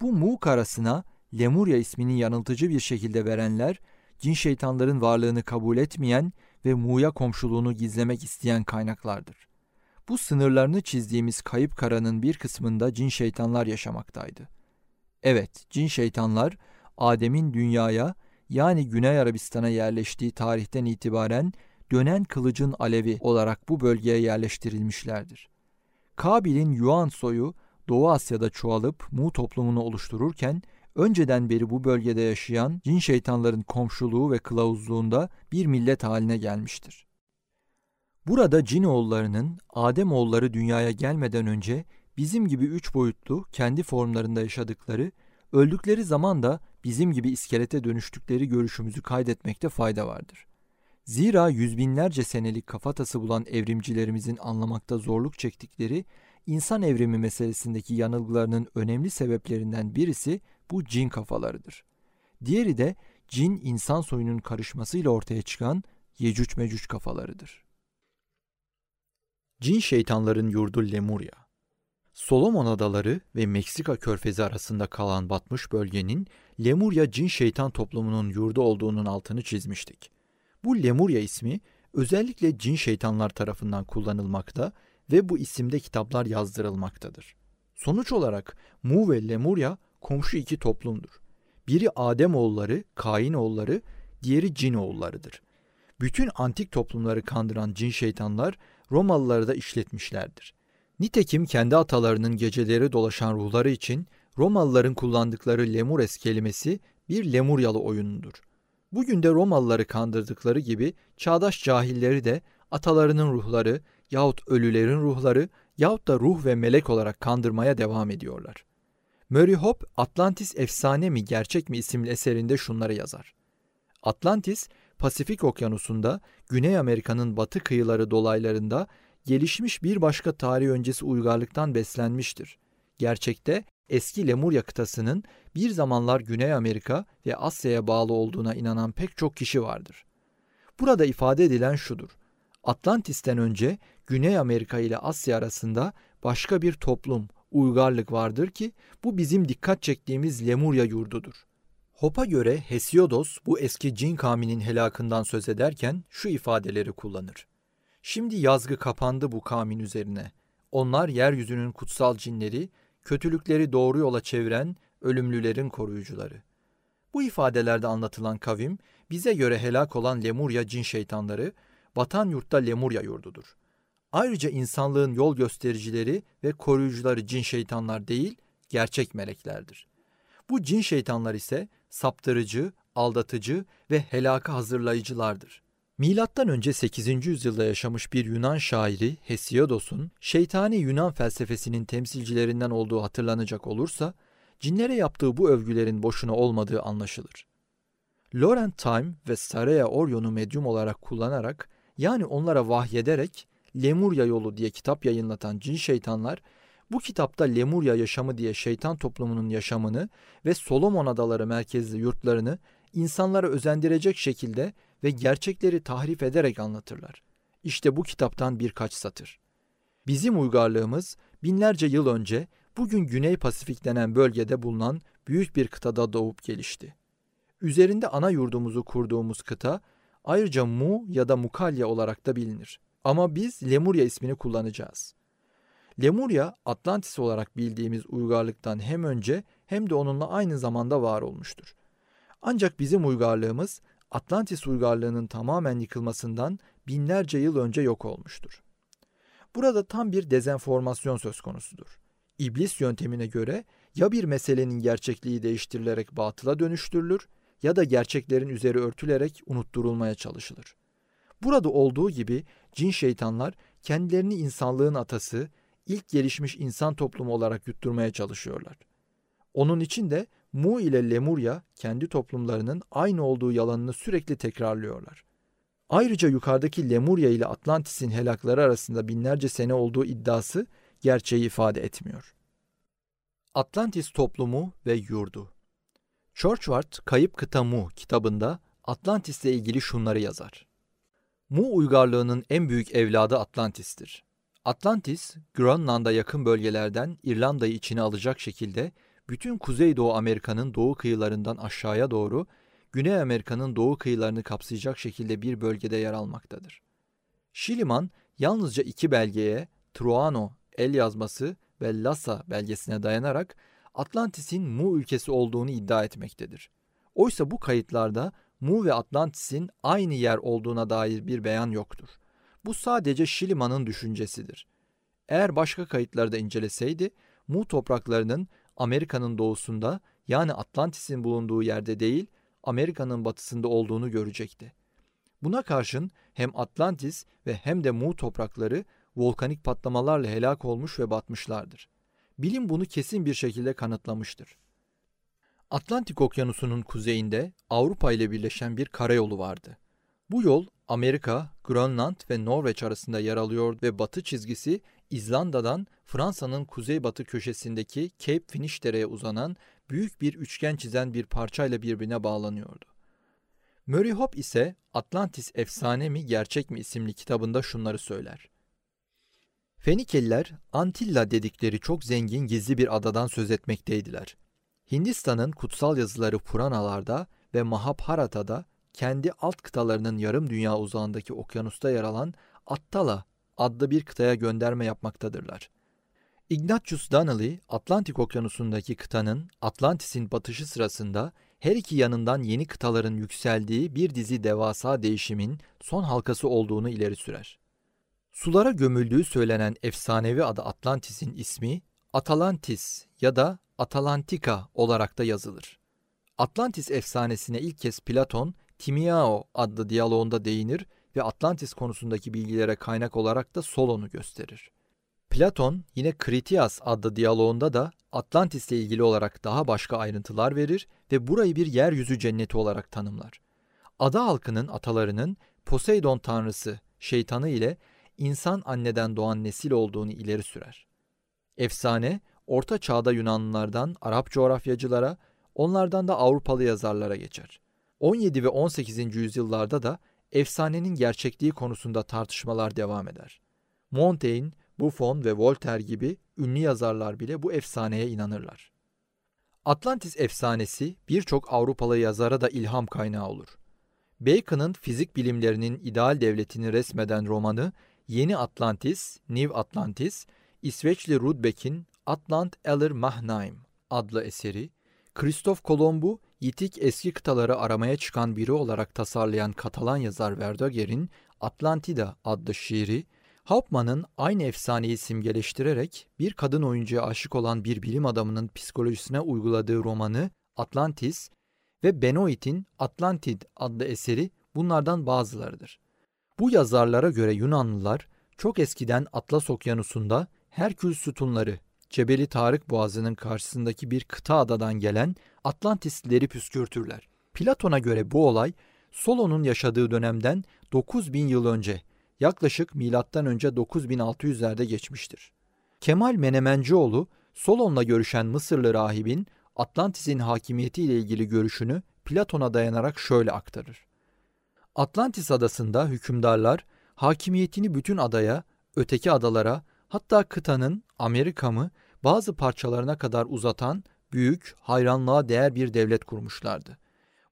Bu Mu karasına Lemurya ismini yanıltıcı bir şekilde verenler, cin şeytanların varlığını kabul etmeyen ve Mu'ya komşuluğunu gizlemek isteyen kaynaklardır. Bu sınırlarını çizdiğimiz kayıp karanın bir kısmında cin şeytanlar yaşamaktaydı. Evet, cin şeytanlar Adem'in dünyaya yani Güney Arabistan'a yerleştiği tarihten itibaren dönen kılıcın alevi olarak bu bölgeye yerleştirilmişlerdir. Kabil'in Yuan soyu Doğu Asya'da çoğalıp Mu toplumunu oluştururken önceden beri bu bölgede yaşayan cin şeytanların komşuluğu ve kılavuzluğunda bir millet haline gelmiştir. Burada cin oğullarının Adem oğulları dünyaya gelmeden önce bizim gibi üç boyutlu kendi formlarında yaşadıkları, öldükleri zaman da bizim gibi iskelete dönüştükleri görüşümüzü kaydetmekte fayda vardır. Zira yüz binlerce senelik kafatası bulan evrimcilerimizin anlamakta zorluk çektikleri insan evrimi meselesindeki yanılgılarının önemli sebeplerinden birisi bu cin kafalarıdır. Diğeri de cin insan soyunun karışmasıyla ortaya çıkan Yecüc Mecüc kafalarıdır. Cin şeytanların yurdu Lemuria. Solomon Adaları ve Meksika körfezi arasında kalan batmış bölgenin Lemuria cin şeytan toplumunun yurdu olduğunun altını çizmiştik. Bu Lemuria ismi özellikle cin şeytanlar tarafından kullanılmakta ve bu isimde kitaplar yazdırılmaktadır. Sonuç olarak Mu ve Lemuria komşu iki toplumdur. Biri Adem oğulları, Kain oğulları, diğeri cin oğullarıdır. Bütün antik toplumları kandıran cin şeytanlar Romalıları da işletmişlerdir. Nitekim kendi atalarının geceleri dolaşan ruhları için Romalıların kullandıkları Lemures kelimesi bir Lemuryalı oyunudur. Bugün de Romalıları kandırdıkları gibi çağdaş cahilleri de atalarının ruhları yahut ölülerin ruhları yahut da ruh ve melek olarak kandırmaya devam ediyorlar. Murray Hop Atlantis Efsane mi Gerçek mi isimli eserinde şunları yazar. Atlantis, Pasifik Okyanusu'nda Güney Amerika'nın batı kıyıları dolaylarında gelişmiş bir başka tarih öncesi uygarlıktan beslenmiştir. Gerçekte eski Lemurya kıtasının bir zamanlar Güney Amerika ve Asya'ya bağlı olduğuna inanan pek çok kişi vardır. Burada ifade edilen şudur. Atlantis'ten önce Güney Amerika ile Asya arasında başka bir toplum, uygarlık vardır ki bu bizim dikkat çektiğimiz Lemurya yurdudur. Hop'a göre Hesiodos bu eski cin kavminin helakından söz ederken şu ifadeleri kullanır. Şimdi yazgı kapandı bu kavmin üzerine. Onlar yeryüzünün kutsal cinleri, kötülükleri doğru yola çeviren ölümlülerin koruyucuları. Bu ifadelerde anlatılan kavim, bize göre helak olan Lemurya cin şeytanları, batan yurtta Lemurya yurdudur. Ayrıca insanlığın yol göstericileri ve koruyucuları cin şeytanlar değil, gerçek meleklerdir. Bu cin şeytanlar ise saptırıcı, aldatıcı ve helaka hazırlayıcılardır. Milattan önce 8. yüzyılda yaşamış bir Yunan şairi Hesiodos'un şeytani Yunan felsefesinin temsilcilerinden olduğu hatırlanacak olursa, cinlere yaptığı bu övgülerin boşuna olmadığı anlaşılır. Laurent Time ve Saraya Orion'u medyum olarak kullanarak, yani onlara vahyederek Lemurya yolu diye kitap yayınlatan cin şeytanlar, bu kitapta Lemurya yaşamı diye şeytan toplumunun yaşamını ve Solomon adaları merkezli yurtlarını insanlara özendirecek şekilde ve gerçekleri tahrif ederek anlatırlar. İşte bu kitaptan birkaç satır. Bizim uygarlığımız binlerce yıl önce bugün Güney Pasifik denen bölgede bulunan büyük bir kıtada doğup gelişti. Üzerinde ana yurdumuzu kurduğumuz kıta ayrıca Mu ya da Mukalya olarak da bilinir. Ama biz Lemurya ismini kullanacağız. Lemurya, Atlantis olarak bildiğimiz uygarlıktan hem önce hem de onunla aynı zamanda var olmuştur. Ancak bizim uygarlığımız Atlantis uygarlığının tamamen yıkılmasından binlerce yıl önce yok olmuştur. Burada tam bir dezenformasyon söz konusudur. İblis yöntemine göre ya bir meselenin gerçekliği değiştirilerek batıla dönüştürülür ya da gerçeklerin üzeri örtülerek unutturulmaya çalışılır. Burada olduğu gibi cin şeytanlar kendilerini insanlığın atası, ilk gelişmiş insan toplumu olarak yutturmaya çalışıyorlar. Onun için de Mu ile Lemurya kendi toplumlarının aynı olduğu yalanını sürekli tekrarlıyorlar. Ayrıca yukarıdaki Lemurya ile Atlantis'in helakları arasında binlerce sene olduğu iddiası gerçeği ifade etmiyor. Atlantis toplumu ve yurdu Churchward Kayıp Kıta Mu kitabında Atlantis ile ilgili şunları yazar. Mu uygarlığının en büyük evladı Atlantis'tir. Atlantis, Grönland'a yakın bölgelerden İrlanda'yı içine alacak şekilde bütün Kuzeydoğu Amerika'nın doğu kıyılarından aşağıya doğru Güney Amerika'nın doğu kıyılarını kapsayacak şekilde bir bölgede yer almaktadır. Şiliman yalnızca iki belgeye Truano el yazması ve Lhasa belgesine dayanarak Atlantis'in Mu ülkesi olduğunu iddia etmektedir. Oysa bu kayıtlarda Mu ve Atlantis'in aynı yer olduğuna dair bir beyan yoktur. Bu sadece Şiliman'ın düşüncesidir. Eğer başka kayıtları da inceleseydi, Mu topraklarının Amerika'nın doğusunda yani Atlantis'in bulunduğu yerde değil, Amerika'nın batısında olduğunu görecekti. Buna karşın hem Atlantis ve hem de Mu toprakları volkanik patlamalarla helak olmuş ve batmışlardır. Bilim bunu kesin bir şekilde kanıtlamıştır. Atlantik Okyanusu'nun kuzeyinde Avrupa ile birleşen bir karayolu vardı. Bu yol Amerika, Grönland ve Norveç arasında yer alıyor ve batı çizgisi İzlanda'dan Fransa'nın kuzeybatı köşesindeki Cape Finishdere'ye uzanan büyük bir üçgen çizen bir parçayla birbirine bağlanıyordu. Murray Hop ise Atlantis Efsane mi Gerçek mi isimli kitabında şunları söyler. Fenikeliler Antilla dedikleri çok zengin gizli bir adadan söz etmekteydiler. Hindistan'ın kutsal yazıları Puranalarda ve Mahabharata'da kendi alt kıtalarının yarım dünya uzağındaki okyanusta yer alan Attala adlı bir kıtaya gönderme yapmaktadırlar. Ignatius Donnelly, Atlantik Okyanusu'ndaki kıtanın Atlantis'in batışı sırasında her iki yanından yeni kıtaların yükseldiği bir dizi devasa değişimin son halkası olduğunu ileri sürer. Sulara gömüldüğü söylenen efsanevi adı Atlantis'in ismi Atalantis ya da Atalantika olarak da yazılır. Atlantis efsanesine ilk kez Platon, Timiao adlı diyaloğunda değinir ve Atlantis konusundaki bilgilere kaynak olarak da Solon'u gösterir. Platon yine Kritias adlı diyaloğunda da Atlantis ile ilgili olarak daha başka ayrıntılar verir ve burayı bir yeryüzü cenneti olarak tanımlar. Ada halkının atalarının Poseidon tanrısı, şeytanı ile insan anneden doğan nesil olduğunu ileri sürer. Efsane, Orta Çağ'da Yunanlılardan Arap coğrafyacılara, onlardan da Avrupalı yazarlara geçer. 17 ve 18. yüzyıllarda da efsanenin gerçekliği konusunda tartışmalar devam eder. Montaigne, Buffon ve Voltaire gibi ünlü yazarlar bile bu efsaneye inanırlar. Atlantis efsanesi birçok Avrupalı yazara da ilham kaynağı olur. Bacon'ın fizik bilimlerinin ideal devletini resmeden romanı Yeni Atlantis, New Atlantis, İsveçli Rudbeck'in Atlant eller Mahnaim adlı eseri, Kristof Kolombu yitik eski kıtaları aramaya çıkan biri olarak tasarlayan Katalan yazar Verdaguer'in Atlantida adlı şiiri, Hauptmann'ın aynı efsaneyi simgeleştirerek bir kadın oyuncuya aşık olan bir bilim adamının psikolojisine uyguladığı romanı Atlantis ve Benoit'in Atlantid adlı eseri bunlardan bazılarıdır. Bu yazarlara göre Yunanlılar çok eskiden Atlas Okyanusu'nda Herkül sütunları, Cebeli Tarık Boğazı'nın karşısındaki bir kıta adadan gelen Atlantislileri püskürtürler. Platon'a göre bu olay Solon'un yaşadığı dönemden 9000 yıl önce yaklaşık milattan önce 9600'lerde geçmiştir. Kemal Menemencioğlu Solon'la görüşen Mısırlı rahibin Atlantis'in hakimiyetiyle ilgili görüşünü Platon'a dayanarak şöyle aktarır. Atlantis adasında hükümdarlar hakimiyetini bütün adaya, öteki adalara, hatta kıtanın Amerika mı bazı parçalarına kadar uzatan büyük, hayranlığa değer bir devlet kurmuşlardı.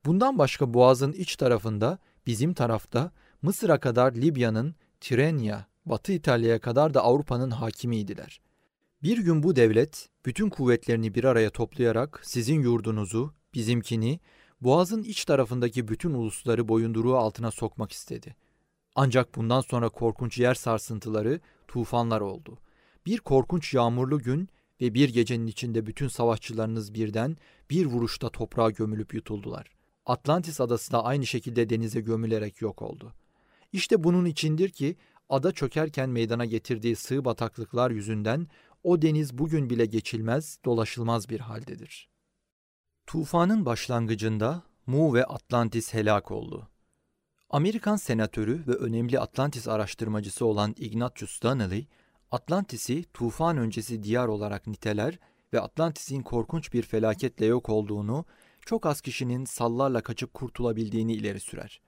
Bundan başka boğazın iç tarafında, bizim tarafta Mısır'a kadar Libya'nın, Tirenya, Batı İtalya'ya kadar da Avrupa'nın hakimiydiler. Bir gün bu devlet bütün kuvvetlerini bir araya toplayarak sizin yurdunuzu, bizimkini, boğazın iç tarafındaki bütün ulusları boyunduruğu altına sokmak istedi. Ancak bundan sonra korkunç yer sarsıntıları, tufanlar oldu. Bir korkunç yağmurlu gün ve bir gecenin içinde bütün savaşçılarınız birden bir vuruşta toprağa gömülüp yutuldular. Atlantis adası da aynı şekilde denize gömülerek yok oldu. İşte bunun içindir ki ada çökerken meydana getirdiği sığ bataklıklar yüzünden o deniz bugün bile geçilmez, dolaşılmaz bir haldedir. Tufanın başlangıcında Mu ve Atlantis helak oldu. Amerikan senatörü ve önemli Atlantis araştırmacısı olan Ignatius Donnelly, Atlantis'i tufan öncesi diyar olarak niteler ve Atlantis'in korkunç bir felaketle yok olduğunu, çok az kişinin sallarla kaçıp kurtulabildiğini ileri sürer.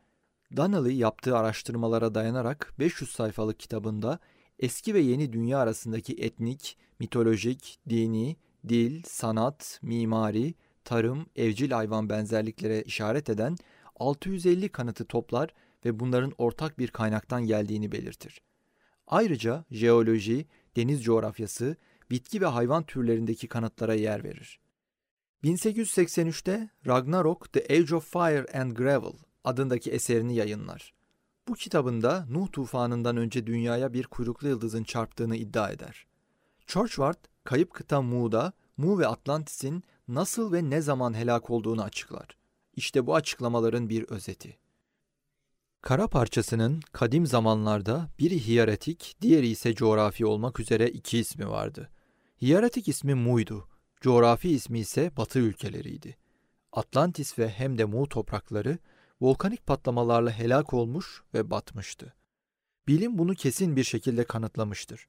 Donnelly yaptığı araştırmalara dayanarak 500 sayfalık kitabında eski ve yeni dünya arasındaki etnik, mitolojik, dini, dil, sanat, mimari, tarım, evcil hayvan benzerliklere işaret eden 650 kanıtı toplar ve bunların ortak bir kaynaktan geldiğini belirtir. Ayrıca jeoloji, deniz coğrafyası, bitki ve hayvan türlerindeki kanıtlara yer verir. 1883'te Ragnarok The Age of Fire and Gravel adındaki eserini yayınlar. Bu kitabında Nuh tufanından önce dünyaya bir kuyruklu yıldızın çarptığını iddia eder. Churchward, kayıp kıta Mu'da Mu ve Atlantis'in nasıl ve ne zaman helak olduğunu açıklar. İşte bu açıklamaların bir özeti. Kara parçasının kadim zamanlarda biri hiyeretik, diğeri ise coğrafi olmak üzere iki ismi vardı. Hiyeretik ismi Mu'ydu, coğrafi ismi ise Batı ülkeleriydi. Atlantis ve hem de Mu toprakları volkanik patlamalarla helak olmuş ve batmıştı. Bilim bunu kesin bir şekilde kanıtlamıştır.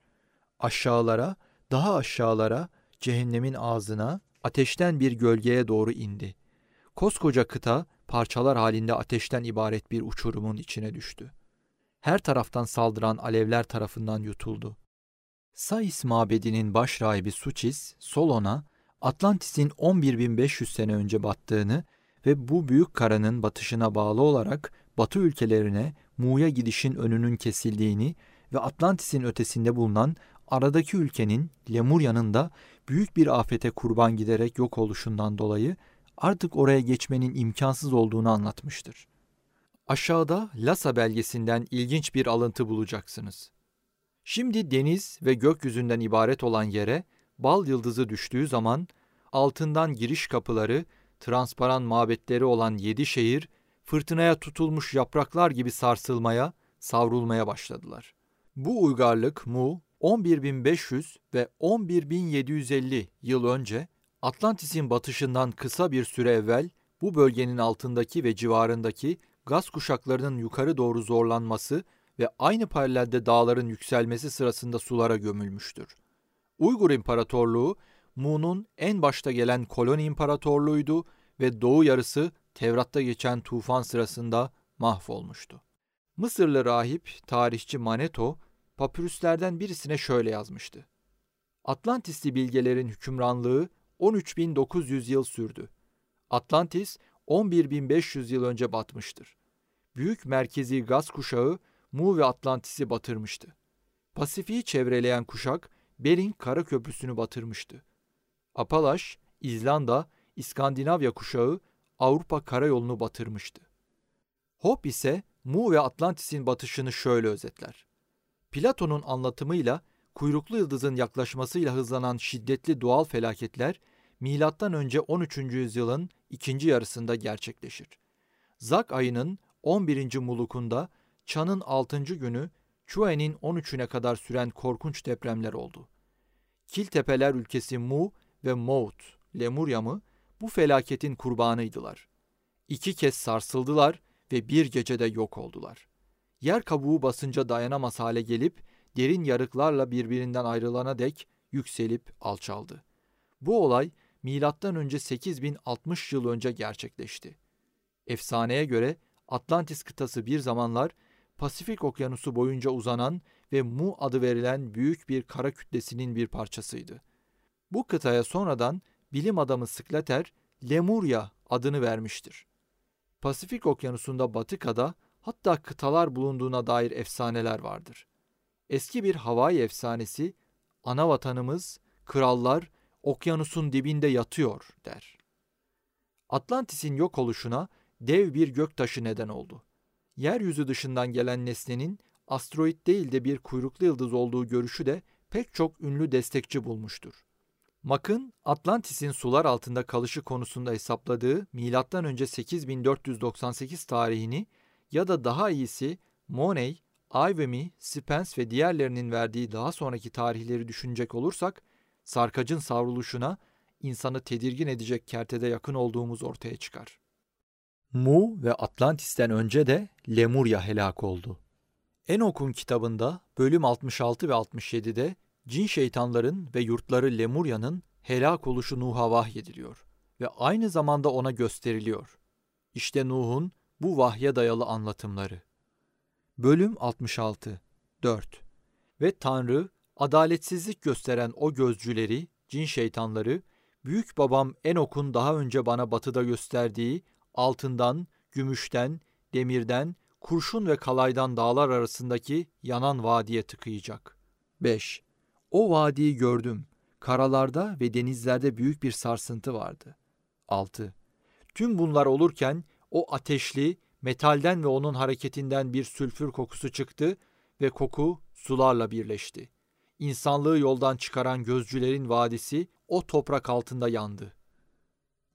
Aşağılara, daha aşağılara, cehennemin ağzına, ateşten bir gölgeye doğru indi. Koskoca kıta parçalar halinde ateşten ibaret bir uçurumun içine düştü. Her taraftan saldıran alevler tarafından yutuldu. Sais mabedinin baş rahibi Suchis, Solon'a Atlantis'in 11.500 sene önce battığını ve bu büyük karanın batışına bağlı olarak batı ülkelerine Mu'ya gidişin önünün kesildiğini ve Atlantis'in ötesinde bulunan aradaki ülkenin Lemurya'nın da büyük bir afete kurban giderek yok oluşundan dolayı artık oraya geçmenin imkansız olduğunu anlatmıştır. Aşağıda Lhasa belgesinden ilginç bir alıntı bulacaksınız. Şimdi deniz ve gökyüzünden ibaret olan yere bal yıldızı düştüğü zaman altından giriş kapıları, transparan mabetleri olan yedi şehir fırtınaya tutulmuş yapraklar gibi sarsılmaya, savrulmaya başladılar. Bu uygarlık Mu 11.500 ve 11.750 yıl önce Atlantis'in batışından kısa bir süre evvel bu bölgenin altındaki ve civarındaki gaz kuşaklarının yukarı doğru zorlanması ve aynı paralelde dağların yükselmesi sırasında sulara gömülmüştür. Uygur İmparatorluğu, Mu'nun en başta gelen koloni imparatorluğuydu ve doğu yarısı Tevrat'ta geçen tufan sırasında mahvolmuştu. Mısırlı rahip, tarihçi Maneto, papürüslerden birisine şöyle yazmıştı. Atlantisli bilgelerin hükümranlığı 13.900 yıl sürdü. Atlantis 11.500 yıl önce batmıştır. Büyük merkezi gaz kuşağı Mu ve Atlantis'i batırmıştı. Pasifik'i çevreleyen kuşak Bering Kara Köprüsü'nü batırmıştı. Apalaş, İzlanda, İskandinavya kuşağı Avrupa karayolunu batırmıştı. Hope ise Mu ve Atlantis'in batışını şöyle özetler. Platon'un anlatımıyla kuyruklu yıldızın yaklaşmasıyla hızlanan şiddetli doğal felaketler milattan önce 13. yüzyılın ikinci yarısında gerçekleşir. Zak ayının 11. mulukunda Çan'ın 6. günü Chue'nin 13'üne kadar süren korkunç depremler oldu. Kiltepeler ülkesi Mu ve Mout, Lemurya mı bu felaketin kurbanıydılar. İki kez sarsıldılar ve bir gecede yok oldular. Yer kabuğu basınca dayanamaz hale gelip derin yarıklarla birbirinden ayrılana dek yükselip alçaldı. Bu olay önce 8060 yıl önce gerçekleşti. Efsaneye göre Atlantis kıtası bir zamanlar Pasifik Okyanusu boyunca uzanan ve Mu adı verilen büyük bir kara kütlesinin bir parçasıydı. Bu kıtaya sonradan bilim adamı Sklater Lemurya adını vermiştir. Pasifik Okyanusu'nda Batıka'da hatta kıtalar bulunduğuna dair efsaneler vardır. Eski bir Hawaii efsanesi, ana vatanımız, krallar okyanusun dibinde yatıyor der. Atlantis'in yok oluşuna dev bir göktaşı neden oldu. Yeryüzü dışından gelen nesnenin asteroid değil de bir kuyruklu yıldız olduğu görüşü de pek çok ünlü destekçi bulmuştur. Mack'ın Atlantis'in sular altında kalışı konusunda hesapladığı M.Ö. 8498 tarihini ya da daha iyisi Money, Ivemy, Spence ve diğerlerinin verdiği daha sonraki tarihleri düşünecek olursak, sarkacın savruluşuna insanı tedirgin edecek kertede yakın olduğumuz ortaya çıkar. Mu ve Atlantis'ten önce de Lemurya helak oldu. Enok'un kitabında bölüm 66 ve 67'de cin şeytanların ve yurtları Lemurya'nın helak oluşu Nuh'a vahyediliyor ve aynı zamanda ona gösteriliyor. İşte Nuh'un bu vahye dayalı anlatımları. Bölüm 66 4 Ve Tanrı, adaletsizlik gösteren o gözcüleri, cin şeytanları, büyük babam Enok'un daha önce bana batıda gösterdiği altından, gümüşten, demirden, kurşun ve kalaydan dağlar arasındaki yanan vadiye tıkayacak. 5. O vadiyi gördüm. Karalarda ve denizlerde büyük bir sarsıntı vardı. 6. Tüm bunlar olurken o ateşli, metalden ve onun hareketinden bir sülfür kokusu çıktı ve koku sularla birleşti. İnsanlığı yoldan çıkaran gözcülerin vadisi o toprak altında yandı.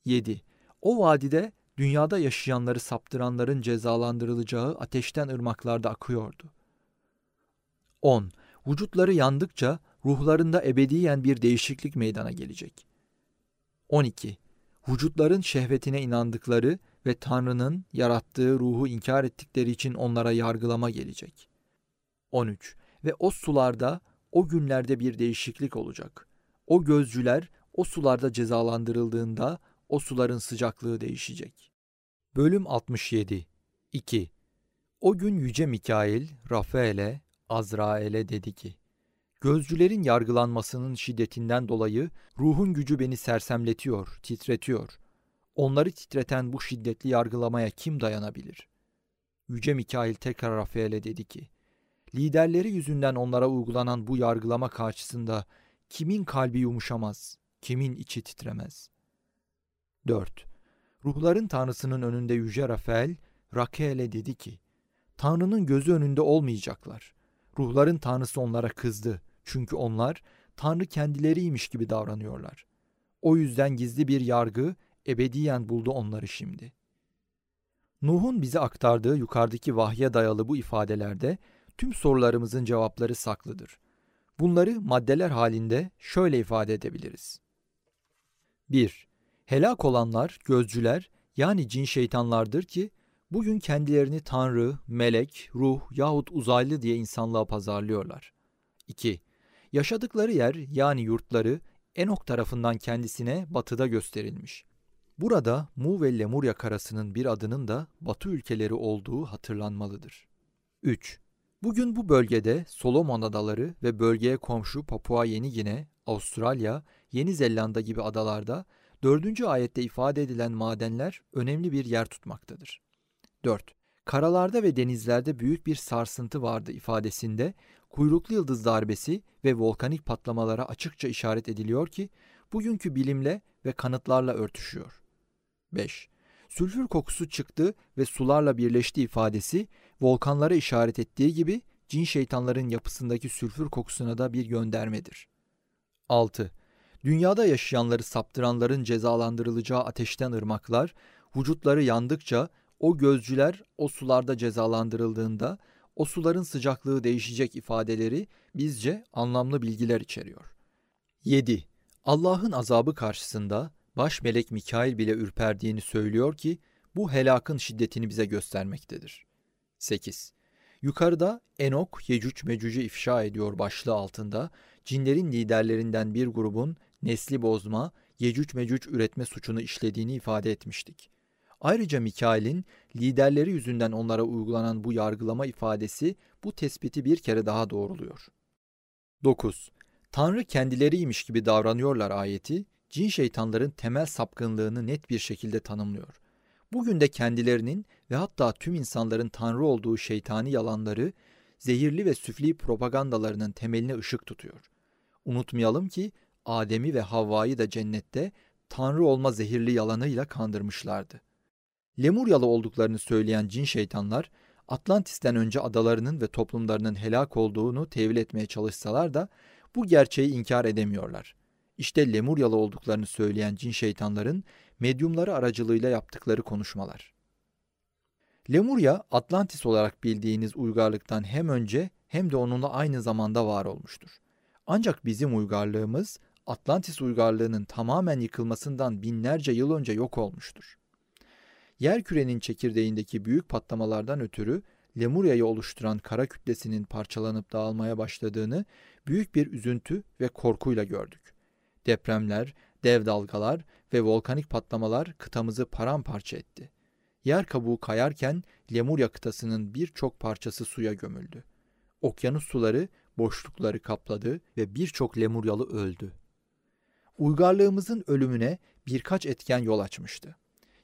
7. O vadide dünyada yaşayanları saptıranların cezalandırılacağı ateşten ırmaklarda akıyordu. 10. Vücutları yandıkça ruhlarında ebediyen bir değişiklik meydana gelecek. 12. Vücutların şehvetine inandıkları ve Tanrı'nın yarattığı ruhu inkar ettikleri için onlara yargılama gelecek. 13. Ve o sularda o günlerde bir değişiklik olacak. O gözcüler o sularda cezalandırıldığında o suların sıcaklığı değişecek. Bölüm 67 2. O gün Yüce Mikail, Rafael'e, Azrail'e dedi ki, Gözcülerin yargılanmasının şiddetinden dolayı ruhun gücü beni sersemletiyor, titretiyor. Onları titreten bu şiddetli yargılamaya kim dayanabilir? Yüce Mikail tekrar Rafael'e dedi ki, liderleri yüzünden onlara uygulanan bu yargılama karşısında kimin kalbi yumuşamaz, kimin içi titremez? 4. Ruhların Tanrısının önünde Yüce Rafael, Rakel'e dedi ki, Tanrı'nın gözü önünde olmayacaklar. Ruhların Tanrısı onlara kızdı. Çünkü onlar Tanrı kendileriymiş gibi davranıyorlar. O yüzden gizli bir yargı ebediyen buldu onları şimdi. Nuh'un bize aktardığı yukarıdaki vahye dayalı bu ifadelerde tüm sorularımızın cevapları saklıdır. Bunları maddeler halinde şöyle ifade edebiliriz. 1. Helak olanlar, gözcüler yani cin şeytanlardır ki bugün kendilerini tanrı, melek, ruh yahut uzaylı diye insanlığa pazarlıyorlar. 2. Yaşadıkları yer yani yurtları Enok tarafından kendisine batıda gösterilmiş. Burada Mu ve Lemurya karasının bir adının da batı ülkeleri olduğu hatırlanmalıdır. 3. Bugün bu bölgede Solomon Adaları ve bölgeye komşu Papua Yeni Gine, Avustralya, Yeni Zelanda gibi adalarda 4. ayette ifade edilen madenler önemli bir yer tutmaktadır. 4. Karalarda ve denizlerde büyük bir sarsıntı vardı ifadesinde kuyruklu yıldız darbesi ve volkanik patlamalara açıkça işaret ediliyor ki bugünkü bilimle ve kanıtlarla örtüşüyor. 5. Sülfür kokusu çıktı ve sularla birleşti ifadesi volkanlara işaret ettiği gibi cin şeytanların yapısındaki sülfür kokusuna da bir göndermedir. 6. Dünyada yaşayanları saptıranların cezalandırılacağı ateşten ırmaklar, vücutları yandıkça o gözcüler o sularda cezalandırıldığında o suların sıcaklığı değişecek ifadeleri bizce anlamlı bilgiler içeriyor. 7. Allah'ın azabı karşısında baş melek Mikail bile ürperdiğini söylüyor ki bu helakın şiddetini bize göstermektedir. 8. Yukarıda Enok Yecüc Mecüc'ü ifşa ediyor başlığı altında cinlerin liderlerinden bir grubun nesli bozma, Yecüc Mecüc üretme suçunu işlediğini ifade etmiştik. Ayrıca Mikail'in liderleri yüzünden onlara uygulanan bu yargılama ifadesi bu tespiti bir kere daha doğruluyor. 9. Tanrı kendileriymiş gibi davranıyorlar ayeti, cin şeytanların temel sapkınlığını net bir şekilde tanımlıyor. Bugün de kendilerinin ve hatta tüm insanların Tanrı olduğu şeytani yalanları, zehirli ve süfli propagandalarının temeline ışık tutuyor. Unutmayalım ki Adem'i ve Havva'yı da cennette Tanrı olma zehirli yalanıyla kandırmışlardı. Lemuryalı olduklarını söyleyen cin şeytanlar, Atlantis'ten önce adalarının ve toplumlarının helak olduğunu tevil etmeye çalışsalar da bu gerçeği inkar edemiyorlar. İşte Lemuryalı olduklarını söyleyen cin şeytanların medyumları aracılığıyla yaptıkları konuşmalar. Lemurya, Atlantis olarak bildiğiniz uygarlıktan hem önce hem de onunla aynı zamanda var olmuştur. Ancak bizim uygarlığımız Atlantis uygarlığının tamamen yıkılmasından binlerce yıl önce yok olmuştur. Yer kürenin çekirdeğindeki büyük patlamalardan ötürü Lemurya'yı oluşturan kara kütlesinin parçalanıp dağılmaya başladığını büyük bir üzüntü ve korkuyla gördük. Depremler, dev dalgalar ve volkanik patlamalar kıtamızı paramparça etti. Yer kabuğu kayarken Lemurya kıtasının birçok parçası suya gömüldü. Okyanus suları boşlukları kapladı ve birçok Lemuryalı öldü. Uygarlığımızın ölümüne birkaç etken yol açmıştı.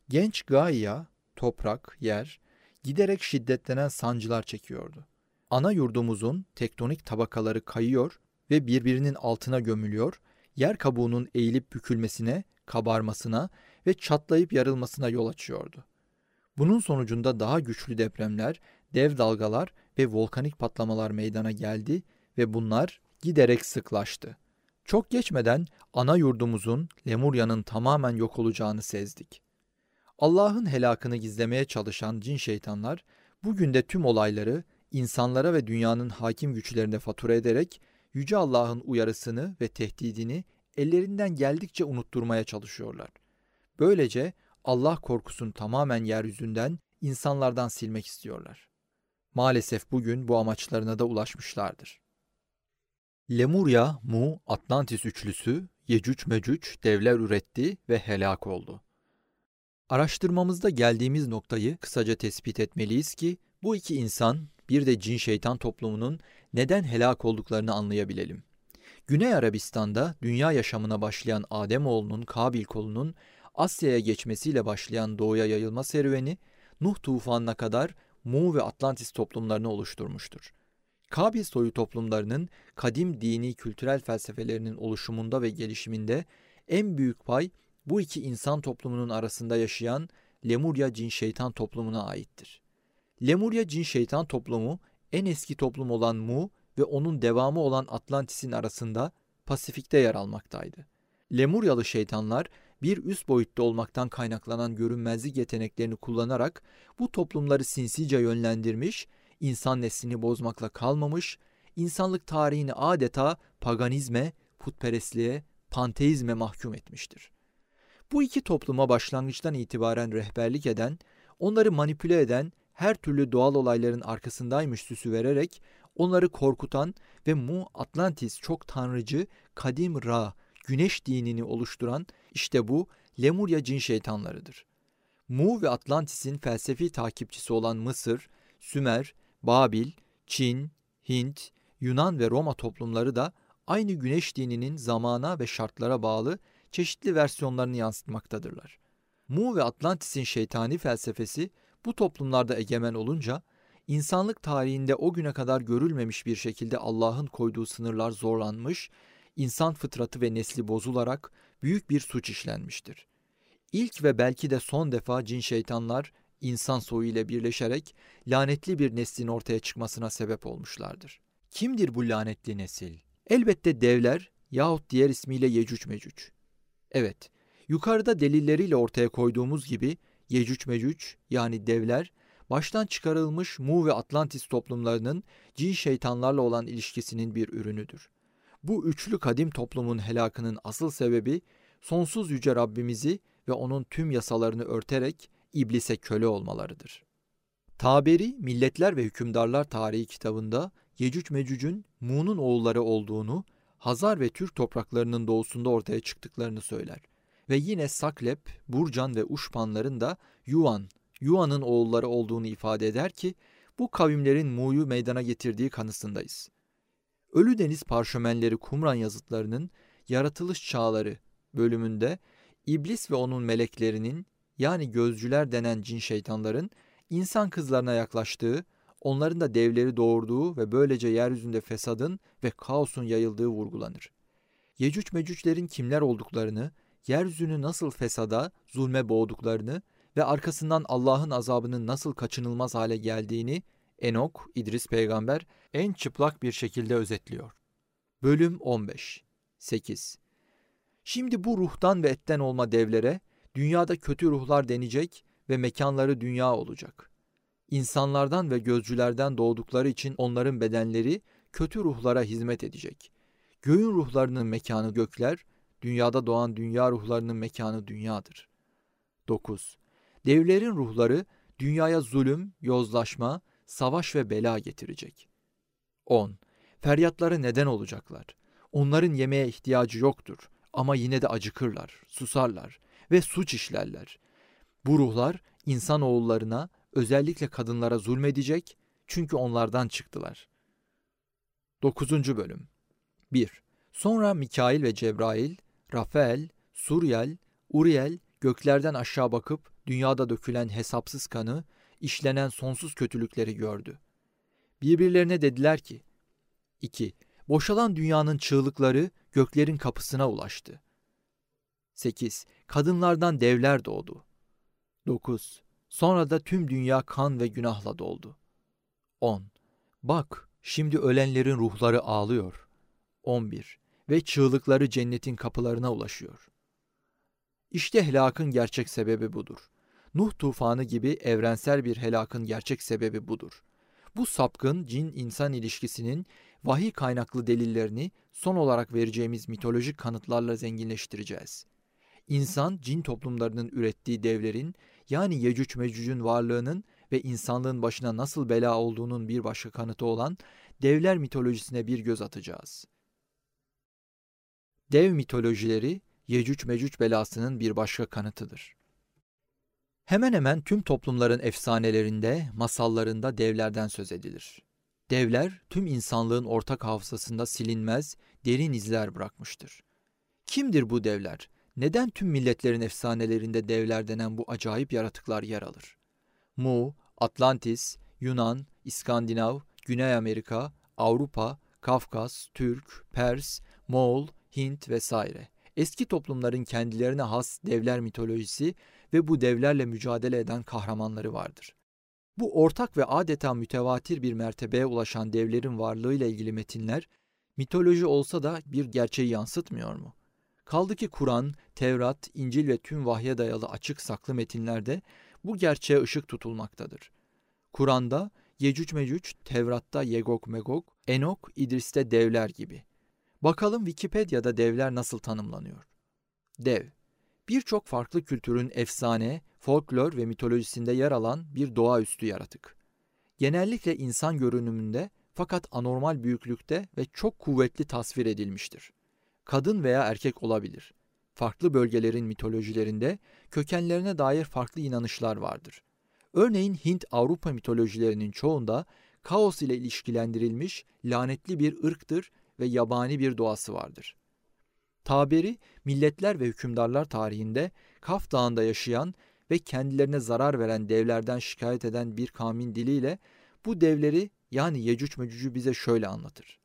Genç Gaia, toprak, yer, giderek şiddetlenen sancılar çekiyordu. Ana yurdumuzun tektonik tabakaları kayıyor ve birbirinin altına gömülüyor, yer kabuğunun eğilip bükülmesine, kabarmasına ve çatlayıp yarılmasına yol açıyordu. Bunun sonucunda daha güçlü depremler, dev dalgalar ve volkanik patlamalar meydana geldi ve bunlar giderek sıklaştı. Çok geçmeden ana yurdumuzun Lemurya'nın tamamen yok olacağını sezdik. Allah'ın helakını gizlemeye çalışan cin şeytanlar bugün de tüm olayları insanlara ve dünyanın hakim güçlerine fatura ederek Yüce Allah'ın uyarısını ve tehdidini ellerinden geldikçe unutturmaya çalışıyorlar. Böylece Allah korkusunu tamamen yeryüzünden, insanlardan silmek istiyorlar. Maalesef bugün bu amaçlarına da ulaşmışlardır. Lemurya, Mu, Atlantis üçlüsü Yecüc Mecüc devler üretti ve helak oldu. Araştırmamızda geldiğimiz noktayı kısaca tespit etmeliyiz ki bu iki insan bir de cin şeytan toplumunun neden helak olduklarını anlayabilelim. Güney Arabistan'da dünya yaşamına başlayan Ademoğlunun Kabil kolunun Asya'ya geçmesiyle başlayan doğuya yayılma serüveni Nuh tufanına kadar Mu ve Atlantis toplumlarını oluşturmuştur. Kabil soyu toplumlarının kadim dini kültürel felsefelerinin oluşumunda ve gelişiminde en büyük pay bu iki insan toplumunun arasında yaşayan Lemurya cin şeytan toplumuna aittir. Lemurya cin şeytan toplumu en eski toplum olan Mu ve onun devamı olan Atlantis'in arasında Pasifik'te yer almaktaydı. Lemuryalı şeytanlar bir üst boyutta olmaktan kaynaklanan görünmezlik yeteneklerini kullanarak bu toplumları sinsice yönlendirmiş, insan neslini bozmakla kalmamış, insanlık tarihini adeta paganizme, putperestliğe, panteizme mahkum etmiştir. Bu iki topluma başlangıçtan itibaren rehberlik eden, onları manipüle eden, her türlü doğal olayların arkasındaymış süsü vererek onları korkutan ve Mu Atlantis çok tanrıcı kadim Ra, güneş dinini oluşturan işte bu Lemurya cin şeytanlarıdır. Mu ve Atlantis'in felsefi takipçisi olan Mısır, Sümer, Babil, Çin, Hint, Yunan ve Roma toplumları da aynı güneş dininin zamana ve şartlara bağlı çeşitli versiyonlarını yansıtmaktadırlar. Mu ve Atlantis'in şeytani felsefesi bu toplumlarda egemen olunca insanlık tarihinde o güne kadar görülmemiş bir şekilde Allah'ın koyduğu sınırlar zorlanmış, insan fıtratı ve nesli bozularak büyük bir suç işlenmiştir. İlk ve belki de son defa cin şeytanlar insan soyu ile birleşerek lanetli bir neslin ortaya çıkmasına sebep olmuşlardır. Kimdir bu lanetli nesil? Elbette devler yahut diğer ismiyle Yecüc Mecüc. Evet, yukarıda delilleriyle ortaya koyduğumuz gibi Yecüc Mecüc yani devler baştan çıkarılmış Mu ve Atlantis toplumlarının cin şeytanlarla olan ilişkisinin bir ürünüdür. Bu üçlü kadim toplumun helakının asıl sebebi sonsuz yüce Rabbimizi ve onun tüm yasalarını örterek iblise köle olmalarıdır. Taberi Milletler ve Hükümdarlar Tarihi kitabında Yecüc Mecüc'ün Mu'nun oğulları olduğunu, Hazar ve Türk topraklarının doğusunda ortaya çıktıklarını söyler. Ve yine Saklep, Burcan ve Uşpanların da Yuan, Yuan'ın oğulları olduğunu ifade eder ki bu kavimlerin Mu'yu meydana getirdiği kanısındayız. Ölü Deniz Parşömenleri Kumran yazıtlarının Yaratılış Çağları bölümünde İblis ve onun meleklerinin yani gözcüler denen cin şeytanların insan kızlarına yaklaştığı, onların da devleri doğurduğu ve böylece yeryüzünde fesadın ve kaosun yayıldığı vurgulanır. Yecüc mecüclerin kimler olduklarını, yeryüzünü nasıl fesada, zulme boğduklarını ve arkasından Allah'ın azabının nasıl kaçınılmaz hale geldiğini Enok, İdris peygamber en çıplak bir şekilde özetliyor. Bölüm 15 8 Şimdi bu ruhtan ve etten olma devlere dünyada kötü ruhlar denecek ve mekanları dünya olacak. İnsanlardan ve gözcülerden doğdukları için onların bedenleri kötü ruhlara hizmet edecek. Göğün ruhlarının mekanı gökler, dünyada doğan dünya ruhlarının mekanı dünyadır. 9. Devlerin ruhları dünyaya zulüm, yozlaşma, savaş ve bela getirecek. 10. Feryatları neden olacaklar? Onların yemeğe ihtiyacı yoktur ama yine de acıkırlar, susarlar ve suç işlerler. Bu ruhlar insan oğullarına, özellikle kadınlara zulmedecek çünkü onlardan çıktılar. 9. Bölüm 1. Sonra Mikail ve Cebrail, Rafael, Suryel, Uriel göklerden aşağı bakıp dünyada dökülen hesapsız kanı, işlenen sonsuz kötülükleri gördü. Birbirlerine dediler ki, 2. Boşalan dünyanın çığlıkları göklerin kapısına ulaştı. 8. Kadınlardan devler doğdu. 9. Sonra da tüm dünya kan ve günahla doldu. 10. Bak, şimdi ölenlerin ruhları ağlıyor. 11. Ve çığlıkları cennetin kapılarına ulaşıyor. İşte helakın gerçek sebebi budur. Nuh tufanı gibi evrensel bir helakın gerçek sebebi budur. Bu sapkın cin-insan ilişkisinin vahiy kaynaklı delillerini son olarak vereceğimiz mitolojik kanıtlarla zenginleştireceğiz. İnsan, cin toplumlarının ürettiği devlerin, yani Yecüc Mecüc'ün varlığının ve insanlığın başına nasıl bela olduğunun bir başka kanıtı olan devler mitolojisine bir göz atacağız. Dev mitolojileri, Yecüc Mecüc belasının bir başka kanıtıdır. Hemen hemen tüm toplumların efsanelerinde, masallarında devlerden söz edilir. Devler tüm insanlığın ortak hafızasında silinmez, derin izler bırakmıştır. Kimdir bu devler? Neden tüm milletlerin efsanelerinde devler denen bu acayip yaratıklar yer alır? Mu, Atlantis, Yunan, İskandinav, Güney Amerika, Avrupa, Kafkas, Türk, Pers, Moğol, Hint vesaire. Eski toplumların kendilerine has devler mitolojisi ve bu devlerle mücadele eden kahramanları vardır. Bu ortak ve adeta mütevatir bir mertebeye ulaşan devlerin varlığıyla ilgili metinler, mitoloji olsa da bir gerçeği yansıtmıyor mu? Kaldı ki Kur'an, Tevrat, İncil ve tüm vahye dayalı açık saklı metinlerde bu gerçeğe ışık tutulmaktadır. Kur'an'da Yecüc Mecüc, Tevrat'ta Yegok Megok, Enok, İdris'te devler gibi. Bakalım Wikipedia'da devler nasıl tanımlanıyor? Dev, birçok farklı kültürün efsane, folklor ve mitolojisinde yer alan bir doğaüstü yaratık. Genellikle insan görünümünde fakat anormal büyüklükte ve çok kuvvetli tasvir edilmiştir. Kadın veya erkek olabilir. Farklı bölgelerin mitolojilerinde kökenlerine dair farklı inanışlar vardır. Örneğin Hint-Avrupa mitolojilerinin çoğunda kaos ile ilişkilendirilmiş lanetli bir ırktır ve yabani bir doğası vardır. Taberi, milletler ve hükümdarlar tarihinde Kaf Dağı'nda yaşayan ve kendilerine zarar veren devlerden şikayet eden bir kavmin diliyle bu devleri yani Yecüc Mecüc'ü bize şöyle anlatır.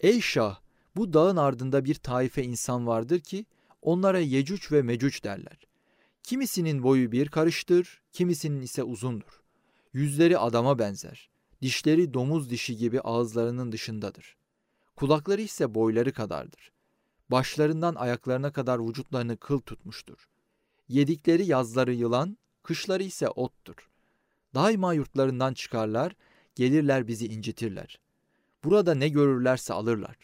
Ey Şah! Bu dağın ardında bir taife insan vardır ki onlara Yecüc ve Mecüc derler. Kimisinin boyu bir karıştır, kimisinin ise uzundur. Yüzleri adama benzer. Dişleri domuz dişi gibi ağızlarının dışındadır. Kulakları ise boyları kadardır. Başlarından ayaklarına kadar vücutlarını kıl tutmuştur. Yedikleri yazları yılan, kışları ise ottur. Daima yurtlarından çıkarlar, gelirler bizi incitirler. Burada ne görürlerse alırlar.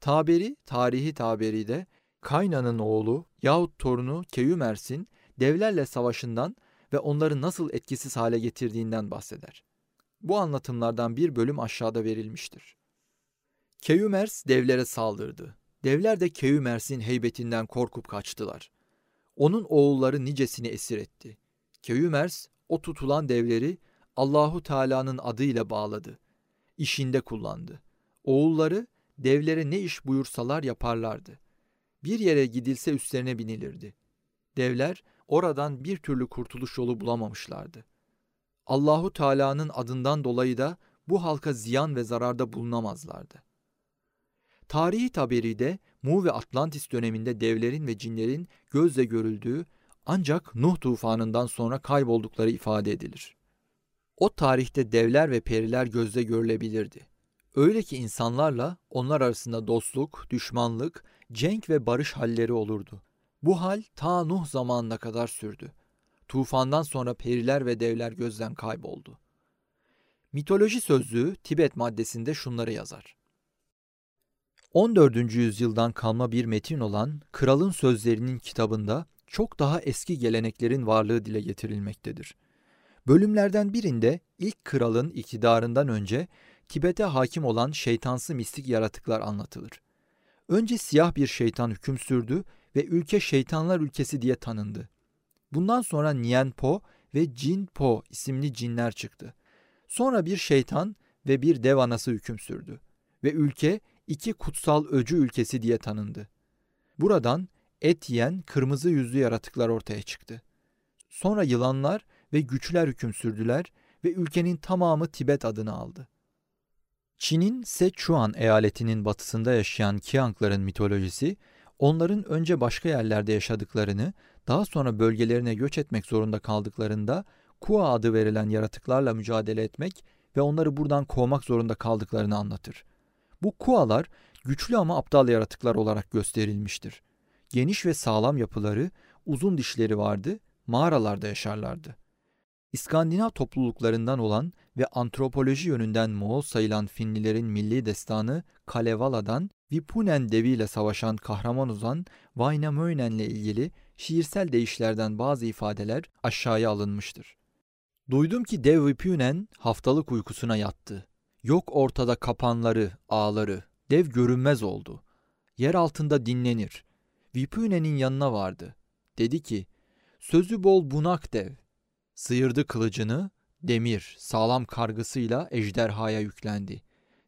Taberi, tarihi taberi de Kaynan'ın oğlu yahut torunu Keyümers'in devlerle savaşından ve onları nasıl etkisiz hale getirdiğinden bahseder. Bu anlatımlardan bir bölüm aşağıda verilmiştir. Keyümers devlere saldırdı. Devler de Keyümers'in heybetinden korkup kaçtılar. Onun oğulları nicesini esir etti. Keyümers o tutulan devleri Allahu Teala'nın adıyla bağladı. İşinde kullandı. Oğulları devlere ne iş buyursalar yaparlardı. Bir yere gidilse üstlerine binilirdi. Devler oradan bir türlü kurtuluş yolu bulamamışlardı. Allahu Teala'nın adından dolayı da bu halka ziyan ve zararda bulunamazlardı. Tarihi taberide Mu ve Atlantis döneminde devlerin ve cinlerin gözle görüldüğü ancak Nuh tufanından sonra kayboldukları ifade edilir. O tarihte devler ve periler gözle görülebilirdi. Öyle ki insanlarla onlar arasında dostluk, düşmanlık, cenk ve barış halleri olurdu. Bu hal ta Nuh zamanına kadar sürdü. Tufandan sonra periler ve devler gözden kayboldu. Mitoloji sözlüğü Tibet maddesinde şunları yazar. 14. yüzyıldan kalma bir metin olan Kralın Sözlerinin kitabında çok daha eski geleneklerin varlığı dile getirilmektedir. Bölümlerden birinde ilk kralın iktidarından önce Tibet'e hakim olan şeytansı mistik yaratıklar anlatılır. Önce siyah bir şeytan hüküm sürdü ve ülke şeytanlar ülkesi diye tanındı. Bundan sonra Nien Po ve Jin Po isimli cinler çıktı. Sonra bir şeytan ve bir dev anası hüküm sürdü ve ülke iki kutsal öcü ülkesi diye tanındı. Buradan et yiyen kırmızı yüzlü yaratıklar ortaya çıktı. Sonra yılanlar ve güçler hüküm sürdüler ve ülkenin tamamı Tibet adını aldı. Çin'in Sichuan eyaletinin batısında yaşayan Kiangların mitolojisi, onların önce başka yerlerde yaşadıklarını, daha sonra bölgelerine göç etmek zorunda kaldıklarında Kua adı verilen yaratıklarla mücadele etmek ve onları buradan kovmak zorunda kaldıklarını anlatır. Bu Kualar güçlü ama aptal yaratıklar olarak gösterilmiştir. Geniş ve sağlam yapıları, uzun dişleri vardı, mağaralarda yaşarlardı. İskandinav topluluklarından olan ve antropoloji yönünden Moğol sayılan Finlilerin milli destanı Kalevala'dan Vipunen deviyle savaşan kahraman uzan Vainamoinen'le ilgili şiirsel deyişlerden bazı ifadeler aşağıya alınmıştır. Duydum ki dev Vipunen haftalık uykusuna yattı. Yok ortada kapanları, ağları, dev görünmez oldu. Yer altında dinlenir. Vipunen'in yanına vardı. Dedi ki, Sözü bol bunak dev. Sıyırdı kılıcını, demir, sağlam kargısıyla ejderhaya yüklendi.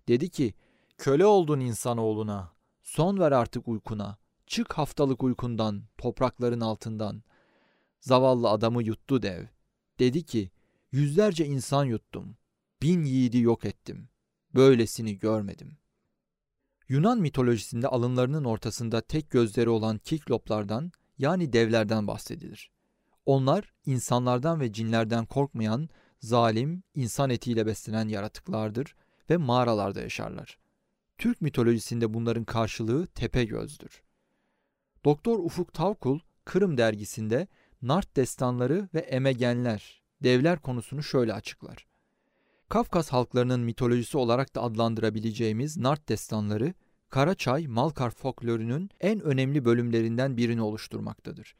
Dedi ki, köle oldun insanoğluna, son ver artık uykuna, çık haftalık uykundan, toprakların altından. Zavallı adamı yuttu dev. Dedi ki, yüzlerce insan yuttum, bin yiğidi yok ettim. Böylesini görmedim. Yunan mitolojisinde alınlarının ortasında tek gözleri olan kikloplardan yani devlerden bahsedilir. Onlar insanlardan ve cinlerden korkmayan, zalim, insan etiyle beslenen yaratıklardır ve mağaralarda yaşarlar. Türk mitolojisinde bunların karşılığı tepe gözdür. Doktor Ufuk Tavkul, Kırım dergisinde Nart destanları ve emegenler, devler konusunu şöyle açıklar. Kafkas halklarının mitolojisi olarak da adlandırabileceğimiz Nart destanları, Karaçay, Malkar folklorunun en önemli bölümlerinden birini oluşturmaktadır.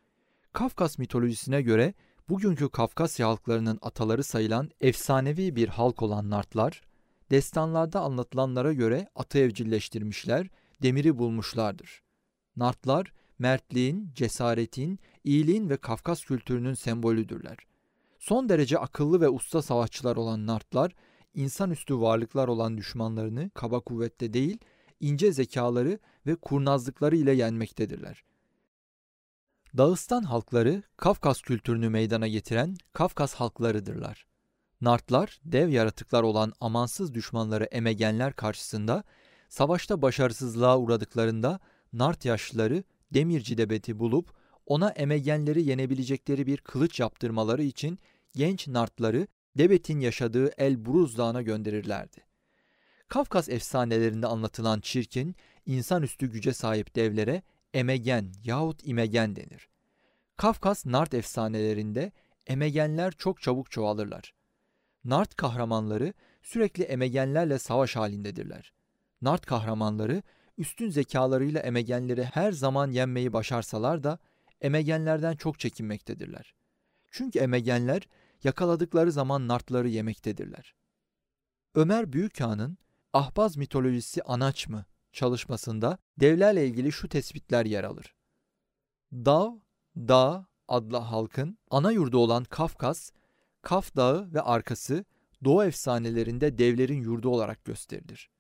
Kafkas mitolojisine göre bugünkü Kafkasya halklarının ataları sayılan efsanevi bir halk olan Nartlar, destanlarda anlatılanlara göre atı evcilleştirmişler, demiri bulmuşlardır. Nartlar, mertliğin, cesaretin, iyiliğin ve Kafkas kültürünün sembolüdürler. Son derece akıllı ve usta savaşçılar olan Nartlar, insanüstü varlıklar olan düşmanlarını kaba kuvvette değil, ince zekaları ve kurnazlıkları ile yenmektedirler. Dağıstan halkları Kafkas kültürünü meydana getiren Kafkas halklarıdırlar. Nartlar, dev yaratıklar olan amansız düşmanları emegenler karşısında savaşta başarısızlığa uğradıklarında Nart yaşlıları demirci debeti bulup ona emegenleri yenebilecekleri bir kılıç yaptırmaları için genç Nartları Debet'in yaşadığı El Buruz Dağı'na gönderirlerdi. Kafkas efsanelerinde anlatılan çirkin, insanüstü güce sahip devlere emegen yahut imegen denir. Kafkas Nart efsanelerinde emegenler çok çabuk çoğalırlar. Nart kahramanları sürekli emegenlerle savaş halindedirler. Nart kahramanları üstün zekalarıyla emegenleri her zaman yenmeyi başarsalar da emegenlerden çok çekinmektedirler. Çünkü emegenler yakaladıkları zaman nartları yemektedirler. Ömer Büyükağa'nın Ahbaz mitolojisi anaç mı çalışmasında devlerle ilgili şu tespitler yer alır. Dav, Dağ adlı halkın ana yurdu olan Kafkas, Kaf Dağı ve arkası Doğu efsanelerinde devlerin yurdu olarak gösterilir.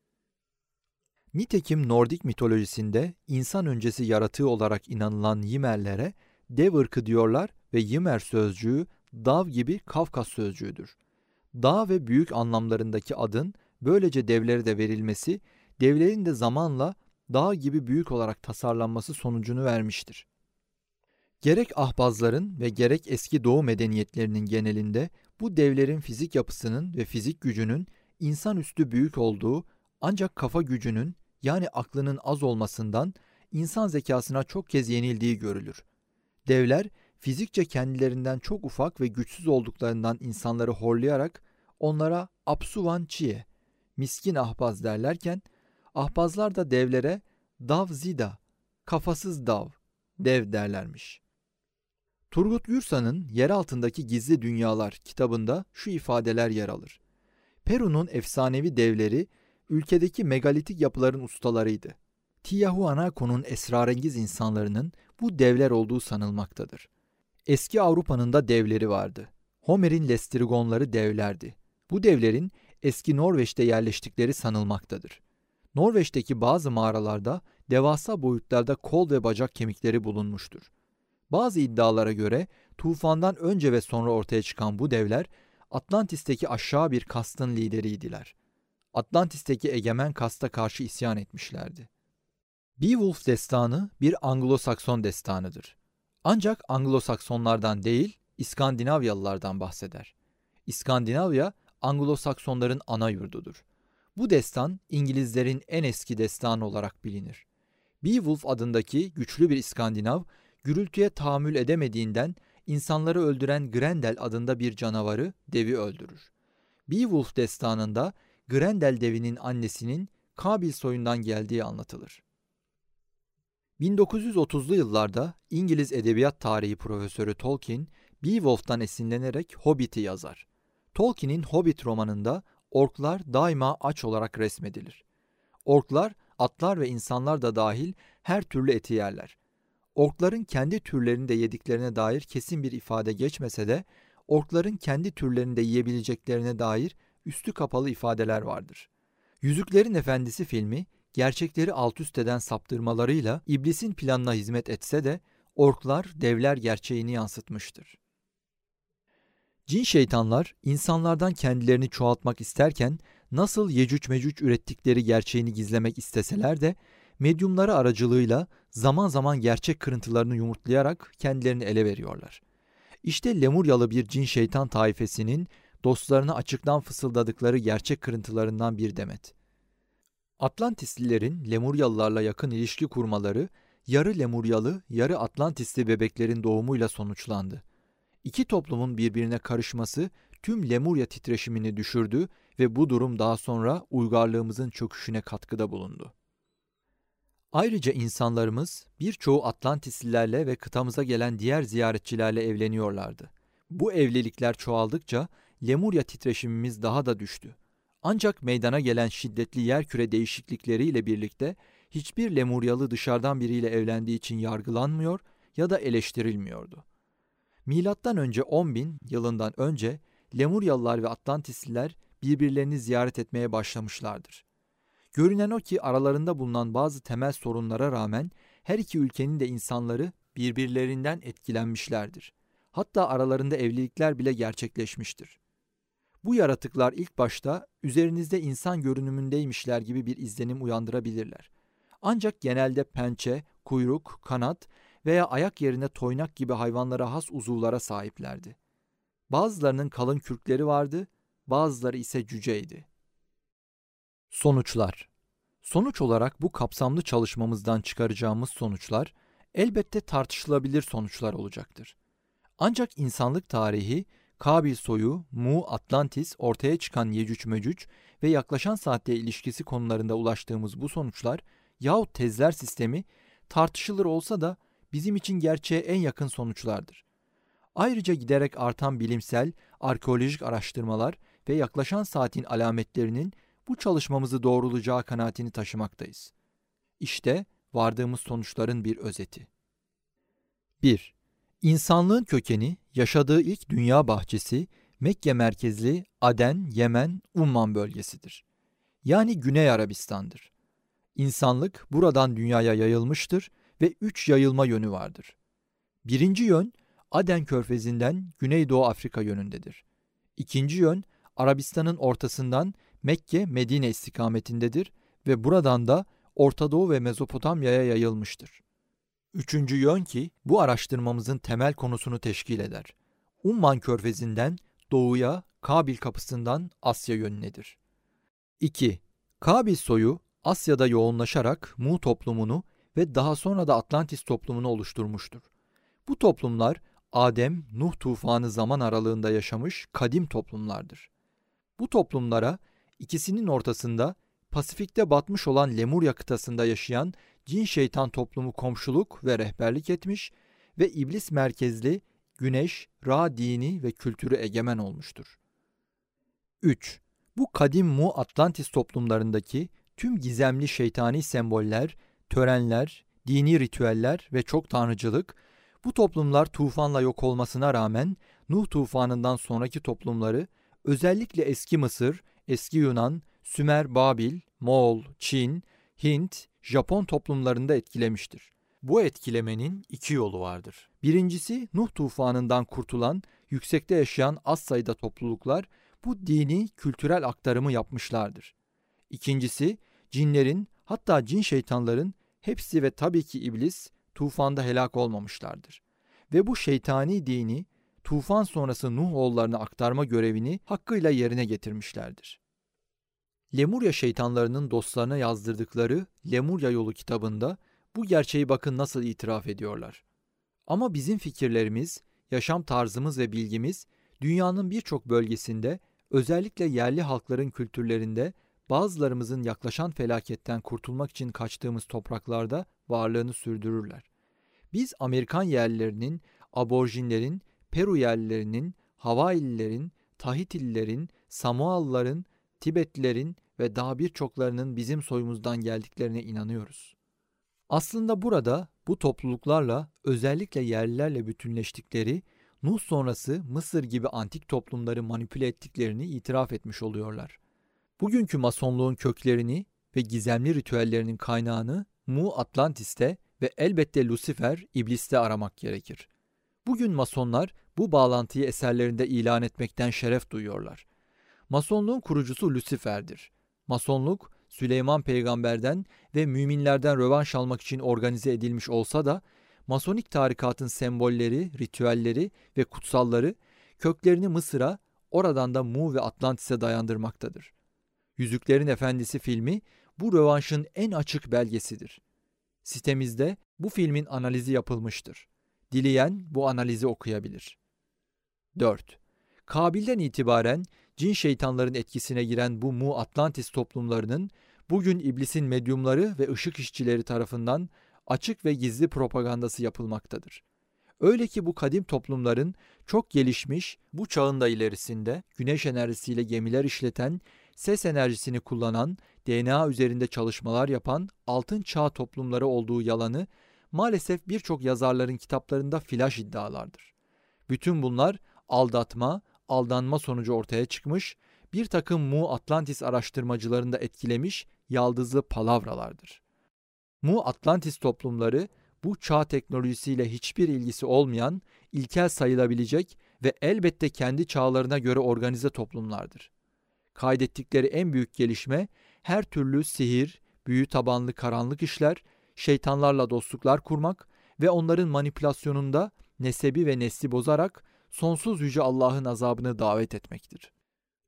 Nitekim Nordik mitolojisinde insan öncesi yaratığı olarak inanılan Yimerlere dev ırkı diyorlar ve Yimer sözcüğü dav gibi Kafkas sözcüğüdür. Dağ ve büyük anlamlarındaki adın böylece devlere de verilmesi, devlerin de zamanla dağ gibi büyük olarak tasarlanması sonucunu vermiştir. Gerek ahbazların ve gerek eski doğu medeniyetlerinin genelinde bu devlerin fizik yapısının ve fizik gücünün insanüstü büyük olduğu ancak kafa gücünün yani aklının az olmasından insan zekasına çok kez yenildiği görülür. Devler fizikçe kendilerinden çok ufak ve güçsüz olduklarından insanları horlayarak onlara apsuvan çiye, miskin ahbaz derlerken, ahbazlar da devlere dav zida, kafasız dav, dev derlermiş. Turgut Gürsa'nın Yer Altındaki Gizli Dünyalar kitabında şu ifadeler yer alır. Peru'nun efsanevi devleri ülkedeki megalitik yapıların ustalarıydı. Tiahuanaco'nun esrarengiz insanlarının bu devler olduğu sanılmaktadır. Eski Avrupa'nın da devleri vardı. Homer'in lestrigonları devlerdi. Bu devlerin eski Norveç'te yerleştikleri sanılmaktadır. Norveç'teki bazı mağaralarda devasa boyutlarda kol ve bacak kemikleri bulunmuştur. Bazı iddialara göre tufandan önce ve sonra ortaya çıkan bu devler Atlantis'teki aşağı bir kastın lideriydiler. Atlantis'teki egemen kasta karşı isyan etmişlerdi. Beowulf destanı bir Anglo-Sakson destanıdır. Ancak Anglo-Saksonlardan değil, İskandinavyalılardan bahseder. İskandinavya, Anglo-Saksonların ana yurdudur. Bu destan İngilizlerin en eski destanı olarak bilinir. Beowulf adındaki güçlü bir İskandinav, gürültüye tahammül edemediğinden insanları öldüren Grendel adında bir canavarı, devi öldürür. Beowulf destanında Grendel devinin annesinin Kabil soyundan geldiği anlatılır. 1930'lu yıllarda İngiliz edebiyat tarihi profesörü Tolkien, Beowulf'tan esinlenerek Hobbit'i yazar. Tolkien'in Hobbit romanında orklar daima aç olarak resmedilir. Orklar, atlar ve insanlar da dahil her türlü eti yerler. Orkların kendi türlerini de yediklerine dair kesin bir ifade geçmese de orkların kendi türlerini de yiyebileceklerine dair üstü kapalı ifadeler vardır. Yüzüklerin Efendisi filmi gerçekleri alt üst eden saptırmalarıyla iblisin planına hizmet etse de orklar devler gerçeğini yansıtmıştır. Cin şeytanlar insanlardan kendilerini çoğaltmak isterken nasıl yecüc mecüc ürettikleri gerçeğini gizlemek isteseler de medyumları aracılığıyla zaman zaman gerçek kırıntılarını yumurtlayarak kendilerini ele veriyorlar. İşte Lemuryalı bir cin şeytan taifesinin dostlarına açıktan fısıldadıkları gerçek kırıntılarından bir demet. Atlantislilerin Lemuryalılarla yakın ilişki kurmaları yarı Lemuryalı, yarı Atlantisli bebeklerin doğumuyla sonuçlandı. İki toplumun birbirine karışması tüm Lemurya titreşimini düşürdü ve bu durum daha sonra uygarlığımızın çöküşüne katkıda bulundu. Ayrıca insanlarımız birçoğu Atlantislilerle ve kıtamıza gelen diğer ziyaretçilerle evleniyorlardı. Bu evlilikler çoğaldıkça Lemurya titreşimimiz daha da düştü. Ancak meydana gelen şiddetli yerküre değişiklikleriyle birlikte hiçbir Lemuryalı dışarıdan biriyle evlendiği için yargılanmıyor ya da eleştirilmiyordu. Milattan önce 10 bin yılından önce Lemuryalılar ve Atlantisliler birbirlerini ziyaret etmeye başlamışlardır. Görünen o ki aralarında bulunan bazı temel sorunlara rağmen her iki ülkenin de insanları birbirlerinden etkilenmişlerdir. Hatta aralarında evlilikler bile gerçekleşmiştir. Bu yaratıklar ilk başta üzerinizde insan görünümündeymişler gibi bir izlenim uyandırabilirler. Ancak genelde pençe, kuyruk, kanat veya ayak yerine toynak gibi hayvanlara has uzuvlara sahiplerdi. Bazılarının kalın kürkleri vardı, bazıları ise cüceydi. Sonuçlar Sonuç olarak bu kapsamlı çalışmamızdan çıkaracağımız sonuçlar elbette tartışılabilir sonuçlar olacaktır. Ancak insanlık tarihi, Kabil soyu, Mu, Atlantis, ortaya çıkan Yecüc Mecüc ve yaklaşan saatte ilişkisi konularında ulaştığımız bu sonuçlar yahut tezler sistemi tartışılır olsa da bizim için gerçeğe en yakın sonuçlardır. Ayrıca giderek artan bilimsel, arkeolojik araştırmalar ve yaklaşan saatin alametlerinin bu çalışmamızı doğrulacağı kanaatini taşımaktayız. İşte vardığımız sonuçların bir özeti. 1. İnsanlığın kökeni, yaşadığı ilk dünya bahçesi, Mekke merkezli Aden, Yemen, Umman bölgesidir. Yani Güney Arabistan'dır. İnsanlık buradan dünyaya yayılmıştır ve üç yayılma yönü vardır. Birinci yön, Aden körfezinden Güneydoğu Afrika yönündedir. İkinci yön, Arabistan'ın ortasından Mekke, Medine istikametindedir ve buradan da Orta Doğu ve Mezopotamya'ya yayılmıştır. Üçüncü yön ki bu araştırmamızın temel konusunu teşkil eder. Umman körfezinden doğuya, Kabil kapısından Asya yönünedir. 2. Kabil soyu Asya'da yoğunlaşarak Mu toplumunu ve daha sonra da Atlantis toplumunu oluşturmuştur. Bu toplumlar Adem, Nuh tufanı zaman aralığında yaşamış kadim toplumlardır. Bu toplumlara ikisinin ortasında Pasifik'te batmış olan Lemurya kıtasında yaşayan cin şeytan toplumu komşuluk ve rehberlik etmiş ve iblis merkezli güneş, ra dini ve kültürü egemen olmuştur. 3. Bu kadim Mu Atlantis toplumlarındaki tüm gizemli şeytani semboller, törenler, dini ritüeller ve çok tanrıcılık bu toplumlar tufanla yok olmasına rağmen Nuh tufanından sonraki toplumları özellikle eski Mısır, eski Yunan, Sümer, Babil, Moğol, Çin, Hint, Japon toplumlarında etkilemiştir. Bu etkilemenin iki yolu vardır. Birincisi Nuh tufanından kurtulan, yüksekte yaşayan az sayıda topluluklar bu dini kültürel aktarımı yapmışlardır. İkincisi cinlerin hatta cin şeytanların hepsi ve tabii ki iblis tufanda helak olmamışlardır. Ve bu şeytani dini tufan sonrası Nuh oğullarına aktarma görevini hakkıyla yerine getirmişlerdir. Lemurya şeytanlarının dostlarına yazdırdıkları Lemurya Yolu kitabında bu gerçeği bakın nasıl itiraf ediyorlar. Ama bizim fikirlerimiz, yaşam tarzımız ve bilgimiz dünyanın birçok bölgesinde özellikle yerli halkların kültürlerinde bazılarımızın yaklaşan felaketten kurtulmak için kaçtığımız topraklarda varlığını sürdürürler. Biz Amerikan yerlilerinin, aborjinlerin, Peru yerlilerinin, Havaililerin, Tahitililerin, Samoalıların, Tibetlilerin ve daha birçoklarının bizim soyumuzdan geldiklerine inanıyoruz. Aslında burada bu topluluklarla özellikle yerlilerle bütünleştikleri Nuh sonrası Mısır gibi antik toplumları manipüle ettiklerini itiraf etmiş oluyorlar. Bugünkü masonluğun köklerini ve gizemli ritüellerinin kaynağını Mu Atlantis'te ve elbette Lucifer, İblis'te aramak gerekir. Bugün masonlar bu bağlantıyı eserlerinde ilan etmekten şeref duyuyorlar. Masonluğun kurucusu Lucifer'dir. Masonluk, Süleyman peygamberden ve müminlerden rövanş almak için organize edilmiş olsa da, Masonik tarikatın sembolleri, ritüelleri ve kutsalları köklerini Mısır'a, oradan da Mu ve Atlantis'e dayandırmaktadır. Yüzüklerin Efendisi filmi bu rövanşın en açık belgesidir. Sitemizde bu filmin analizi yapılmıştır. Dileyen bu analizi okuyabilir. 4. Kabil'den itibaren cin şeytanların etkisine giren bu Mu Atlantis toplumlarının bugün iblisin medyumları ve ışık işçileri tarafından açık ve gizli propagandası yapılmaktadır. Öyle ki bu kadim toplumların çok gelişmiş, bu çağın da ilerisinde güneş enerjisiyle gemiler işleten, ses enerjisini kullanan, DNA üzerinde çalışmalar yapan altın çağ toplumları olduğu yalanı maalesef birçok yazarların kitaplarında flash iddialardır. Bütün bunlar aldatma, aldanma sonucu ortaya çıkmış, bir takım Mu Atlantis araştırmacılarını da etkilemiş yaldızlı palavralardır. Mu Atlantis toplumları bu çağ teknolojisiyle hiçbir ilgisi olmayan, ilkel sayılabilecek ve elbette kendi çağlarına göre organize toplumlardır. Kaydettikleri en büyük gelişme her türlü sihir, büyü tabanlı karanlık işler, şeytanlarla dostluklar kurmak ve onların manipülasyonunda nesebi ve nesli bozarak sonsuz yüce Allah'ın azabını davet etmektir.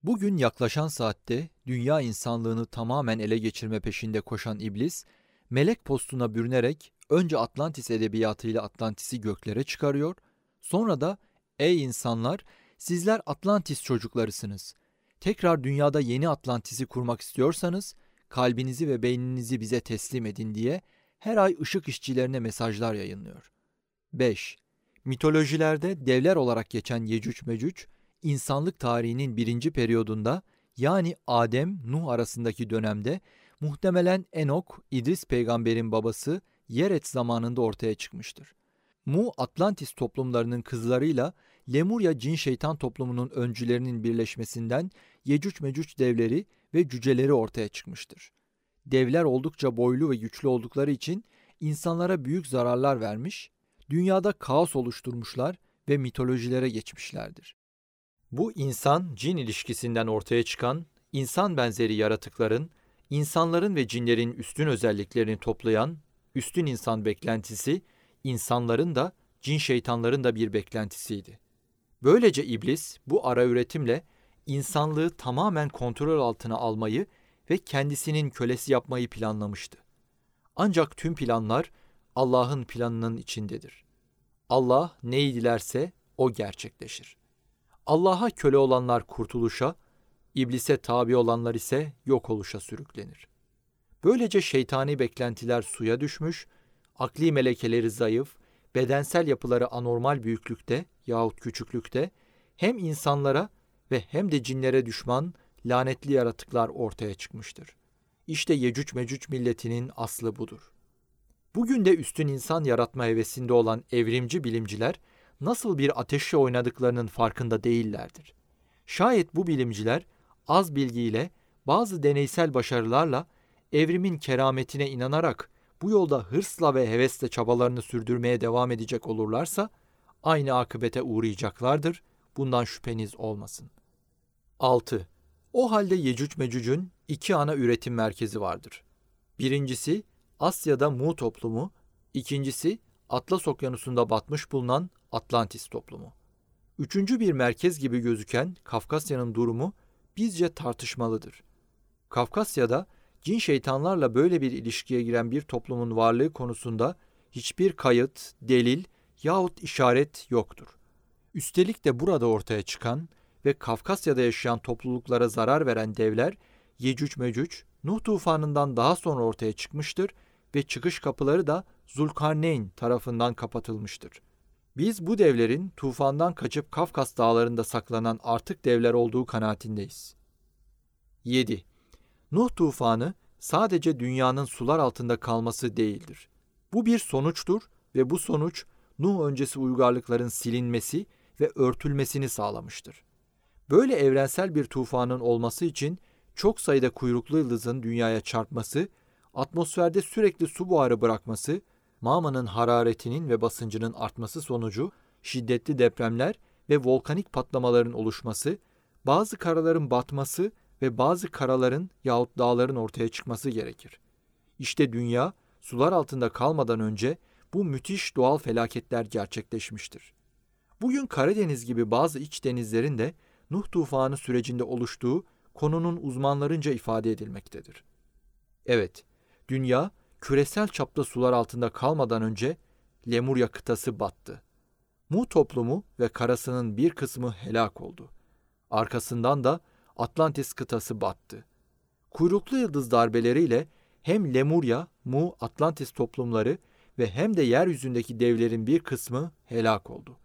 Bugün yaklaşan saatte dünya insanlığını tamamen ele geçirme peşinde koşan iblis, melek postuna bürünerek önce Atlantis edebiyatıyla Atlantis'i göklere çıkarıyor, sonra da ''Ey insanlar, sizler Atlantis çocuklarısınız. Tekrar dünyada yeni Atlantis'i kurmak istiyorsanız, kalbinizi ve beyninizi bize teslim edin.'' diye her ay ışık işçilerine mesajlar yayınlıyor. 5. Mitolojilerde devler olarak geçen Yecüc Mecüc, insanlık tarihinin birinci periyodunda yani Adem-Nuh arasındaki dönemde muhtemelen Enok, İdris peygamberin babası Yeret zamanında ortaya çıkmıştır. Mu Atlantis toplumlarının kızlarıyla Lemurya cin şeytan toplumunun öncülerinin birleşmesinden Yecüc Mecüc devleri ve cüceleri ortaya çıkmıştır. Devler oldukça boylu ve güçlü oldukları için insanlara büyük zararlar vermiş, dünyada kaos oluşturmuşlar ve mitolojilere geçmişlerdir. Bu insan-cin ilişkisinden ortaya çıkan insan benzeri yaratıkların, insanların ve cinlerin üstün özelliklerini toplayan üstün insan beklentisi, insanların da cin şeytanların da bir beklentisiydi. Böylece iblis bu ara üretimle insanlığı tamamen kontrol altına almayı ve kendisinin kölesi yapmayı planlamıştı. Ancak tüm planlar Allah'ın planının içindedir. Allah neyi dilerse o gerçekleşir. Allah'a köle olanlar kurtuluşa, iblise tabi olanlar ise yok oluşa sürüklenir. Böylece şeytani beklentiler suya düşmüş, akli melekeleri zayıf, bedensel yapıları anormal büyüklükte yahut küçüklükte hem insanlara ve hem de cinlere düşman lanetli yaratıklar ortaya çıkmıştır. İşte Yecüc Mecüc milletinin aslı budur. Bugün de üstün insan yaratma hevesinde olan evrimci bilimciler nasıl bir ateşle oynadıklarının farkında değillerdir. Şayet bu bilimciler az bilgiyle, bazı deneysel başarılarla evrimin kerametine inanarak bu yolda hırsla ve hevesle çabalarını sürdürmeye devam edecek olurlarsa aynı akıbete uğrayacaklardır. Bundan şüpheniz olmasın. 6. O halde Yecüc Mecüc'ün iki ana üretim merkezi vardır. Birincisi Asya'da Mu toplumu, ikincisi Atlas Okyanusu'nda batmış bulunan Atlantis toplumu. Üçüncü bir merkez gibi gözüken Kafkasya'nın durumu bizce tartışmalıdır. Kafkasya'da cin şeytanlarla böyle bir ilişkiye giren bir toplumun varlığı konusunda hiçbir kayıt, delil yahut işaret yoktur. Üstelik de burada ortaya çıkan ve Kafkasya'da yaşayan topluluklara zarar veren devler Yecüc Mecüc, Nuh tufanından daha sonra ortaya çıkmıştır ve çıkış kapıları da Zulkarneyn tarafından kapatılmıştır. Biz bu devlerin tufandan kaçıp Kafkas dağlarında saklanan artık devler olduğu kanaatindeyiz. 7. Nuh tufanı sadece dünyanın sular altında kalması değildir. Bu bir sonuçtur ve bu sonuç Nuh öncesi uygarlıkların silinmesi ve örtülmesini sağlamıştır. Böyle evrensel bir tufanın olması için çok sayıda kuyruklu yıldızın dünyaya çarpması, atmosferde sürekli su buharı bırakması, mağmanın hararetinin ve basıncının artması sonucu şiddetli depremler ve volkanik patlamaların oluşması, bazı karaların batması ve bazı karaların yahut dağların ortaya çıkması gerekir. İşte dünya sular altında kalmadan önce bu müthiş doğal felaketler gerçekleşmiştir. Bugün Karadeniz gibi bazı iç denizlerin de Nuh tufanı sürecinde oluştuğu konunun uzmanlarınca ifade edilmektedir. Evet, dünya küresel çapta sular altında kalmadan önce Lemurya kıtası battı. Mu toplumu ve karasının bir kısmı helak oldu. Arkasından da Atlantis kıtası battı. Kuyruklu yıldız darbeleriyle hem Lemurya, Mu, Atlantis toplumları ve hem de yeryüzündeki devlerin bir kısmı helak oldu.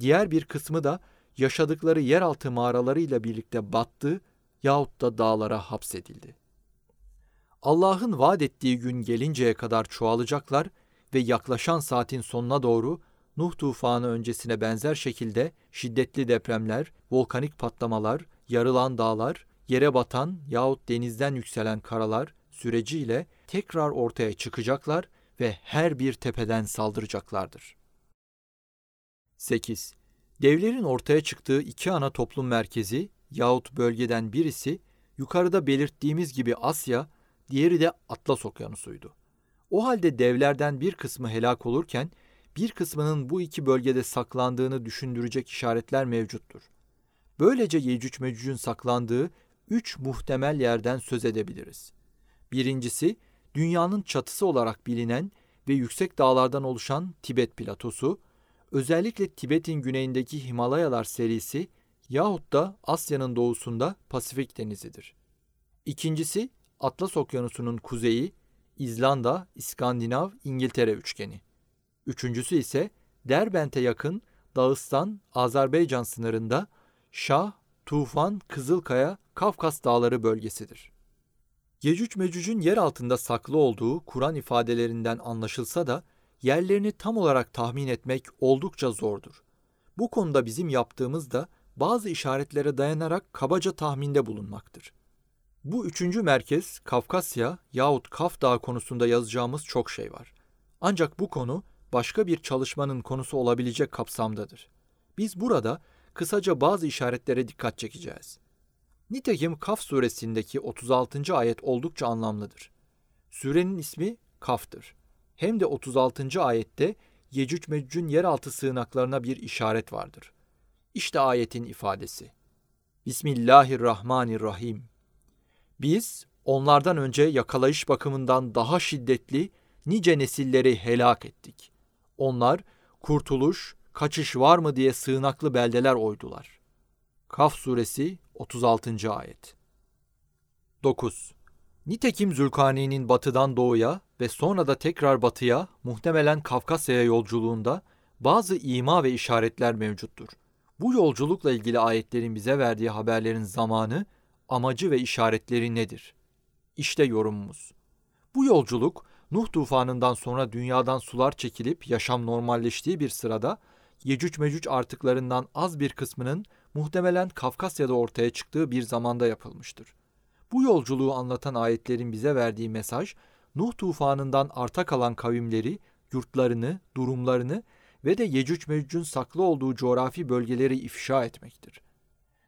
Diğer bir kısmı da yaşadıkları yeraltı mağaralarıyla birlikte battı yahut da dağlara hapsedildi. Allah'ın vaat ettiği gün gelinceye kadar çoğalacaklar ve yaklaşan saatin sonuna doğru Nuh tufanı öncesine benzer şekilde şiddetli depremler, volkanik patlamalar, yarılan dağlar, yere batan yahut denizden yükselen karalar süreciyle tekrar ortaya çıkacaklar ve her bir tepeden saldıracaklardır. 8. Devlerin ortaya çıktığı iki ana toplum merkezi yahut bölgeden birisi yukarıda belirttiğimiz gibi Asya, diğeri de Atlas Okyanusu'ydu. O halde devlerden bir kısmı helak olurken bir kısmının bu iki bölgede saklandığını düşündürecek işaretler mevcuttur. Böylece Yecüc Mecüc'ün saklandığı üç muhtemel yerden söz edebiliriz. Birincisi, dünyanın çatısı olarak bilinen ve yüksek dağlardan oluşan Tibet platosu, özellikle Tibet'in güneyindeki Himalayalar serisi yahut da Asya'nın doğusunda Pasifik denizidir. İkincisi, Atlas Okyanusu'nun kuzeyi, İzlanda, İskandinav, İngiltere üçgeni. Üçüncüsü ise Derbent'e yakın Dağıstan, Azerbaycan sınırında Şah, Tufan, Kızılkaya, Kafkas Dağları bölgesidir. Yecüc Mecüc'ün yer altında saklı olduğu Kur'an ifadelerinden anlaşılsa da yerlerini tam olarak tahmin etmek oldukça zordur. Bu konuda bizim yaptığımız da bazı işaretlere dayanarak kabaca tahminde bulunmaktır. Bu üçüncü merkez Kafkasya yahut Kaf Dağı konusunda yazacağımız çok şey var. Ancak bu konu başka bir çalışmanın konusu olabilecek kapsamdadır. Biz burada kısaca bazı işaretlere dikkat çekeceğiz. Nitekim Kaf suresindeki 36. ayet oldukça anlamlıdır. Sürenin ismi Kaf'tır. Hem de 36. ayette Yecüc Mecüc'ün yeraltı sığınaklarına bir işaret vardır. İşte ayetin ifadesi. Bismillahirrahmanirrahim. Biz onlardan önce yakalayış bakımından daha şiddetli nice nesilleri helak ettik. Onlar kurtuluş, kaçış var mı diye sığınaklı beldeler oydular. Kaf suresi 36. ayet. 9. Nitekim Zülkarneyn'in batıdan doğuya ve sonra da tekrar batıya muhtemelen Kafkasya'ya yolculuğunda bazı ima ve işaretler mevcuttur. Bu yolculukla ilgili ayetlerin bize verdiği haberlerin zamanı, amacı ve işaretleri nedir? İşte yorumumuz. Bu yolculuk Nuh tufanından sonra dünyadan sular çekilip yaşam normalleştiği bir sırada Yecüc Mecüc artıklarından az bir kısmının muhtemelen Kafkasya'da ortaya çıktığı bir zamanda yapılmıştır. Bu yolculuğu anlatan ayetlerin bize verdiği mesaj, Nuh tufanından arta kalan kavimleri, yurtlarını, durumlarını ve de Yecüc Mecüc'ün saklı olduğu coğrafi bölgeleri ifşa etmektir.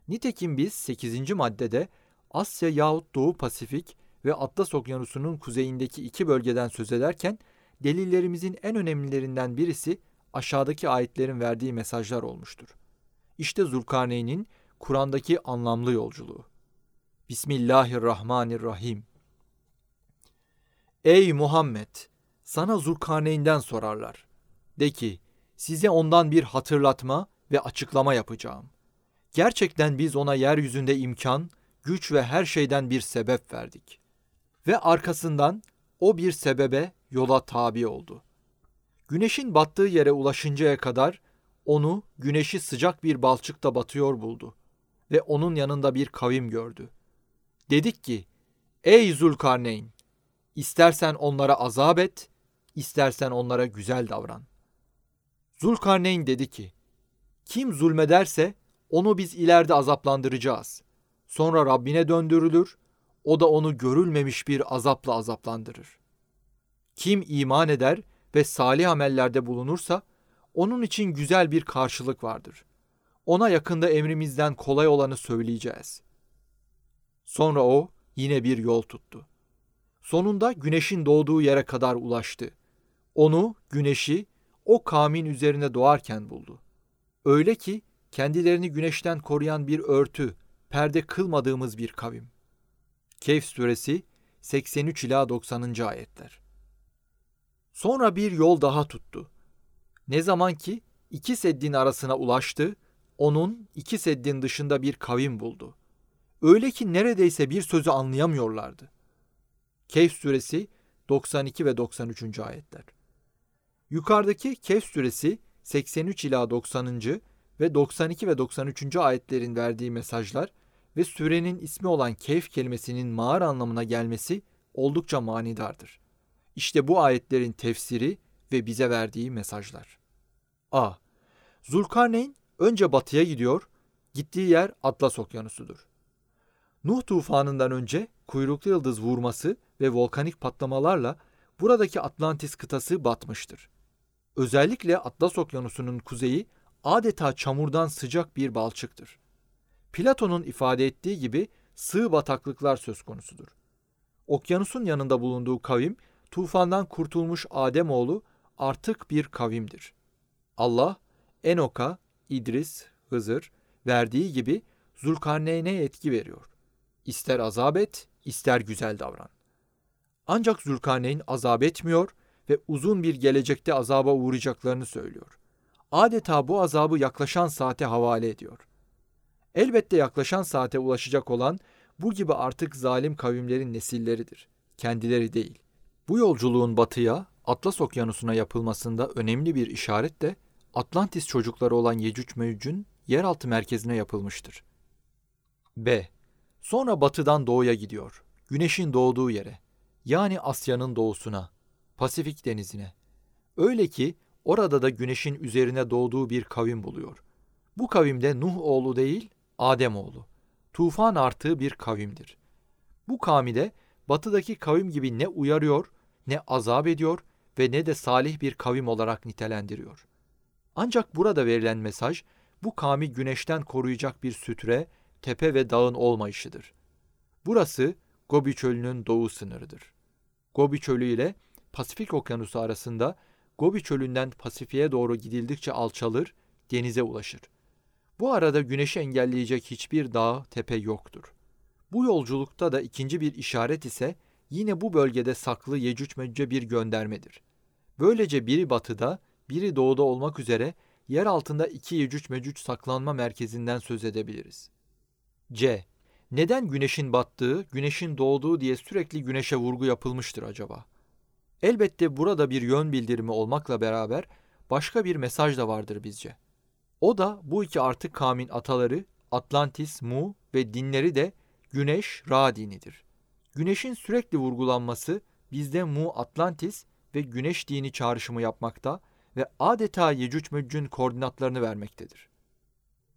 Nitekim biz 8. maddede Asya yahut Doğu Pasifik ve Atlas Okyanusu'nun kuzeyindeki iki bölgeden söz ederken delillerimizin en önemlilerinden birisi aşağıdaki ayetlerin verdiği mesajlar olmuştur. İşte Zulkarneyn'in Kur'an'daki anlamlı yolculuğu. Bismillahirrahmanirrahim. Ey Muhammed! Sana Zulkarneyn'den sorarlar. De ki, size ondan bir hatırlatma ve açıklama yapacağım. Gerçekten biz ona yeryüzünde imkan, güç ve her şeyden bir sebep verdik. Ve arkasından o bir sebebe yola tabi oldu. Güneşin battığı yere ulaşıncaya kadar onu güneşi sıcak bir balçıkta batıyor buldu ve onun yanında bir kavim gördü. Dedik ki, ey Zulkarneyn, istersen onlara azap et, istersen onlara güzel davran. Zulkarneyn dedi ki, kim zulmederse onu biz ileride azaplandıracağız. Sonra Rabbine döndürülür, o da onu görülmemiş bir azapla azaplandırır. Kim iman eder ve salih amellerde bulunursa, onun için güzel bir karşılık vardır. Ona yakında emrimizden kolay olanı söyleyeceğiz. Sonra o yine bir yol tuttu. Sonunda güneşin doğduğu yere kadar ulaştı. Onu, güneşi, o kamin üzerine doğarken buldu. Öyle ki kendilerini güneşten koruyan bir örtü, perde kılmadığımız bir kavim. Kehf suresi 83 ila 90. ayetler. Sonra bir yol daha tuttu. Ne zaman ki iki seddin arasına ulaştı, onun iki seddin dışında bir kavim buldu. Öyle ki neredeyse bir sözü anlayamıyorlardı. Kehf suresi 92 ve 93. ayetler. Yukarıdaki Kehf suresi 83 ila 90. ve 92 ve 93. ayetlerin verdiği mesajlar ve sürenin ismi olan Kehf kelimesinin mağara anlamına gelmesi oldukça manidardır. İşte bu ayetlerin tefsiri ve bize verdiği mesajlar. A. Zulkarneyn önce batıya gidiyor, gittiği yer Atlas Okyanusu'dur. Nuh tufanından önce kuyruklu yıldız vurması ve volkanik patlamalarla buradaki Atlantis kıtası batmıştır. Özellikle Atlas Okyanusu'nun kuzeyi adeta çamurdan sıcak bir balçıktır. Platon'un ifade ettiği gibi sığ bataklıklar söz konusudur. Okyanusun yanında bulunduğu kavim, tufandan kurtulmuş Ademoğlu artık bir kavimdir. Allah, Enok'a, İdris, Hızır verdiği gibi Zulkarneyn'e etki veriyor. İster azap et, ister güzel davran. Ancak Zülkarneyn azap etmiyor ve uzun bir gelecekte azaba uğrayacaklarını söylüyor. Adeta bu azabı yaklaşan saate havale ediyor. Elbette yaklaşan saate ulaşacak olan bu gibi artık zalim kavimlerin nesilleridir. Kendileri değil. Bu yolculuğun batıya, Atlas Okyanusu'na yapılmasında önemli bir işaret de Atlantis çocukları olan Yecüc Mecüc'ün yeraltı merkezine yapılmıştır. B. Sonra batıdan doğuya gidiyor. Güneşin doğduğu yere. Yani Asya'nın doğusuna, Pasifik denizine. Öyle ki orada da güneşin üzerine doğduğu bir kavim buluyor. Bu kavimde Nuh oğlu değil, Adem oğlu. Tufan artığı bir kavimdir. Bu kavmi batıdaki kavim gibi ne uyarıyor, ne azap ediyor ve ne de salih bir kavim olarak nitelendiriyor. Ancak burada verilen mesaj bu kavmi güneşten koruyacak bir sütre, tepe ve dağın olmayışıdır. Burası Gobi Çölü'nün doğu sınırıdır. Gobi Çölü ile Pasifik Okyanusu arasında Gobi Çölü'nden Pasifik'e doğru gidildikçe alçalır, denize ulaşır. Bu arada güneşi engelleyecek hiçbir dağ, tepe yoktur. Bu yolculukta da ikinci bir işaret ise yine bu bölgede saklı Yecüc Mecüc'e bir göndermedir. Böylece biri batıda, biri doğuda olmak üzere yer altında iki Yecüc Mecüc saklanma merkezinden söz edebiliriz. C. Neden güneşin battığı, güneşin doğduğu diye sürekli güneşe vurgu yapılmıştır acaba? Elbette burada bir yön bildirimi olmakla beraber başka bir mesaj da vardır bizce. O da bu iki artık kamin ataları Atlantis, Mu ve dinleri de Güneş, Ra dinidir. Güneşin sürekli vurgulanması bizde Mu Atlantis ve Güneş dini çağrışımı yapmakta ve adeta Yecüc Mecüc'ün koordinatlarını vermektedir.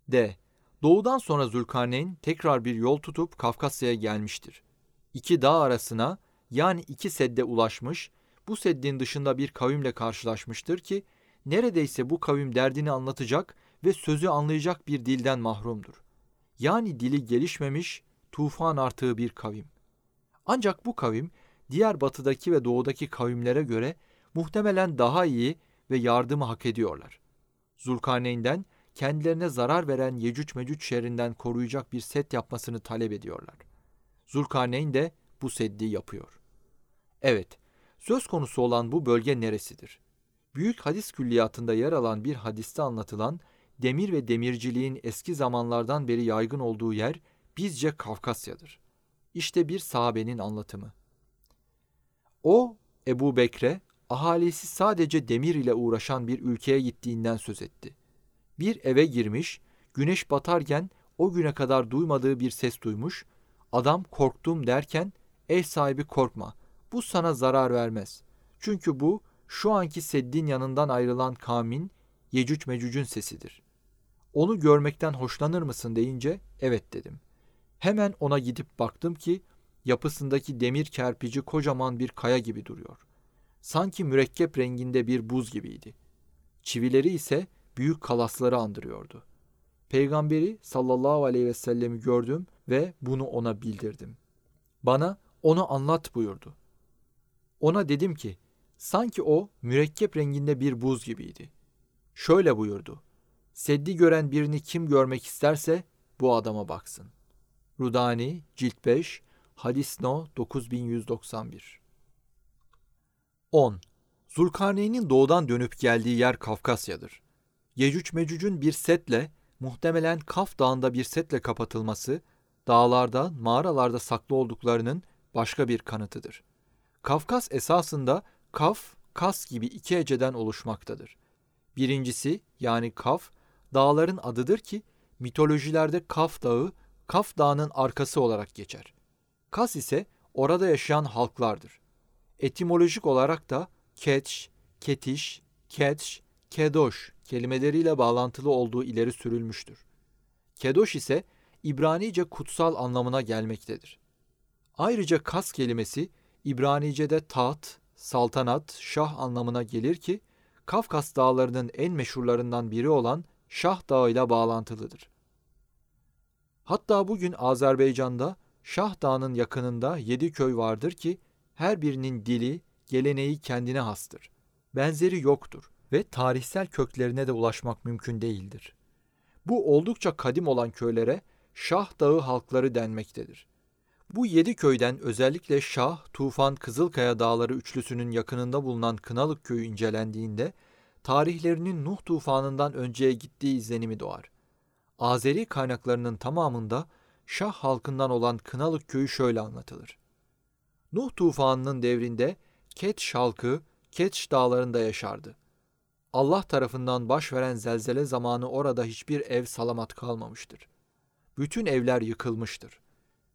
D. Doğudan sonra Zülkarneyn tekrar bir yol tutup Kafkasya'ya gelmiştir. İki dağ arasına yani iki sedde ulaşmış, bu seddin dışında bir kavimle karşılaşmıştır ki neredeyse bu kavim derdini anlatacak ve sözü anlayacak bir dilden mahrumdur. Yani dili gelişmemiş, tufan artığı bir kavim. Ancak bu kavim diğer batıdaki ve doğudaki kavimlere göre muhtemelen daha iyi ve yardımı hak ediyorlar. Zulkarneyn'den kendilerine zarar veren Yecüc Mecüc şehrinden koruyacak bir set yapmasını talep ediyorlar. Zulkarneyn de bu seddi yapıyor. Evet, söz konusu olan bu bölge neresidir? Büyük hadis külliyatında yer alan bir hadiste anlatılan demir ve demirciliğin eski zamanlardan beri yaygın olduğu yer bizce Kafkasya'dır. İşte bir sahabenin anlatımı. O, Ebu Bekre, ahalisi sadece demir ile uğraşan bir ülkeye gittiğinden söz etti. Bir eve girmiş, güneş batarken o güne kadar duymadığı bir ses duymuş, adam korktum derken ev sahibi korkma, bu sana zarar vermez. Çünkü bu şu anki seddin yanından ayrılan kavmin Yecüc Mecüc'ün sesidir. Onu görmekten hoşlanır mısın deyince evet dedim. Hemen ona gidip baktım ki yapısındaki demir kerpici kocaman bir kaya gibi duruyor. Sanki mürekkep renginde bir buz gibiydi. Çivileri ise büyük kalasları andırıyordu. Peygamberi sallallahu aleyhi ve sellemi gördüm ve bunu ona bildirdim. Bana onu anlat buyurdu. Ona dedim ki, sanki o mürekkep renginde bir buz gibiydi. Şöyle buyurdu. Seddi gören birini kim görmek isterse bu adama baksın. Rudani, Cilt 5, Hadis No 9191 10. Zulkarneyn'in doğudan dönüp geldiği yer Kafkasya'dır. Yecüc Mecüc'ün bir setle, muhtemelen Kaf Dağı'nda bir setle kapatılması, dağlarda, mağaralarda saklı olduklarının başka bir kanıtıdır. Kafkas esasında Kaf, Kas gibi iki heceden oluşmaktadır. Birincisi yani Kaf, dağların adıdır ki mitolojilerde Kaf Dağı, Kaf Dağı'nın arkası olarak geçer. Kas ise orada yaşayan halklardır. Etimolojik olarak da Ketş, Ketiş, Ketş, Kedoş kelimeleriyle bağlantılı olduğu ileri sürülmüştür. Kedoş ise İbranice kutsal anlamına gelmektedir. Ayrıca Kas kelimesi İbranice'de taht, saltanat, şah anlamına gelir ki Kafkas dağlarının en meşhurlarından biri olan Şah Dağı ile bağlantılıdır. Hatta bugün Azerbaycan'da Şah Dağı'nın yakınında yedi köy vardır ki her birinin dili, geleneği kendine hastır. Benzeri yoktur ve tarihsel köklerine de ulaşmak mümkün değildir. Bu oldukça kadim olan köylere Şah Dağı halkları denmektedir. Bu yedi köyden özellikle Şah, Tufan, Kızılkaya dağları üçlüsünün yakınında bulunan Kınalık köyü incelendiğinde tarihlerinin Nuh tufanından önceye gittiği izlenimi doğar. Azeri kaynaklarının tamamında Şah halkından olan Kınalık köyü şöyle anlatılır. Nuh tufanının devrinde Ketş halkı Ketş dağlarında yaşardı. Allah tarafından baş veren zelzele zamanı orada hiçbir ev salamat kalmamıştır. Bütün evler yıkılmıştır.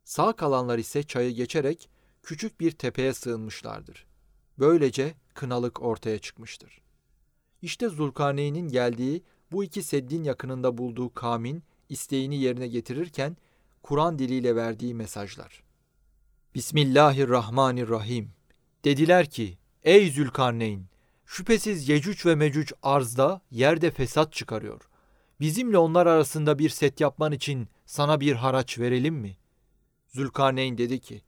Sağ kalanlar ise çayı geçerek küçük bir tepeye sığınmışlardır. Böylece kınalık ortaya çıkmıştır. İşte Zulkarneyn'in geldiği bu iki seddin yakınında bulduğu kamin isteğini yerine getirirken Kur'an diliyle verdiği mesajlar. Bismillahirrahmanirrahim. Dediler ki, ey Zülkarneyn, şüphesiz Yecüc ve Mecüc arzda, yerde fesat çıkarıyor. Bizimle onlar arasında bir set yapman için sana bir haraç verelim mi? Zülkarneyn dedi ki,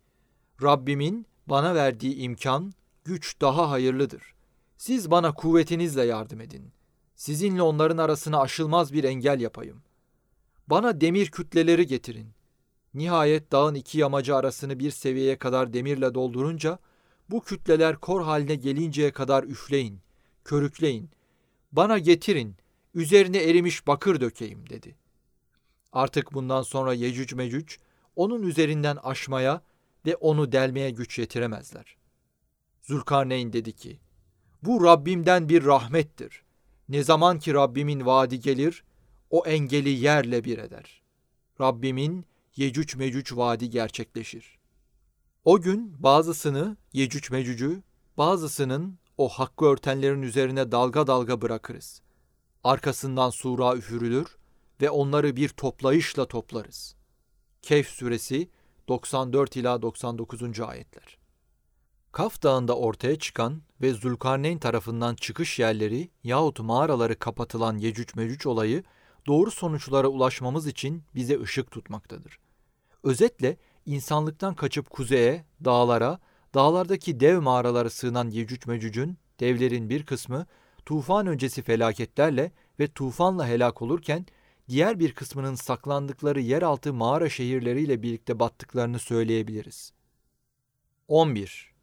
Rabbimin bana verdiği imkan, güç daha hayırlıdır. Siz bana kuvvetinizle yardım edin. Sizinle onların arasına aşılmaz bir engel yapayım. Bana demir kütleleri getirin. Nihayet dağın iki yamacı arasını bir seviyeye kadar demirle doldurunca, bu kütleler kor haline gelinceye kadar üfleyin, körükleyin. Bana getirin, üzerine erimiş bakır dökeyim dedi. Artık bundan sonra Yecüc Mecüc, onun üzerinden aşmaya ve onu delmeye güç yetiremezler. Zülkarneyn dedi ki, bu Rabbimden bir rahmettir. Ne zaman ki Rabbimin vaadi gelir, o engeli yerle bir eder. Rabbimin Yecüc Mecüc vaadi gerçekleşir. O gün bazısını Yecüc Mecüc'ü, bazısının o hakkı örtenlerin üzerine dalga dalga bırakırız. Arkasından sura üfürülür ve onları bir toplayışla toplarız. Kehf suresi 94 ila 99. ayetler. Kaf Dağı'nda ortaya çıkan ve Zulkarneyn tarafından çıkış yerleri yahut mağaraları kapatılan Yecüc Mecüc olayı doğru sonuçlara ulaşmamız için bize ışık tutmaktadır. Özetle insanlıktan kaçıp kuzeye, dağlara, dağlardaki dev mağaralara sığınan Yecüc Mecüc'ün, devlerin bir kısmı tufan öncesi felaketlerle ve tufanla helak olurken diğer bir kısmının saklandıkları yeraltı mağara şehirleriyle birlikte battıklarını söyleyebiliriz. 11.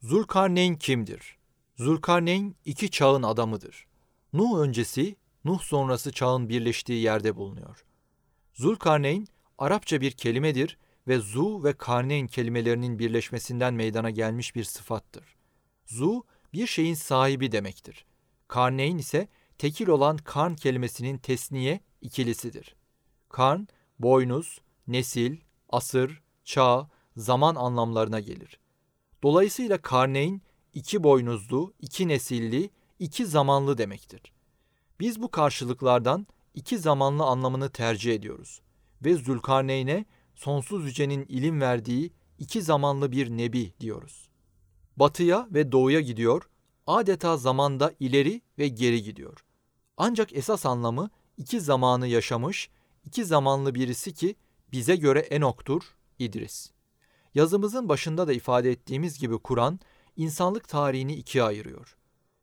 Zulkarneyn kimdir? Zulkarneyn iki çağın adamıdır. Nuh öncesi, Nuh sonrası çağın birleştiği yerde bulunuyor. Zulkarneyn, Arapça bir kelimedir ve zu ve karneyn kelimelerinin birleşmesinden meydana gelmiş bir sıfattır. Zu, bir şeyin sahibi demektir. Karneyn ise tekil olan karn kelimesinin tesniye ikilisidir. Karn, boynuz, nesil, asır, çağ, zaman anlamlarına gelir. Dolayısıyla Karneyn iki boynuzlu, iki nesilli, iki zamanlı demektir. Biz bu karşılıklardan iki zamanlı anlamını tercih ediyoruz ve Zülkarneyn'e sonsuz yücenin ilim verdiği iki zamanlı bir nebi diyoruz. Batıya ve doğuya gidiyor, adeta zamanda ileri ve geri gidiyor. Ancak esas anlamı iki zamanı yaşamış, iki zamanlı birisi ki bize göre Enok'tur, İdris. Yazımızın başında da ifade ettiğimiz gibi Kur'an, insanlık tarihini ikiye ayırıyor.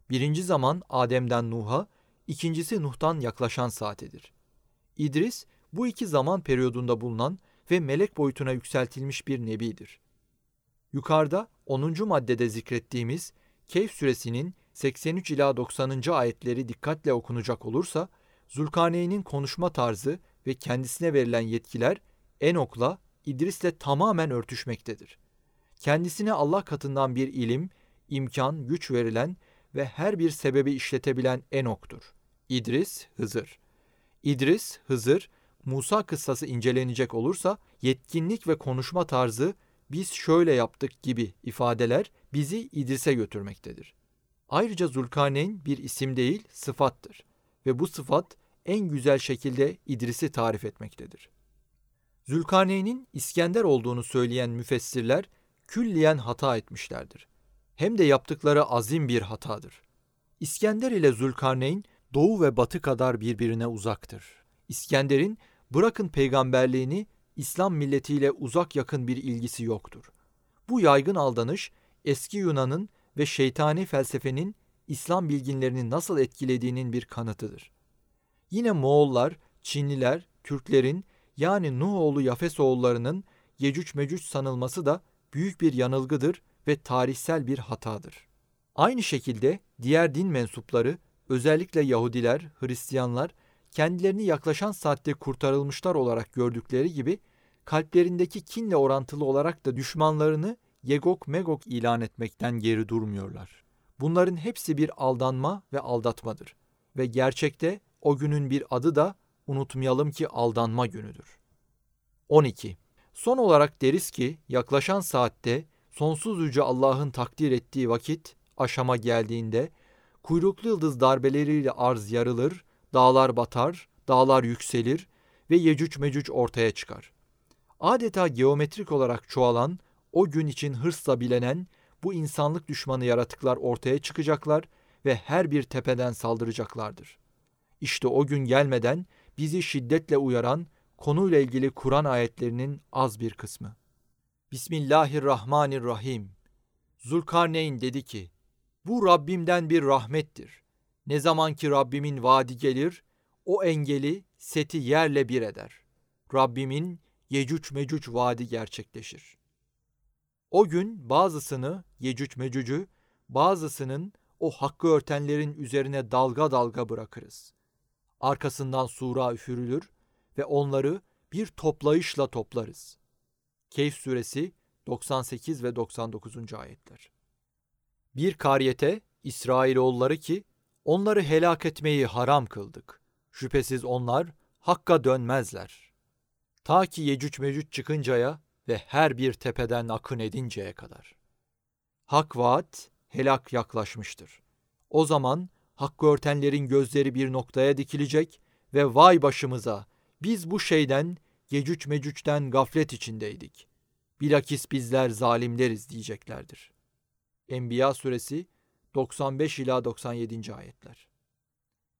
Birinci zaman Adem'den Nuh'a, ikincisi Nuh'tan yaklaşan saatidir. İdris, bu iki zaman periyodunda bulunan ve melek boyutuna yükseltilmiş bir nebidir. Yukarıda 10. maddede zikrettiğimiz Keyf suresinin 83 ila 90. ayetleri dikkatle okunacak olursa, Zülkarneyn'in konuşma tarzı ve kendisine verilen yetkiler Enok'la, İdris'le tamamen örtüşmektedir. Kendisine Allah katından bir ilim, imkan, güç verilen ve her bir sebebi işletebilen Enok'tur. İdris, Hızır. İdris, Hızır, Musa kıssası incelenecek olursa yetkinlik ve konuşma tarzı biz şöyle yaptık gibi ifadeler bizi İdris'e götürmektedir. Ayrıca Zulkarneyn bir isim değil, sıfattır ve bu sıfat en güzel şekilde İdris'i tarif etmektedir. Zülkarneyn'in İskender olduğunu söyleyen müfessirler külliyen hata etmişlerdir. Hem de yaptıkları azim bir hatadır. İskender ile Zülkarneyn doğu ve batı kadar birbirine uzaktır. İskender'in bırakın peygamberliğini İslam milletiyle uzak yakın bir ilgisi yoktur. Bu yaygın aldanış eski Yunan'ın ve şeytani felsefenin İslam bilginlerini nasıl etkilediğinin bir kanıtıdır. Yine Moğollar, Çinliler, Türklerin yani Nuhoğlu Yafesoğullarının Yecüc Mecüc sanılması da büyük bir yanılgıdır ve tarihsel bir hatadır. Aynı şekilde diğer din mensupları, özellikle Yahudiler, Hristiyanlar, kendilerini yaklaşan saatte kurtarılmışlar olarak gördükleri gibi, kalplerindeki kinle orantılı olarak da düşmanlarını Yegok Megok ilan etmekten geri durmuyorlar. Bunların hepsi bir aldanma ve aldatmadır. Ve gerçekte o günün bir adı da unutmayalım ki aldanma günüdür. 12. Son olarak deriz ki yaklaşan saatte sonsuz yüce Allah'ın takdir ettiği vakit aşama geldiğinde kuyruklu yıldız darbeleriyle arz yarılır, dağlar batar, dağlar yükselir ve Yecüc Mecüc ortaya çıkar. Adeta geometrik olarak çoğalan, o gün için hırsla bilenen bu insanlık düşmanı yaratıklar ortaya çıkacaklar ve her bir tepeden saldıracaklardır. İşte o gün gelmeden bizi şiddetle uyaran konuyla ilgili Kur'an ayetlerinin az bir kısmı. Bismillahirrahmanirrahim. Zulkarneyn dedi ki, bu Rabbimden bir rahmettir. Ne zaman ki Rabbimin vaadi gelir, o engeli seti yerle bir eder. Rabbimin Yecüc Mecüc vaadi gerçekleşir. O gün bazısını Yecüc Mecüc'ü, bazısının o hakkı örtenlerin üzerine dalga dalga bırakırız. Arkasından sura üfürülür ve onları bir toplayışla toplarız. Keyf suresi 98 ve 99. ayetler. Bir kariyete İsrailoğulları ki onları helak etmeyi haram kıldık. Şüphesiz onlar hakka dönmezler. Ta ki Yecüc Mecüc çıkıncaya ve her bir tepeden akın edinceye kadar. Hak vaat, helak yaklaşmıştır. O zaman hakkı örtenlerin gözleri bir noktaya dikilecek ve vay başımıza biz bu şeyden Yecüc Mecüc'ten gaflet içindeydik. Bilakis bizler zalimleriz diyeceklerdir. Enbiya suresi 95 ila 97. ayetler.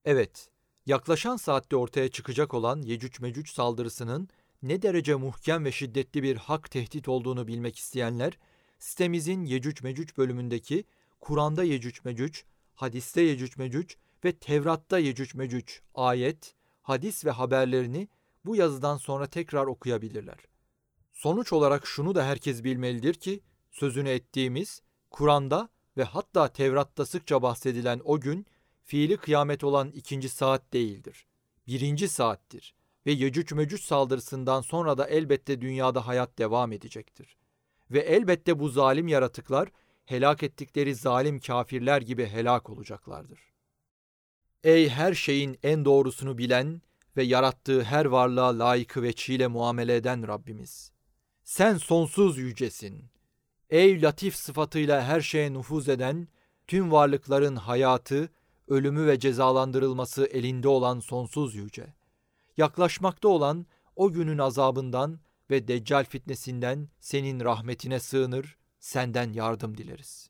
Evet, yaklaşan saatte ortaya çıkacak olan Yecüc Mecüc saldırısının ne derece muhkem ve şiddetli bir hak tehdit olduğunu bilmek isteyenler, sitemizin Yecüc Mecüc bölümündeki Kur'an'da Yecüc Mecüc, hadiste Yecüc Mecüc ve Tevrat'ta Yecüc Mecüc ayet, hadis ve haberlerini bu yazıdan sonra tekrar okuyabilirler. Sonuç olarak şunu da herkes bilmelidir ki, sözünü ettiğimiz, Kur'an'da ve hatta Tevrat'ta sıkça bahsedilen o gün, fiili kıyamet olan ikinci saat değildir. Birinci saattir ve Yecüc Mecüc saldırısından sonra da elbette dünyada hayat devam edecektir. Ve elbette bu zalim yaratıklar helak ettikleri zalim kafirler gibi helak olacaklardır. Ey her şeyin en doğrusunu bilen ve yarattığı her varlığa layıkı ve çiğle muamele eden Rabbimiz! Sen sonsuz yücesin. Ey latif sıfatıyla her şeye nüfuz eden, tüm varlıkların hayatı, ölümü ve cezalandırılması elinde olan sonsuz yüce. Yaklaşmakta olan o günün azabından ve deccal fitnesinden senin rahmetine sığınır, senden yardım dileriz.